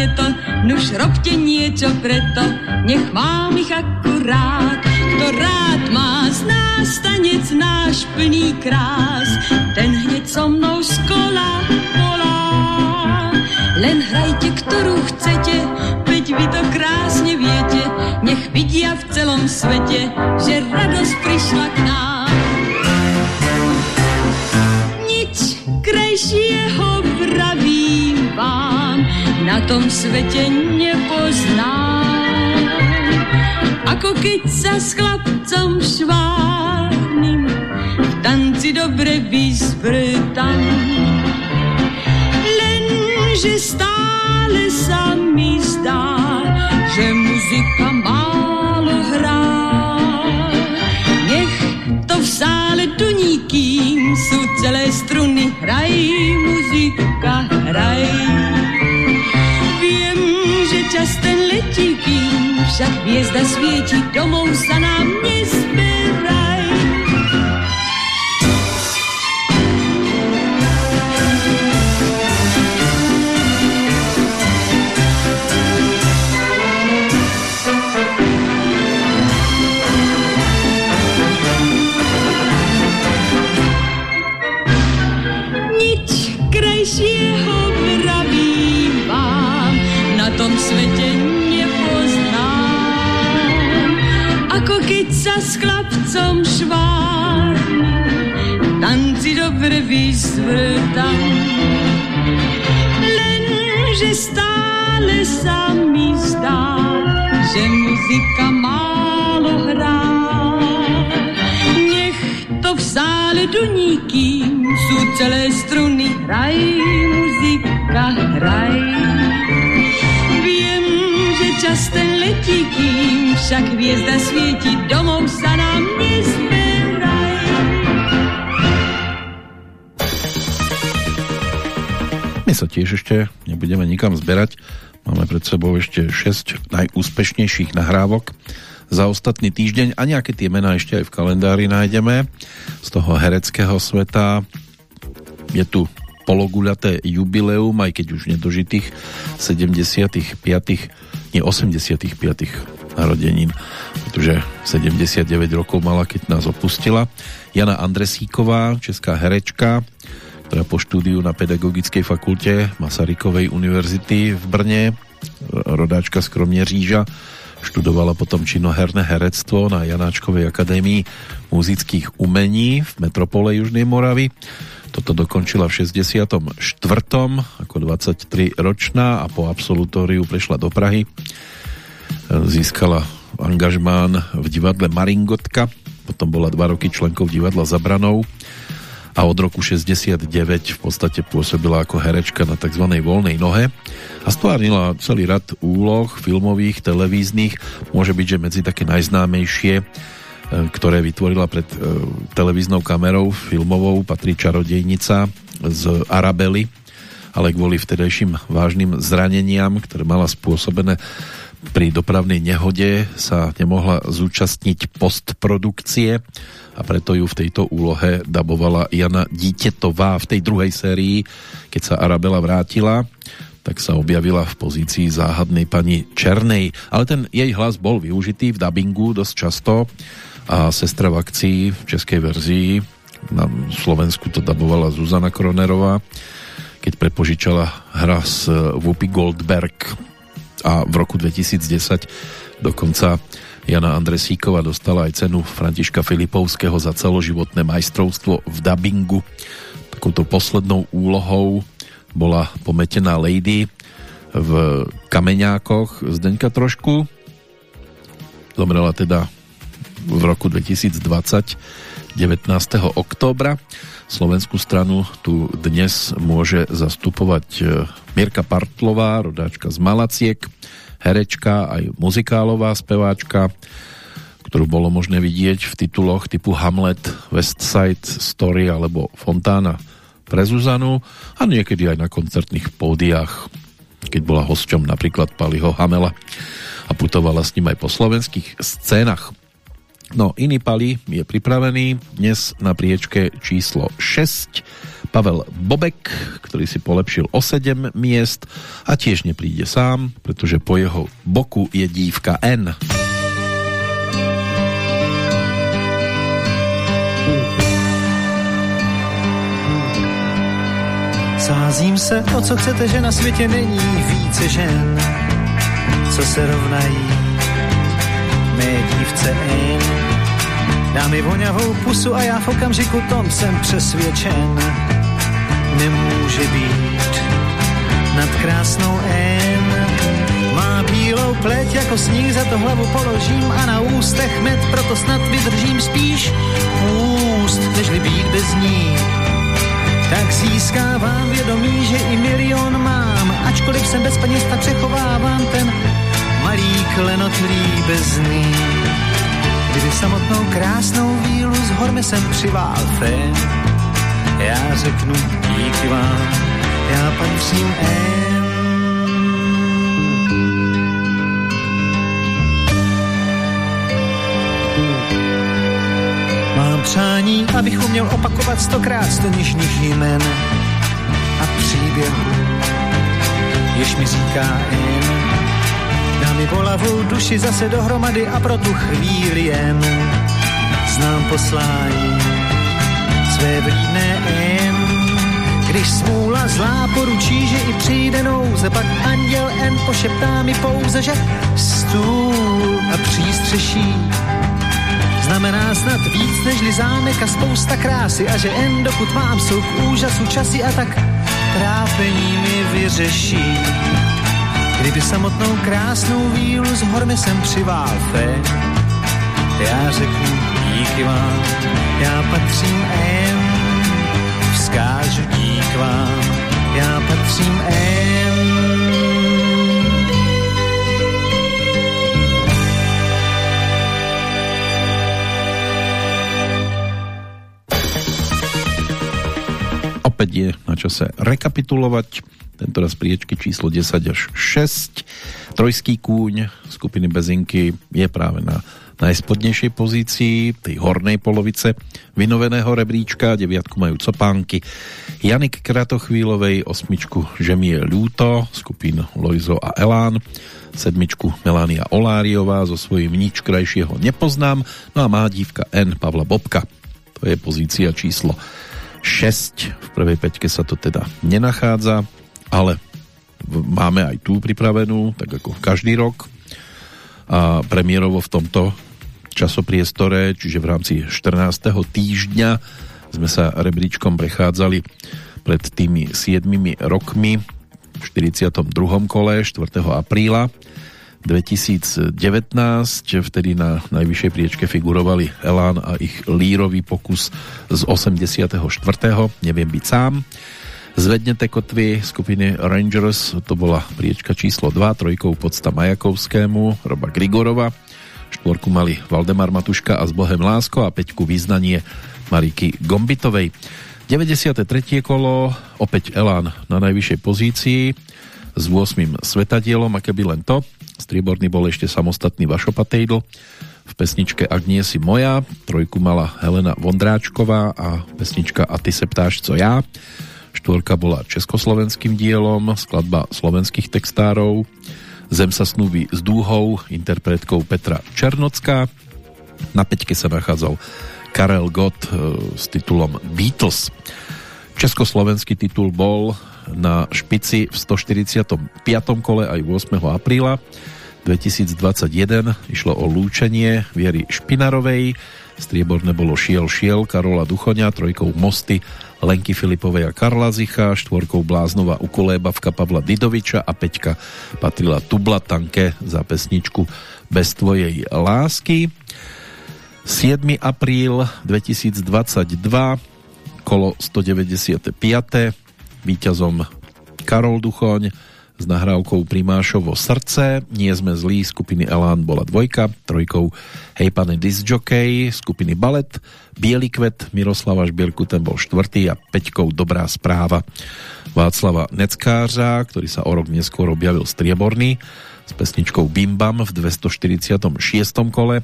je to, nuž robte niečo preto, nech mám ich akurát. Kto rád má z nás tanec náš plný krás, ten hneď so mnou z kola volá. Len hrajte, ktorú chcete, veď vy to krásne viete, nech vidia v celom svete, že radosť prišla k nám. Nič krajšieho vravím vám, na tom svete nepoznám. Ako keď sa s chlapcom švárnym v tanci dobre vyzvrtam. Lenže stále sa mi zdá, že muzika málo hrá. Nech to v sále duní, kým sú celé struny, hraj, muzika, hraj. Však hviezda svieti, domov sa nám nezberaj. Vyzvrtam. Lenže stále sa mi zdá, že muzika málo hrá. Nech to v sále duní, kým sú celé struny, hraj, muzika, hraj. Viem, že čas ten letí, kým však hviezda svieti, domov sa nám tiež ešte nebudeme nikam zberať. Máme pred sebou ešte 6 najúspešnejších nahrávok za ostatný týždeň a nejaké tie mená ešte aj v kalendári nájdeme. Z toho hereckého sveta je tu pologuľaté jubileum, aj keď už nedožitých 75. nie 85. narodenín, pretože 79 rokov mala, keď nás opustila. Jana Andresíková, česká herečka, ktorá po štúdiu na Pedagogickej fakulte Masarykovej univerzity v Brne, rodáčka z Kroměříža, študovala potom činoherné herectvo na Janáčkovej akadémii muzických umení v metropole Južnej Moravy. Toto dokončila v 64. ako 23 ročná a po absolutóriu prešla do Prahy. Získala angažmán v divadle Maringotka, potom bola dva roky členkou divadla Zabranou a od roku 69 v podstate pôsobila ako herečka na tzv. voľnej nohe a stvárnila celý rad úloh filmových, televíznych, môže byť, že medzi také najznámejšie e, ktoré vytvorila pred e, televíznou kamerou filmovou patrí Čarodejnica z Arabely ale kvôli vtedajším vážnym zraneniam, ktoré mala spôsobené pri dopravnej nehode sa nemohla zúčastniť postprodukcie a preto ju v tejto úlohe dabovala Jana Dítetová v tej druhej sérii, keď sa Arabela vrátila tak sa objavila v pozícii záhadnej pani Černej, ale ten jej hlas bol využitý v dabingu dosť často a sestra v akcii v českej verzii na Slovensku to dabovala Zuzana Kronerová, keď prepožičala hra s Whoopi Goldberg a v roku 2010 dokonca Jana Andresíková dostala aj cenu Františka Filipovského za celoživotné majstrovstvo v dabingu. Takouto poslednou úlohou bola pometená Lady v Kameňákoch Zdeňka trošku. Zomrela teda v roku 2020 19. októbra. Slovenskú stranu tu dnes môže zastupovať e, Mirka Partlová, rodáčka z Malaciek, herečka, aj muzikálová speváčka, ktorú bolo možné vidieť v tituloch typu Hamlet, West Side Story alebo Fontána pre Zuzanu a niekedy aj na koncertných pódiách, keď bola hosťom napríklad Paliho Hamela a putovala s ním aj po slovenských scénach. No, iný Pali je pripravený dnes na priečke číslo 6 Pavel Bobek, ktorý si polepšil o 7 miest a tiež nepríde sám, pretože po jeho boku je dívka N. Sázím se, o co chcete, že na světě není více žen, co se rovnají N. Dá mi voňavou pusu a já v okamžiku tom jsem přesvědčen. Nemůže být nad krásnou N. Má bílou pleť jako sníh, za to hlavu položím a na ústech med, proto snad vydržím spíš úst, nežli být bez ní tak získávám vědomí, že i milion mám. Ačkoliv jsem bez peněz, tak přechovávám ten malý klenot líbezný. Kdyby samotnou krásnou vílu z hormy jsem přivál fén, já řeknu díky vám, já patřím N. Mám přání, abych uměl opakovat stokrát sto nižných jmen a příběhů, jež mi říká jen. Mi bolavou duši zase dohromady a pro tu chvíli jen znám poslání své vlídné jen. Když smůla zlá poručí, že i přijde nouze, pak anděl N pošeptá mi pouze, že stůl a přístřeší znamená snad víc nežli zámek a spousta krásy a že jen dokud mám jsou k úžasu časy a tak trápení mi vyřeší. Kdyby samotnou krásnou vílu z hormy jsem přivál fé, já řeknu díky vám, já patřím M, vzkážu dík vám, já patřím M. Opäť je na čase rekapitulovať tentoraz priečky číslo 10 až 6. Trojský kúň skupiny Bezinky je práve na najspodnejšej pozícii, tej hornej polovice vynoveného rebríčka, deviatku majú copánky, Janik Kratochvílovej, osmičku Že mi je ľúto, skupín Lojzo a Elán, sedmičku Melania Oláriová so svojím nič krajšieho nepoznám, no a má dívka N Pavla Bobka. To je pozícia číslo 6. V prvej peťke sa to teda nenachádza, ale máme aj tú pripravenú, tak ako každý rok. A premiérovo v tomto časopriestore, čiže v rámci 14. týždňa sme sa rebríčkom prechádzali pred tými 7 rokmi v 42. kole 4. apríla 2019, vtedy na najvyššej priečke figurovali Elán a ich lírový pokus z 84. Neviem byť sám. Zvednete kotvy skupiny Rangers, to bola priečka číslo 2, trojkou podsta Majakovskému, Roba Grigorova, štvorku mali Valdemar Matuška a s Bohem Lásko a peťku význanie Mariky Gombitovej. 93. kolo, opäť Elán na najvyššej pozícii s 8. svetadielom, a keby len to. Strieborný bol ešte samostatný Vašo Patejdl v pesničke Ak nie si moja. Trojku mala Helena Vondráčková a pesnička A ty se ptáš, co já. Štvorka bola československým dielom, skladba slovenských textárov. Zem sa snúbi s dúhou, interpretkou Petra Černocká. Na peťke sa nachádzal Karel Gott e, s titulom Beatles. Československý titul bol na špici v 145. kole aj 8. apríla 2021. Išlo o lúčenie Viery Špinarovej, strieborné bolo Šiel Šiel Karola Duchoňa, trojkou Mosty Lenky Filipovej a Karla Zicha, štvorkou Bláznova ukolébavka Pavla Didoviča a peťka patrila Tubla Tanke za pesničku Bez tvojej lásky. 7. apríl 2022 kolo 195. Výťazom Karol Duchoň s nahrávkou Primášovo srdce. Nie sme zlí, skupiny Elán bola dvojka, trojkou Hej pane disjockey, skupiny Balet, Bielý kvet Miroslava Žbierku, ten bol štvrtý a peťkou Dobrá správa Václava Neckářa, ktorý sa o rok neskôr objavil strieborný s pesničkou Bim Bam v 246. kole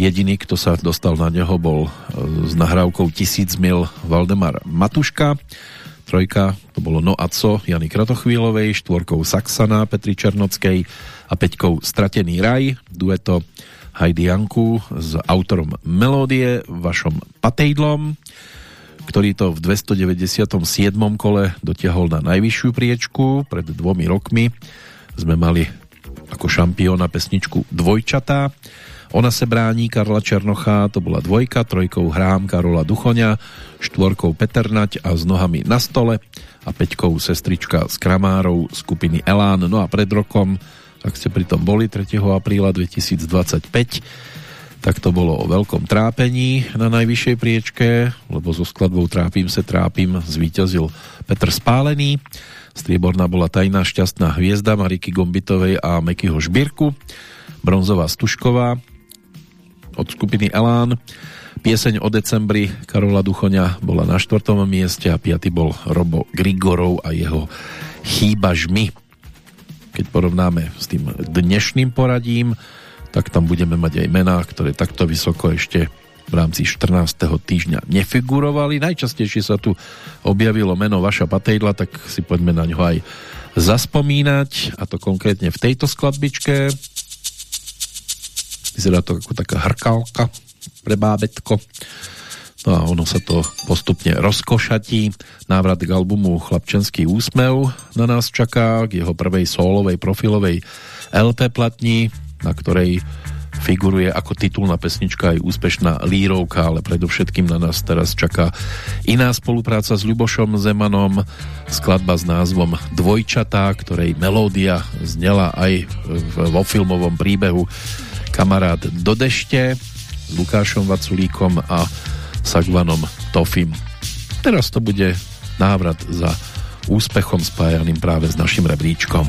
Jediný, kto sa dostal na neho, bol e, s nahrávkou Tisíc mil Valdemar Matuška. Trojka to bolo No a co Jany Kratochvílovej, štvorkou Saxana Petri Černockej a peťkou Stratený raj, dueto Heidi Janku s autorom melódie Vašom Patejdlom, ktorý to v 297. kole dotiahol na najvyššiu priečku pred dvomi rokmi. Sme mali ako šampióna pesničku Dvojčatá. Ona se brání Karla Černocha, to bola dvojka, trojkou Hrám Karola Duchoňa, štvorkou Peternať a s nohami na stole a peťkou sestrička z Kramárov skupiny Elán. No a pred rokom, ak ste pri tom boli 3. apríla 2025, tak to bolo o veľkom trápení na najvyššej priečke, lebo so skladbou Trápim se trápim zvíťazil Petr Spálený. Strieborná bola tajná šťastná hviezda Mariky Gombitovej a Mekyho Žbírku. Bronzová Stušková od skupiny Elán. Pieseň o decembri Karola Duchoňa bola na štvrtom mieste a piaty bol Robo Grigorov a jeho Chýbaž mi. Keď porovnáme s tým dnešným poradím, tak tam budeme mať aj mená, ktoré takto vysoko ešte v rámci 14. týždňa nefigurovali. Najčastejšie sa tu objavilo meno Vaša Patejdla, tak si poďme na ňo aj zaspomínať, a to konkrétne v tejto skladbičke. Vyzerá to ako taká hrkálka pre bábetko. No a ono sa to postupne rozkošatí. Návrat k albumu Chlapčenský úsmev na nás čaká, k jeho prvej solovej profilovej LP platni, na ktorej figuruje ako titulná pesnička aj úspešná lírovka, ale predovšetkým na nás teraz čaká iná spolupráca s Ľubošom Zemanom, skladba s názvom Dvojčatá, ktorej melódia znela aj vo filmovom príbehu Kamarát do dešte s Lukášom Vaculíkom a Sagvanom Tofim. Teraz to bude návrat za úspechom spájaným práve s našim rebríčkom.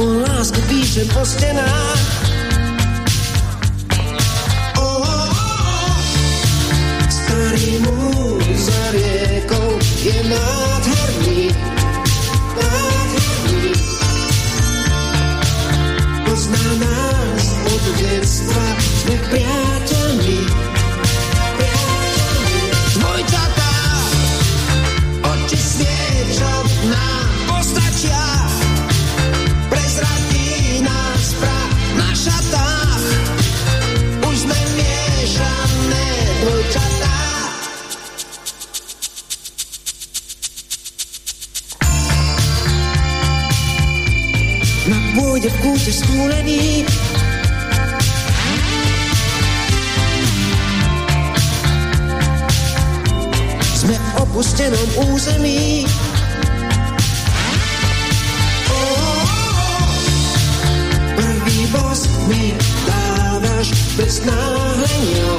O lásku píšem po stenách Ó, ó, ó. Starý múr za riekou je nádherný Na pôde v kúte skúlený. Sme v opustenom území. Ó, ó, ó. Prvý bos mi dávaš bez náhlenia.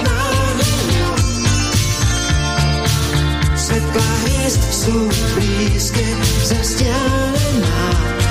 Náhlenia. Svetlá hviezd sú blízke Zasťalená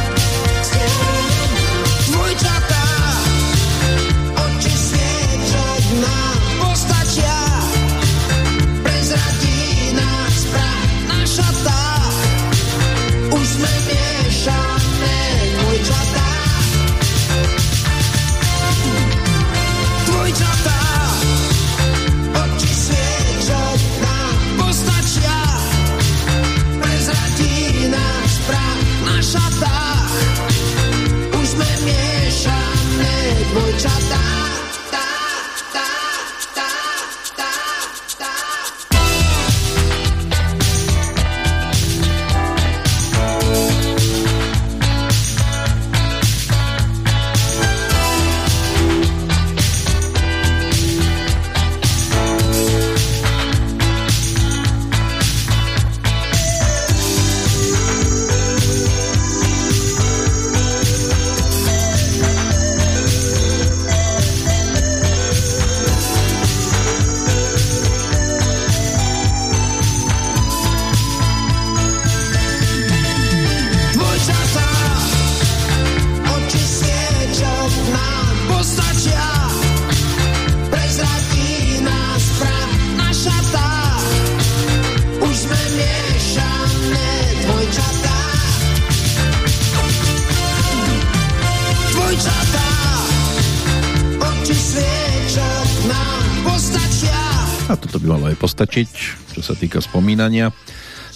sa týka spomínania.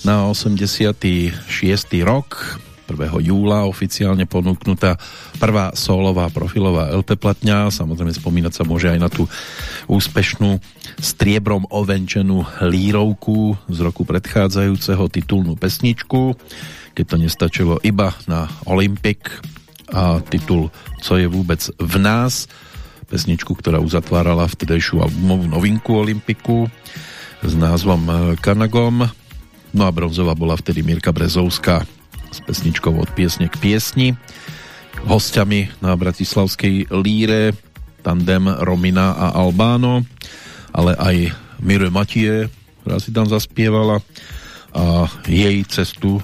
Na 86. rok 1. júla oficiálne ponúknutá prvá solová profilová LP platňa. Samozrejme spomínať sa môže aj na tú úspešnú striebrom ovenčenú lírovku z roku predchádzajúceho titulnú pesničku, keď to nestačilo iba na Olympic a titul Co je vôbec v nás, pesničku, ktorá uzatvárala vtedejšiu albumovú novinku Olympiku s názvom Kanagom. No a bronzová bola vtedy Mirka Brezovská s pesničkou od piesne k piesni. Hostiami na Bratislavskej líre tandem Romina a Albáno, ale aj Mire Matie, ktorá si tam zaspievala a jej cestu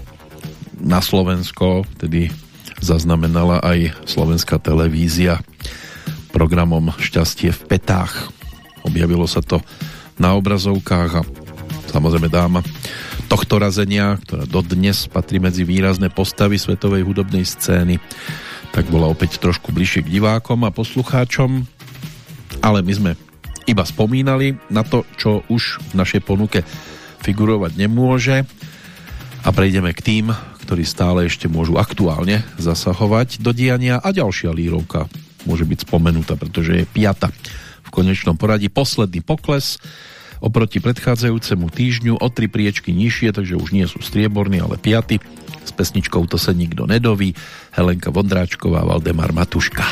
na Slovensko tedy zaznamenala aj slovenská televízia programom Šťastie v petách. Objavilo sa to na obrazovkách a samozrejme dáma tohto razenia, ktorá dodnes patrí medzi výrazné postavy svetovej hudobnej scény, tak bola opäť trošku bližšie k divákom a poslucháčom, ale my sme iba spomínali na to, čo už v našej ponuke figurovať nemôže. A prejdeme k tým, ktorí stále ešte môžu aktuálne zasahovať do diania. A ďalšia lírovka môže byť spomenutá, pretože je piata konečnom poradí posledný pokles oproti predchádzajúcemu týždňu o tri priečky nižšie, takže už nie sú strieborní, ale piaty. S pesničkou To sa nikto nedoví. Helenka Vondráčková, Valdemar Matuška.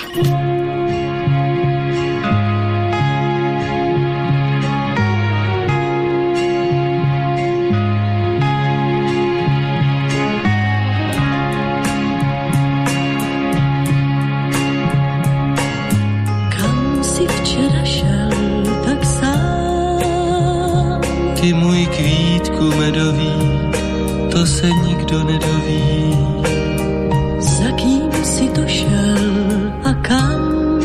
To se nikdo nedoví. Za kým si to šel a kam?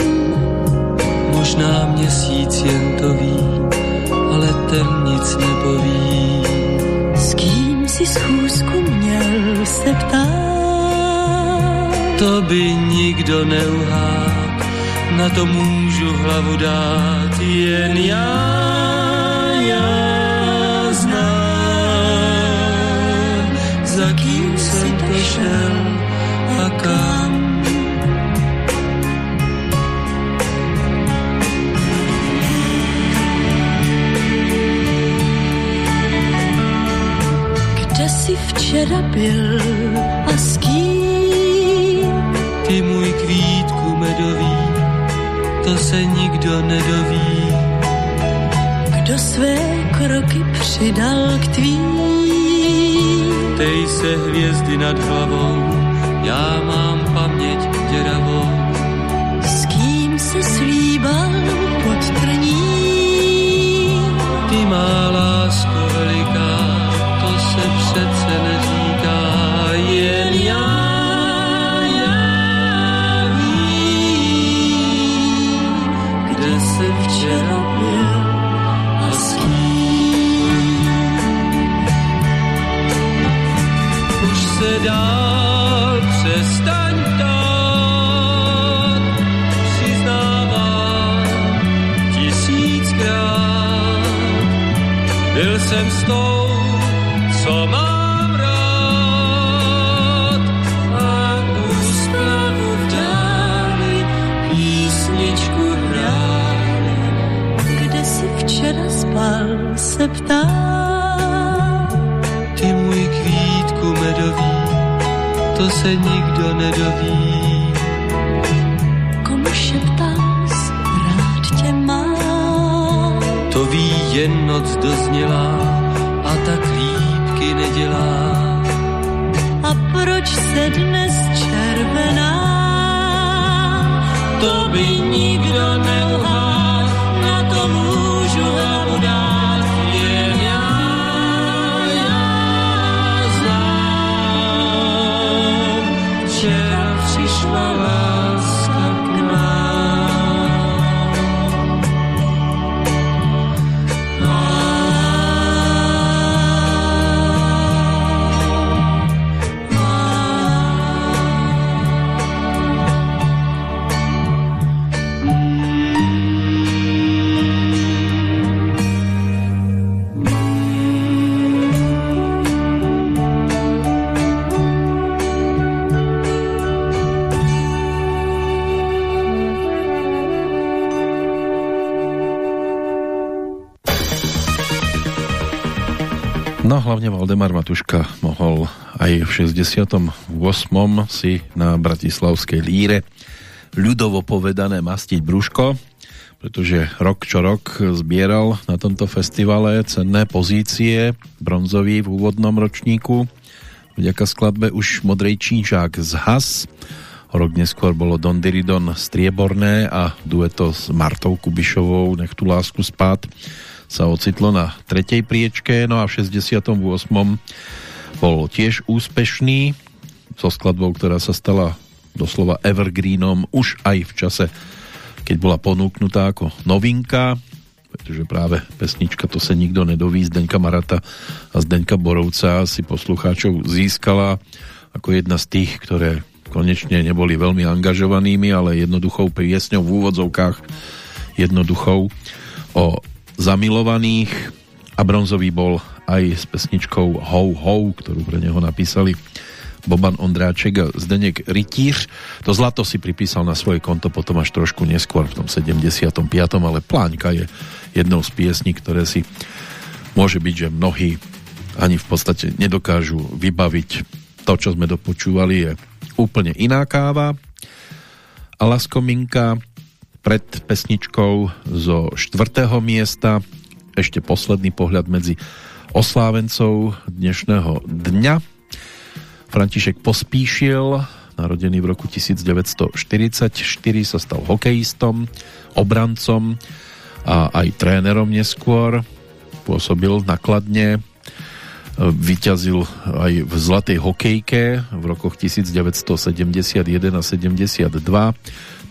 Možná měsíc jen to ví, ale ten nic nepoví. S kým si schůzku měl se ptát? To by nikdo neuhák, na to můžu hlavu dát, jen já za kým jsem to šel a kam. Kde jsi včera byl a s kým? Ty můj kvítku medový, to se nikdo nedoví. Kdo své kroky přidal k tvým? Tej se hvězdy nad hlavou, já mám paměť děravou. S kým se slíbal pod trní? Ty má lásko veliká, to se přece neříká, jen já, já vím, kde se včera dál přestaň ptát, přiznávám tisíckrát, byl jsem s tou, co mám rád a úsměvu v dáli písničku hráli. Kde jsi včera spal se ptá? To se nikdo nedoví. Komu šeptás, rád tě mám? To ví jen noc doznělá a tak lípky nedělá. A proč se dnes červená? To by nikdo neuhál, na to můžu hlavu Valdemar Matuška mohol aj v 68. si na Bratislavskej líre ľudovo povedané mastiť brúško, pretože rok čo rok zbieral na tomto festivale cenné pozície, bronzový v úvodnom ročníku, vďaka skladbe už Modrej čížák z Has, rok neskôr bolo Don Diridon strieborné a dueto s Martou Kubišovou Nech tu lásku spát sa ocitlo na tretej priečke, no a v 68. bol tiež úspešný so skladbou, ktorá sa stala doslova evergreenom už aj v čase, keď bola ponúknutá ako novinka, pretože práve pesnička To se nikto nedoví Zdeňka Marata a Zdeňka Borovca si poslucháčov získala ako jedna z tých, ktoré konečne neboli veľmi angažovanými, ale jednoduchou piesňou v úvodzovkách jednoduchou o zamilovaných a bronzový bol aj s pesničkou Ho Ho, ktorú pre neho napísali Boban Ondráček a Zdenek Rytíř. To zlato si pripísal na svoje konto potom až trošku neskôr v tom 75. ale Pláňka je jednou z piesní, ktoré si môže byť, že mnohí ani v podstate nedokážu vybaviť to, čo sme dopočúvali, je úplne iná káva. A Laskominka pred pesničkou zo štvrtého miesta ešte posledný pohľad medzi oslávencov dnešného dňa. František Pospíšil, narodený v roku 1944, sa stal hokejistom, obrancom a aj trénerom neskôr. Pôsobil nakladne, vyťazil aj v zlatej hokejke v rokoch 1971 a 72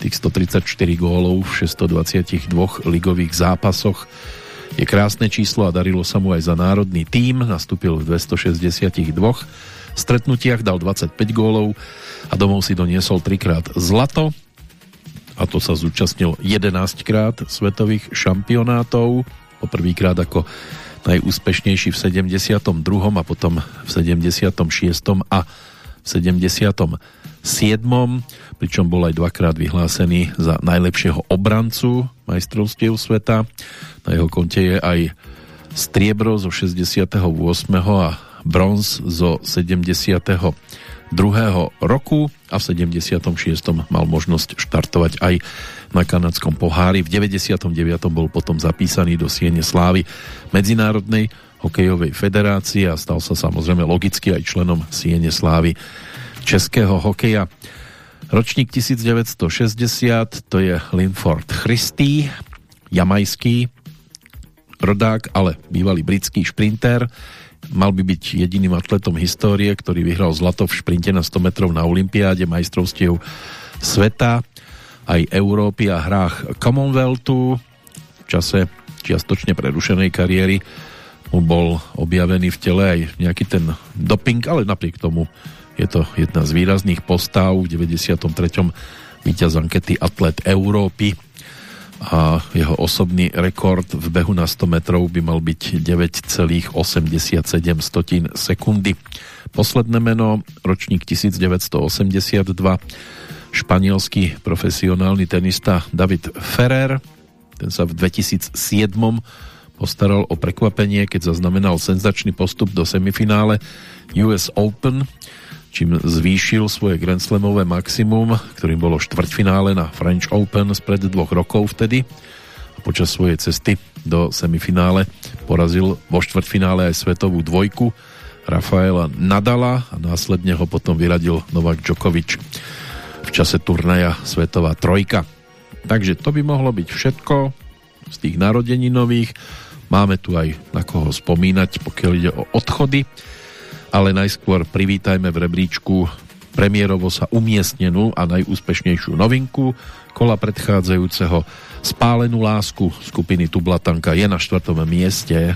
tých 134 gólov v 622 ligových zápasoch je krásne číslo a darilo sa mu aj za národný tím. Nastúpil v 262 stretnutiach, dal 25 gólov a domov si doniesol trikrát zlato a to sa zúčastnil 11 krát svetových šampionátov. Poprvýkrát ako najúspešnejší v 72. a potom v 76. a v 77 pričom bol aj dvakrát vyhlásený za najlepšieho obrancu majstrovstiev sveta. Na jeho konte je aj striebro zo 68. a bronz zo 72. roku a v 76. mal možnosť štartovať aj na kanadskom pohári. V 99. bol potom zapísaný do Siene Slávy Medzinárodnej hokejovej federácie a stal sa samozrejme logicky aj členom Siene Slávy českého hokeja. Ročník 1960, to je Linford Christy, jamajský rodák, ale bývalý britský šprinter. Mal by byť jediným atletom histórie, ktorý vyhral zlato v šprinte na 100 metrov na Olympiáde majstrovstiev sveta, aj Európy a hrách Commonwealthu. V čase čiastočne prerušenej kariéry mu bol objavený v tele aj nejaký ten doping, ale napriek tomu je to jedna z výrazných postav v 93. víťaz ankety Atlet Európy a jeho osobný rekord v behu na 100 metrov by mal byť 9,87 sekundy. Posledné meno, ročník 1982, španielský profesionálny tenista David Ferrer, ten sa v 2007 postaral o prekvapenie, keď zaznamenal senzačný postup do semifinále US Open čím zvýšil svoje Grand Slamové maximum, ktorým bolo štvrťfinále na French Open spred dvoch rokov vtedy. A počas svojej cesty do semifinále porazil vo štvrťfinále aj svetovú dvojku Rafaela Nadala a následne ho potom vyradil Novak Djokovic v čase turnaja Svetová trojka. Takže to by mohlo byť všetko z tých narodeninových. Máme tu aj na koho spomínať, pokiaľ ide o odchody ale najskôr privítajme v rebríčku premiérovo sa umiestnenú a najúspešnejšiu novinku kola predchádzajúceho Spálenú lásku skupiny Tublatanka je na štvrtom mieste.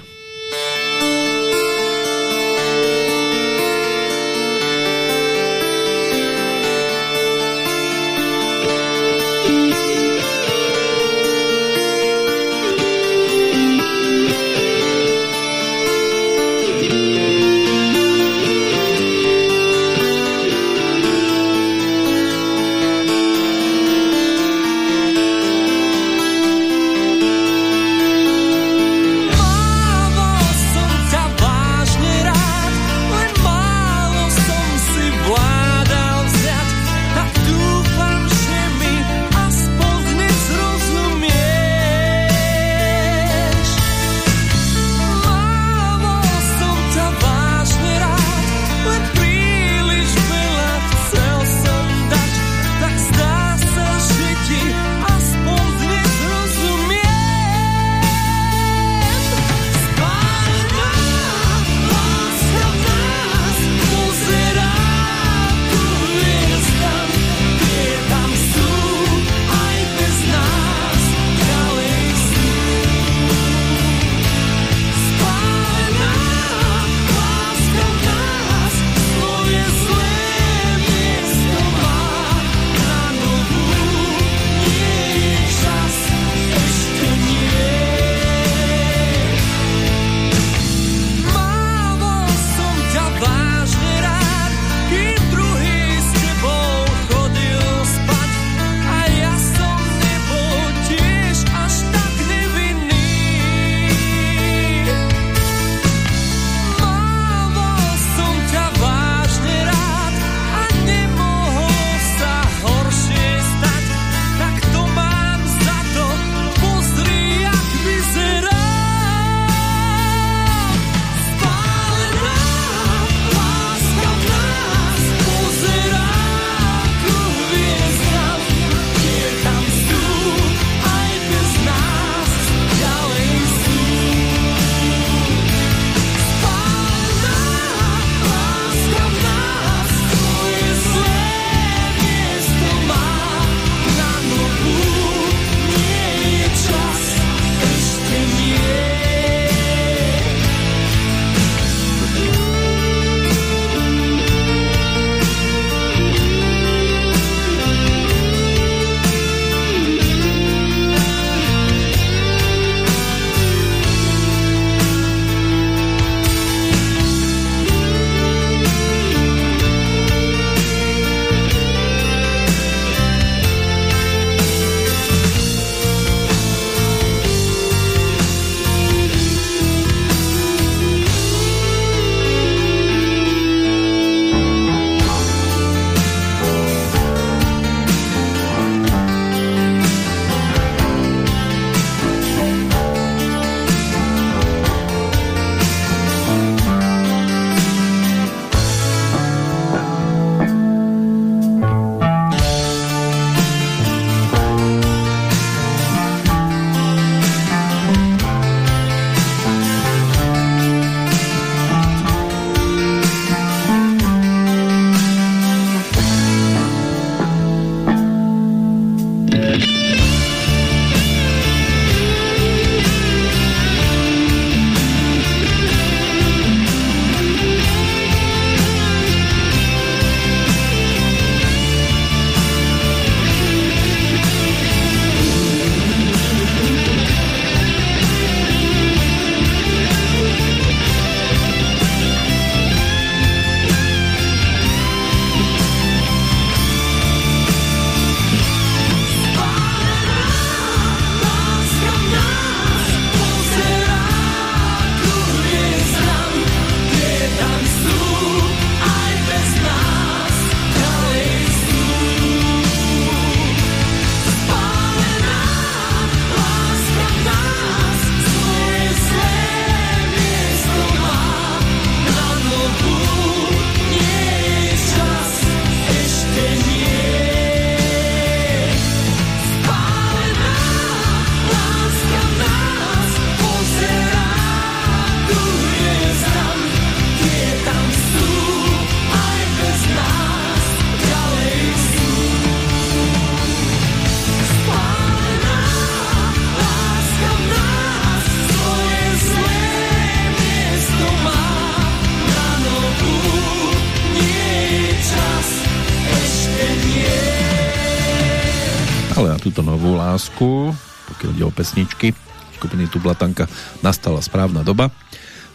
Pesničky skupiny Tublatanka, nastala správna doba.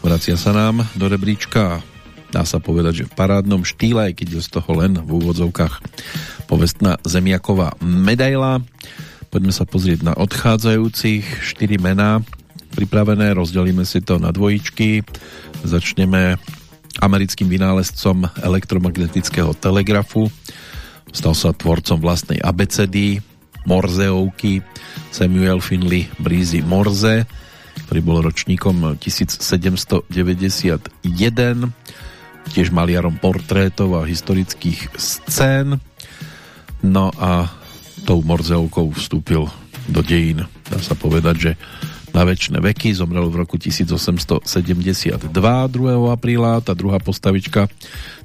Vracia sa nám do rebríčka dá sa povedať, že v parádnom štýle, aj keď je z toho len v úvodzovkách povestná Zemiaková medaila. Poďme sa pozrieť na odchádzajúcich 4 mená pripravené, rozdelíme si to na dvojičky. Začneme americkým vynálezcom elektromagnetického telegrafu. Stal sa tvorcom vlastnej abecedy, Morzeovky, Samuel Finley Breezy Morze, ktorý bol ročníkom 1791, tiež maliarom portrétov a historických scén. No a tou Morzeovkou vstúpil do dejín. Dá sa povedať, že na väčšie veky zomrel v roku 1872 2. apríla. Tá druhá postavička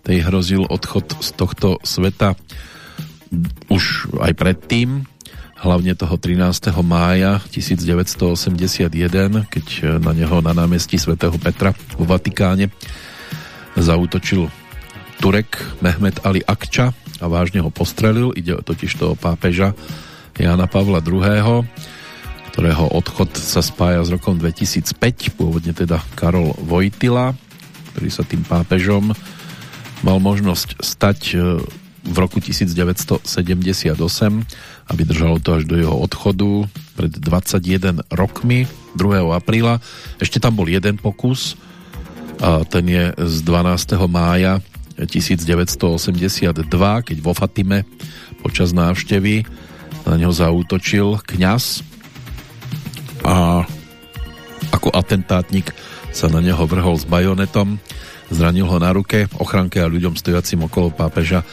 tej hrozil odchod z tohto sveta už aj predtým, hlavne toho 13. mája 1981, keď na neho na námestí svätého Petra vo Vatikáne zautočil Turek Mehmet Ali Akča a vážne ho postrelil. Ide totiž toho pápeža Jana Pavla II., ktorého odchod sa spája s rokom 2005, pôvodne teda Karol Vojtila, ktorý sa tým pápežom mal možnosť stať e, v roku 1978 a vydržalo to až do jeho odchodu pred 21 rokmi 2. apríla. Ešte tam bol jeden pokus a ten je z 12. mája 1982, keď vo Fatime počas návštevy na neho zaútočil kňaz a ako atentátnik sa na neho vrhol s bajonetom, zranil ho na ruke, ochranke a ľuďom stojacím okolo pápeža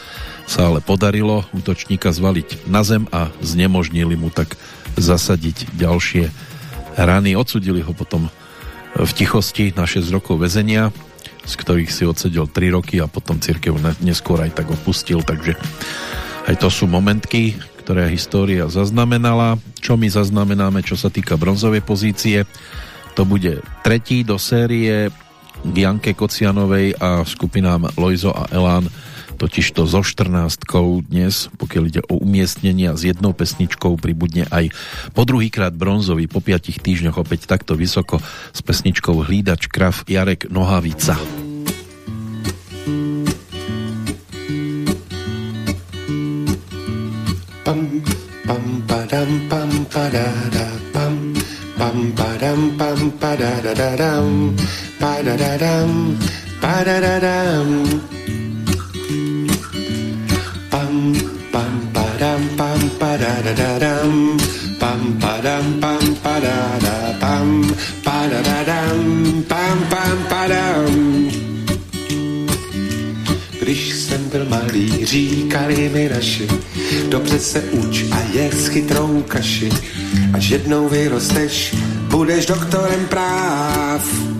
sa ale podarilo útočníka zvaliť na zem a znemožnili mu tak zasadiť ďalšie rany. Odsudili ho potom v tichosti na 6 rokov väzenia, z ktorých si odsedel 3 roky a potom církev neskôr aj tak opustil, takže aj to sú momentky, ktoré história zaznamenala. Čo my zaznamenáme, čo sa týka bronzovej pozície, to bude tretí do série Janke Kocianovej a skupinám Loizo a Elán totiž to so 14 dnes, pokiaľ ide o umiestnenia s jednou pesničkou, pribudne aj po druhýkrát bronzový, po piatich týždňoch opäť takto vysoko s pesničkou Hlídač krav Jarek Nohavica. pam pam padam pam padada pam pam padam pam padadadam padadadam padadadam pam padadadam pam padam pam padada pam padadadam pam pam padam Když jsem byl malý, říkali mi naši, dobře se uč a je s chytrou kaši. Až jednou vyrosteš, budeš doktorem práv.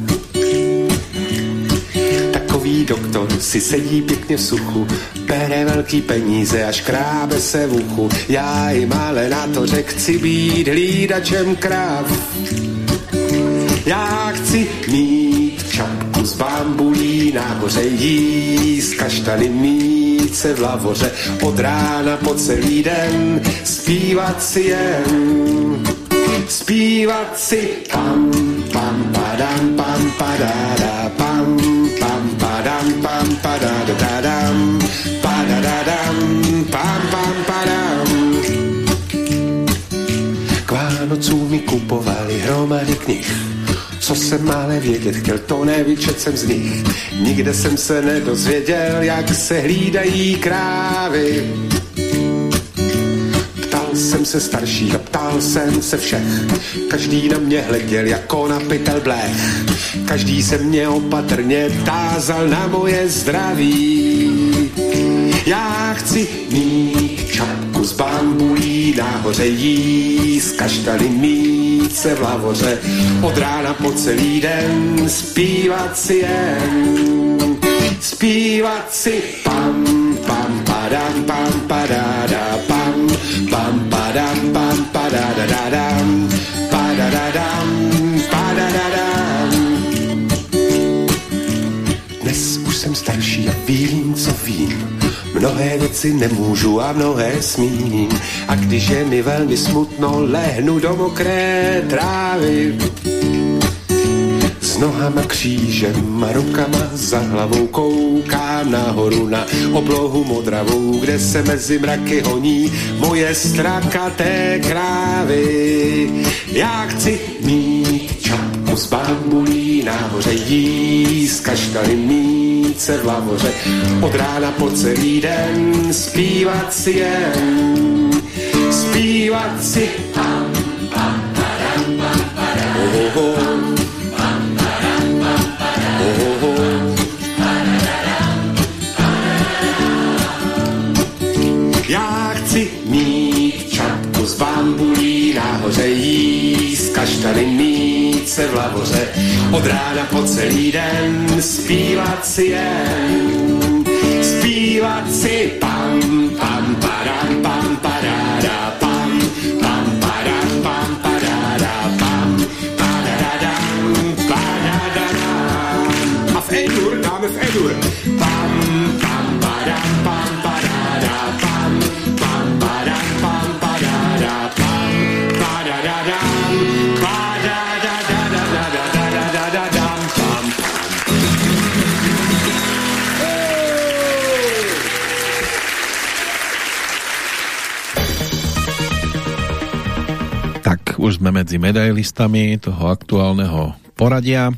Takový doktor si sedí pěkně v suchu, bere velký peníze a škrábe se v uchu. Já jim ale na to řek, chci být hlídačem kráv. Já chci mít čapku z bambulí, nahoře jíst kaštany, mít se v lavoře od rána po celý den, zpívat si jen, zpívat si pam, pam, padam, pam, padada, kupovali hromady knih, co jsem ale vědět chtěl, to nevyčet jsem z nich. Nikde jsem se nedozvěděl, jak se hlídají krávy. Ptal jsem se starších a ptal jsem se všech. Každý na mě hleděl jako na pytel blech. Každý se mě opatrně tázal na moje zdraví. Já chci mít čapku z bambulí, nahoře jíst kaštany mít se v lavoře, od rána po celý den zpívat si jen. Zpívat si pam, pam, padam, pam, padada, pam, pam, padam, pam, padada, dadam, padadadam, padadadam. Dnes už jsem starší a vím, co vím. Mnohé věci nemůžu a mnohé smím. A když je mi velmi smutno, lehnu do mokré trávy. S nohama křížem a rukama za hlavou koukám nahoru na oblohu modravou, kde se mezi mraky honí moje strakaté krávy. Já chci mít čapku z bambulí nahoře, jíst kaškany, mít se v lavoře, od rána po celý den zpívat si jen, zpívat si oh, oh, oh. Mít čapku z bambulí nahoře, jíst kaštany, mít se v lavoře, od rána po celý den zpívat si jen, zpívat si pam, pam, param, pam, paráda, pam, pam, param, pam, paráda, pam, paradadam, paradadam. A v Edur dáme v Edur. Sme medzi medailistami toho aktuálneho poradia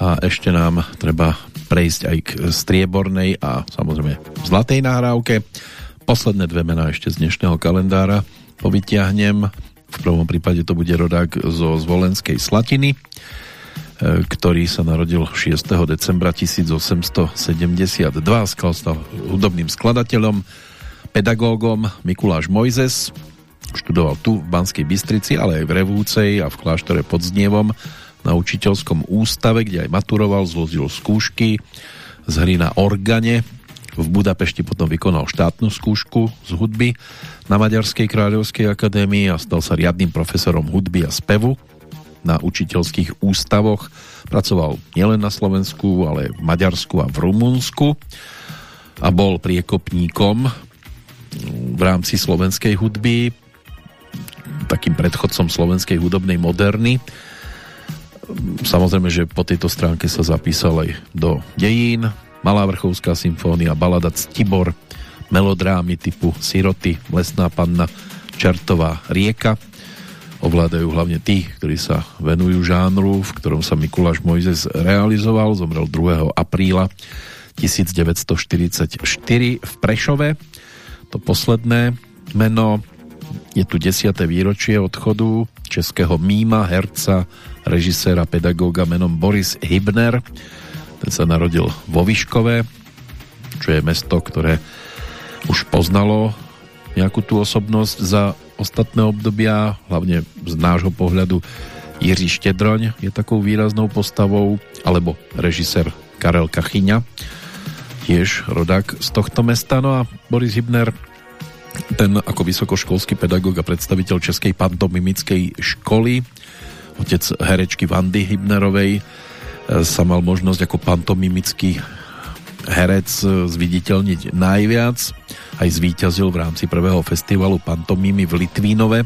a ešte nám treba prejsť aj k striebornej a samozrejme zlatej nahrávke. Posledné dve mená ešte z dnešného kalendára povytiahnem. V prvom prípade to bude rodák zo Zvolenskej Slatiny, e, ktorý sa narodil 6. decembra 1872. Skal stal hudobným skladateľom, pedagógom Mikuláš Mojzes. Študoval tu v Banskej Bystrici, ale aj v Revúcej a v kláštore pod Znievom na učiteľskom ústave, kde aj maturoval, zložil skúšky z hry na organe. V Budapešti potom vykonal štátnu skúšku z hudby na Maďarskej kráľovskej akadémii a stal sa riadnym profesorom hudby a spevu na učiteľských ústavoch. Pracoval nielen na Slovensku, ale v Maďarsku a v Rumunsku a bol priekopníkom v rámci slovenskej hudby takým predchodcom slovenskej hudobnej moderny Samozrejme, že po tejto stránke sa zapísal aj do dejín. Malá vrchovská symfónia, balada Ctibor, melodrámy typu Siroty, Lesná panna, Čertová rieka. Ovládajú hlavne tí, ktorí sa venujú žánru, v ktorom sa Mikuláš Mojzes realizoval. Zomrel 2. apríla 1944 v Prešove. To posledné meno je tu 10. výročie odchodu českého míma, herca, režiséra, pedagóga menom Boris Hybner. Ten sa narodil vo Vyškove, čo je mesto, ktoré už poznalo nejakú tú osobnosť za ostatné obdobia, hlavne z nášho pohľadu Jiří Štedroň je takou výraznou postavou, alebo režisér Karel Kachyňa, tiež rodák z tohto mesta. No a Boris Hybner, ten ako vysokoškolský pedagóg a predstaviteľ Českej pantomimickej školy, otec herečky Vandy Hybnerovej, e, sa mal možnosť ako pantomimický herec e, zviditeľniť najviac. Aj zvíťazil v rámci prvého festivalu pantomimy v Litvínove.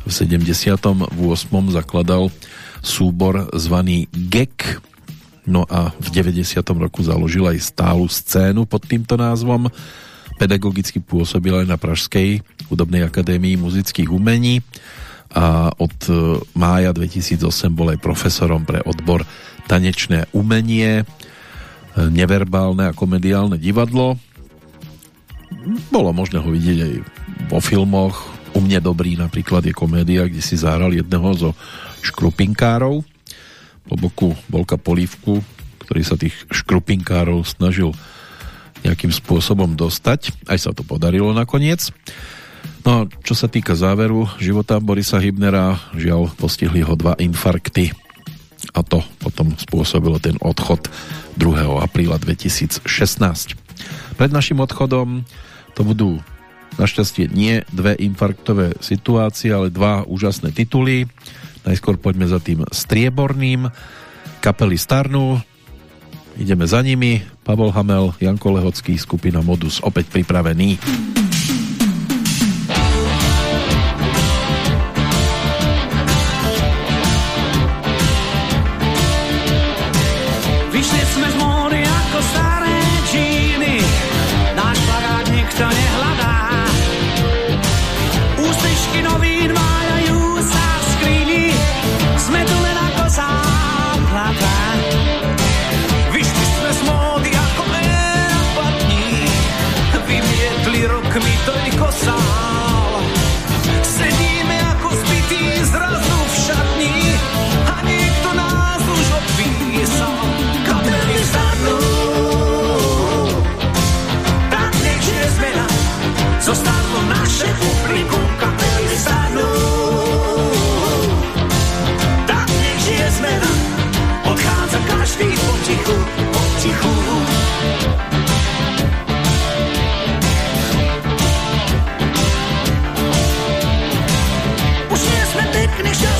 V 78. zakladal súbor zvaný GEK, no a v 90. roku založil aj stálu scénu pod týmto názvom. Pedagogicky pôsobil aj na Pražskej hudobnej akadémii muzických umení a od e, mája 2008 bol aj profesorom pre odbor tanečné umenie, e, neverbálne a komediálne divadlo. Bolo možné ho vidieť aj vo filmoch. U mne dobrý napríklad je komédia, kde si zahral jedného zo škrupinkárov. Po boku Bolka Polívku, ktorý sa tých škrupinkárov snažil nejakým spôsobom dostať. Aj sa to podarilo nakoniec. No a čo sa týka záveru života Borisa Hybnera, žiaľ postihli ho dva infarkty a to potom spôsobilo ten odchod 2. apríla 2016. Pred našim odchodom to budú našťastie nie dve infarktové situácie, ale dva úžasné tituly. Najskôr poďme za tým strieborným. Kapely starnú, ideme za nimi. Pavol Hamel, Janko Lehocký, skupina Modus opäť pripravený. Nie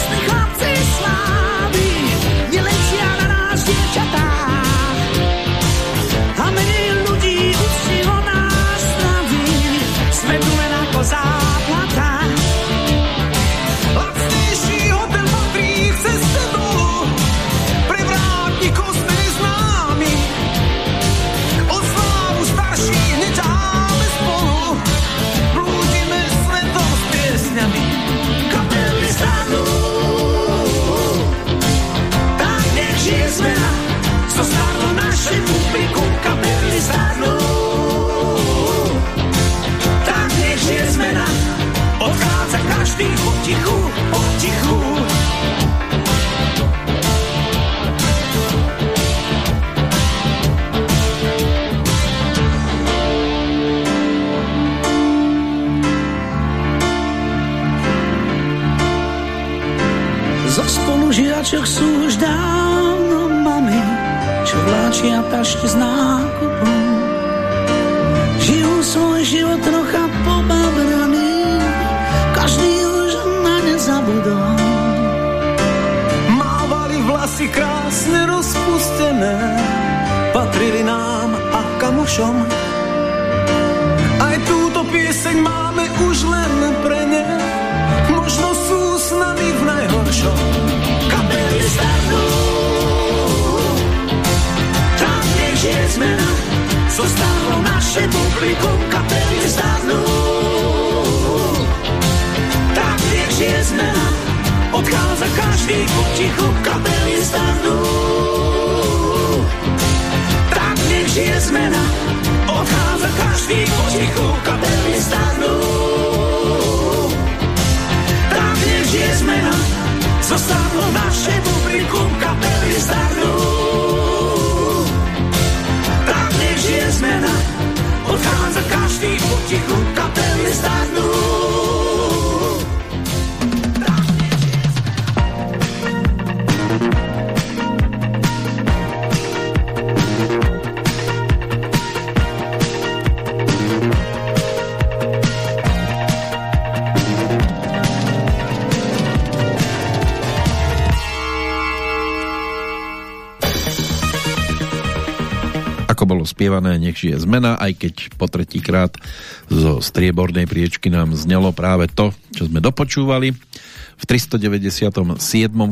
potichu, potichu. Zo spolužiačok sú už dávno mami, čo vláčia tašky s nákupom. Žijú svoj život trocha a kamošom. Aj túto pieseň máme už len pre ne, možno sú s nami v najhoršom. Kapely starnú, tam nech žije zmena, zostalo naše publikum. Kapely starnú, tak nech žije zmena, odchádza každý potichu. Kapely starnú, žije zmena, odchádza každý potichu. Kapely starnú, tak nech žije zmena, zostalo naše publikum. Kapely starnú, tak nech žije zmena, odchádza každý potichu. Kapely starnú. Spievané, nech žije zmena, aj keď po tretíkrát zo striebornej priečky nám znelo práve to, čo sme dopočúvali. V 397.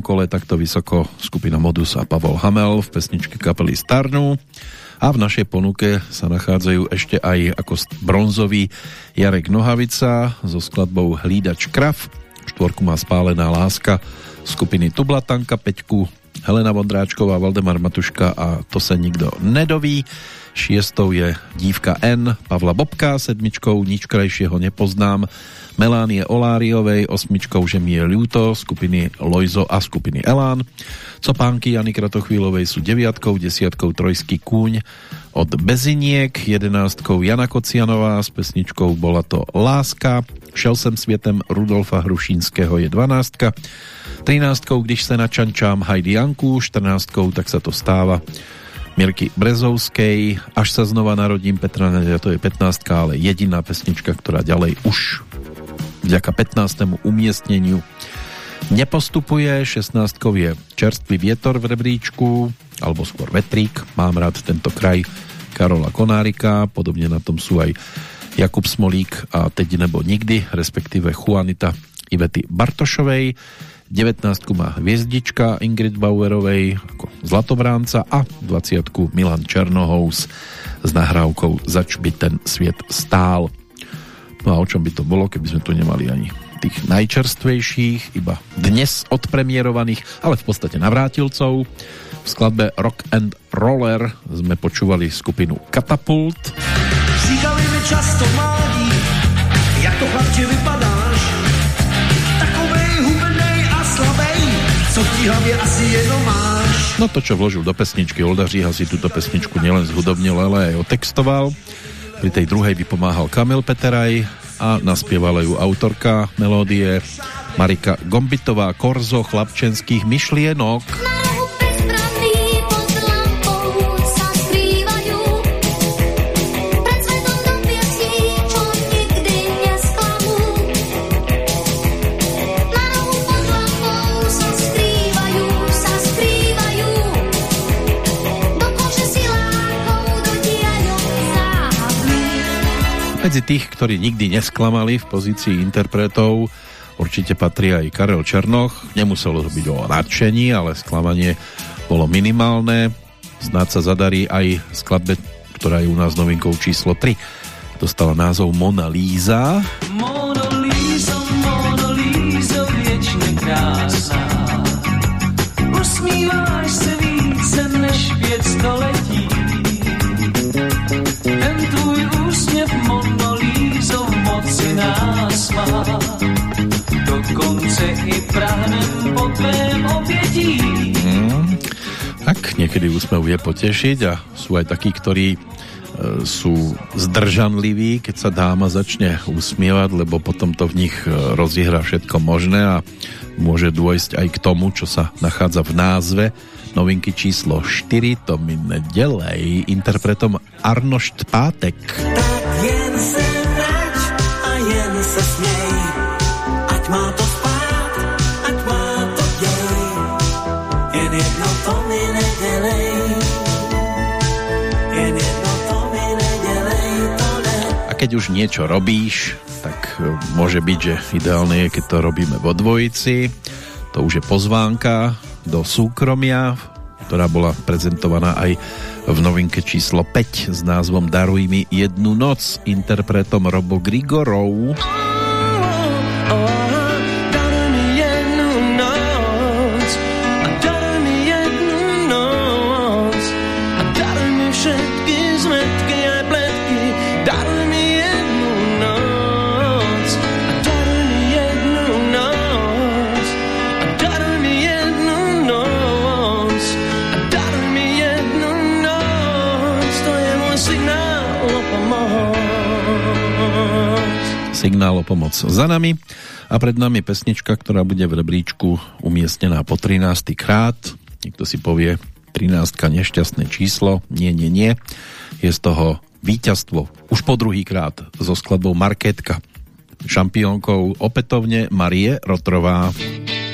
kole takto vysoko skupina Modus a Pavol Hamel v pesničke kapely Starnú a v našej ponuke sa nachádzajú ešte aj ako bronzový Jarek Nohavica so skladbou Hlídač krav. Štvorku má spálená láska skupiny Tublatanka, Peťku Helena Vondráčková, Valdemar Matuška a to sa nikto nedoví. Šiestou je dívka N, Pavla Bobka, sedmičkou nič krajšieho nepoznám, Melánie Oláriovej, osmičkou Že mi je ľúto, skupiny Lojzo a skupiny Elán. Copánky Jany Kratochvílovej sú deviatkou, desiatkou Trojský kúň od Beziniek, jedenáctkou Jana Kocianová s pesničkou Bola to Láska, Šel sem světem Rudolfa Hrušínského je dvanáctka, 13. Když se načančám Heidi Janku, 14. Tak sa to stáva Mirky Brezovskej, Až sa znova narodím Petra to je 15. ale jediná pesnička, ktorá ďalej už vďaka 15. umiestneniu nepostupuje. 16. je Čerstvý vietor v rebríčku, alebo skôr Vetrík. Mám rád tento kraj Karola Konárika, podobne na tom sú aj Jakub Smolík a Teď nebo nikdy, respektíve Juanita Ivety Bartošovej. 19 má Hviezdička Ingrid Bauerovej ako Zlatobránca a 20 Milan Černohous s nahrávkou Zač by ten sviet stál. No a o čom by to bolo, keby sme tu nemali ani tých najčerstvejších, iba dnes odpremierovaných, ale v podstate navrátilcov. V skladbe Rock and Roller sme počúvali skupinu Katapult. Říkali mi často mládí, jak to chlapče vypadáš. Takovej hubenej a slabej, co v hlavě asi jenom máš. No to, čo vložil do pesničky Olda Říha si túto pesničku nielen zhudobnil, ale aj otextoval. Pri tej druhej vypomáhal Kamil Peteraj a naspievala ju autorka melódie Marika Gombitová Korzo chlapčenských myšlienok. Bezbranný Medzi tých, ktorí nikdy nesklamali v pozícii interpretov, určite patrí aj Karel Černoch. Nemuselo to byť o nadšení, ale sklamanie bolo minimálne. Snáď sa zadarí aj skladbe, ktorá je u nás novinkou číslo 3. Dostala názov Mona Lisa. Monolízo, Dokonce i prahnem po tvém obětí. Hmm. Tak niekedy úsmev vie potešiť a sú aj takí, ktorí e, sú zdržanliví, keď sa dáma začne usmievať, lebo potom to v nich e, rozihra všetko možné a môže dôjsť aj k tomu, čo sa nachádza v názve novinky číslo 4, to minne ďalej, interpretom Arnošt Pátek. Jen se nač a se směj, ať má to spát, ať má to děj. Jen jedno to mi nedělej, jen jedno to mi nedělej, to ne. A keď už niečo robíš, tak e, môže byť, že ideálne je, keď to robíme vo dvojici. To už je pozvánka do súkromia, ktorá bola prezentovaná aj v novinke číslo 5 s názvom Daruj mi jednu noc interpretom Robo Grigorov. Daruj Signál o pomoc za nami a pred nami pesnička, ktorá bude v rebríčku umiestnená po 13. krát. Niekto si povie 13. nešťastné číslo. Nie, nie, nie. Je z toho víťazstvo už po druhý krát so skladbou Marketka. Šampiónkou opätovne Marie Rotrová. To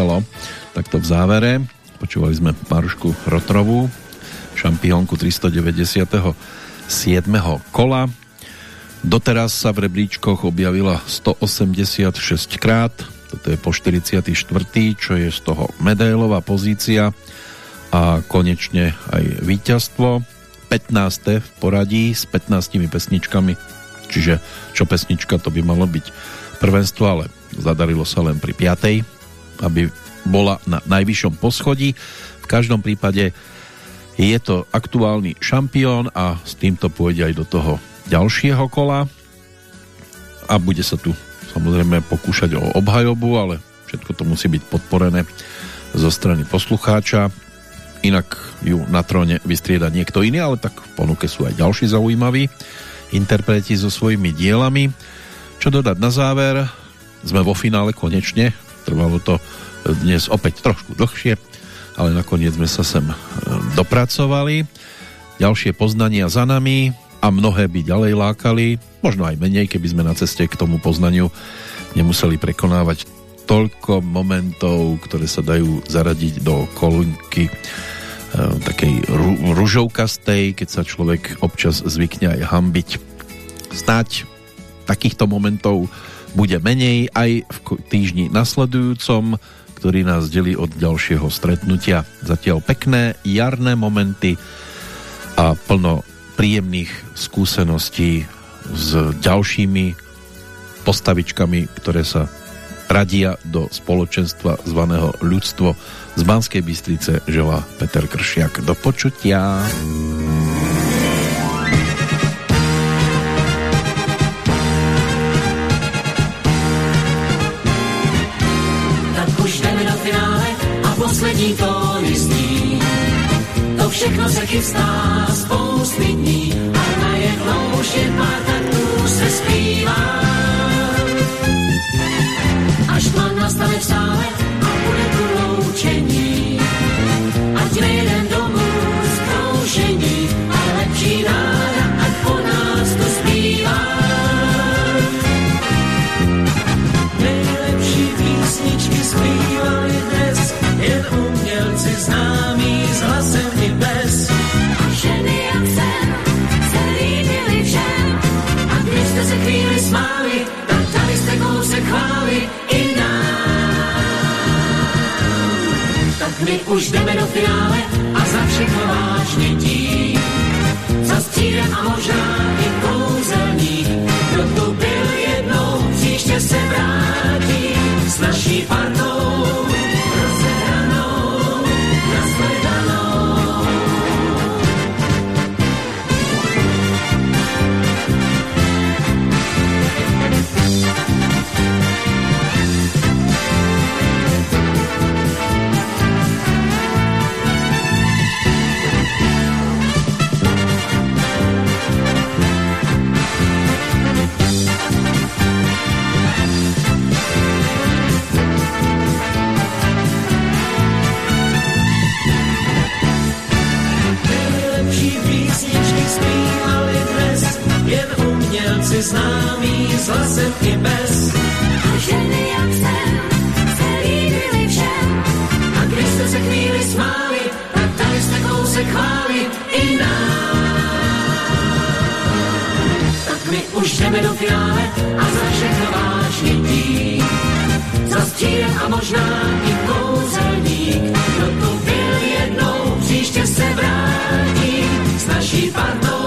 Veselo. Takto v závere. Počúvali sme Marušku Rotrovú, šampiónku 397. kola. Doteraz sa v rebríčkoch objavila 186 krát, toto je po 44., čo je z toho medailová pozícia a konečne aj víťazstvo. 15. v poradí s 15 pesničkami, čiže čo pesnička to by malo byť prvenstvo, ale zadarilo sa len pri 5. aby bola na najvyššom poschodí. V každom prípade je to aktuálny šampión a s týmto pôjde aj do toho ďalšieho kola a bude sa tu samozrejme pokúšať o obhajobu, ale všetko to musí byť podporené zo strany poslucháča. Inak ju na tróne vystrieda niekto iný, ale tak v ponuke sú aj ďalší zaujímaví interpreti so svojimi dielami. Čo dodať na záver? Sme vo finále konečne. Trvalo to dnes opäť trošku dlhšie, ale nakoniec sme sa sem e, dopracovali. Ďalšie poznania za nami a mnohé by ďalej lákali, možno aj menej, keby sme na ceste k tomu poznaniu nemuseli prekonávať toľko momentov, ktoré sa dajú zaradiť do kolonky e, takej ru, ružovkastej, keď sa človek občas zvykne aj hambiť. Snáď takýchto momentov bude menej aj v týždni nasledujúcom, ktorý nás delí od ďalšieho stretnutia. Zatiaľ pekné jarné momenty a plno príjemných skúseností s ďalšími postavičkami, ktoré sa radia do spoločenstva zvaného ľudstvo. Z Banskej Bystrice želá Peter Kršiak. Do počutia. Poslední tóny zní. To všechno se chystá spousty dní a najednou už jen pár taktů se zpívá. Až tma nastane v sále a bude tu loučení. My už jdeme do finále a za všechno vážně tím. Za střídem a možná i kouzelník, kdo tu byl jednou, příště se vrátí s naší partou. si známý s hlasem i bez. A ženy jak jsem se líbili všem. A když jste se chvíli smáli, tak tady jste kousek chválit i nám. Tak my už jdeme do finále a za všechno vážně. Za stíren a možná i kouzelník. Kdo tu byl jednou, příště se vrátí s naší partou.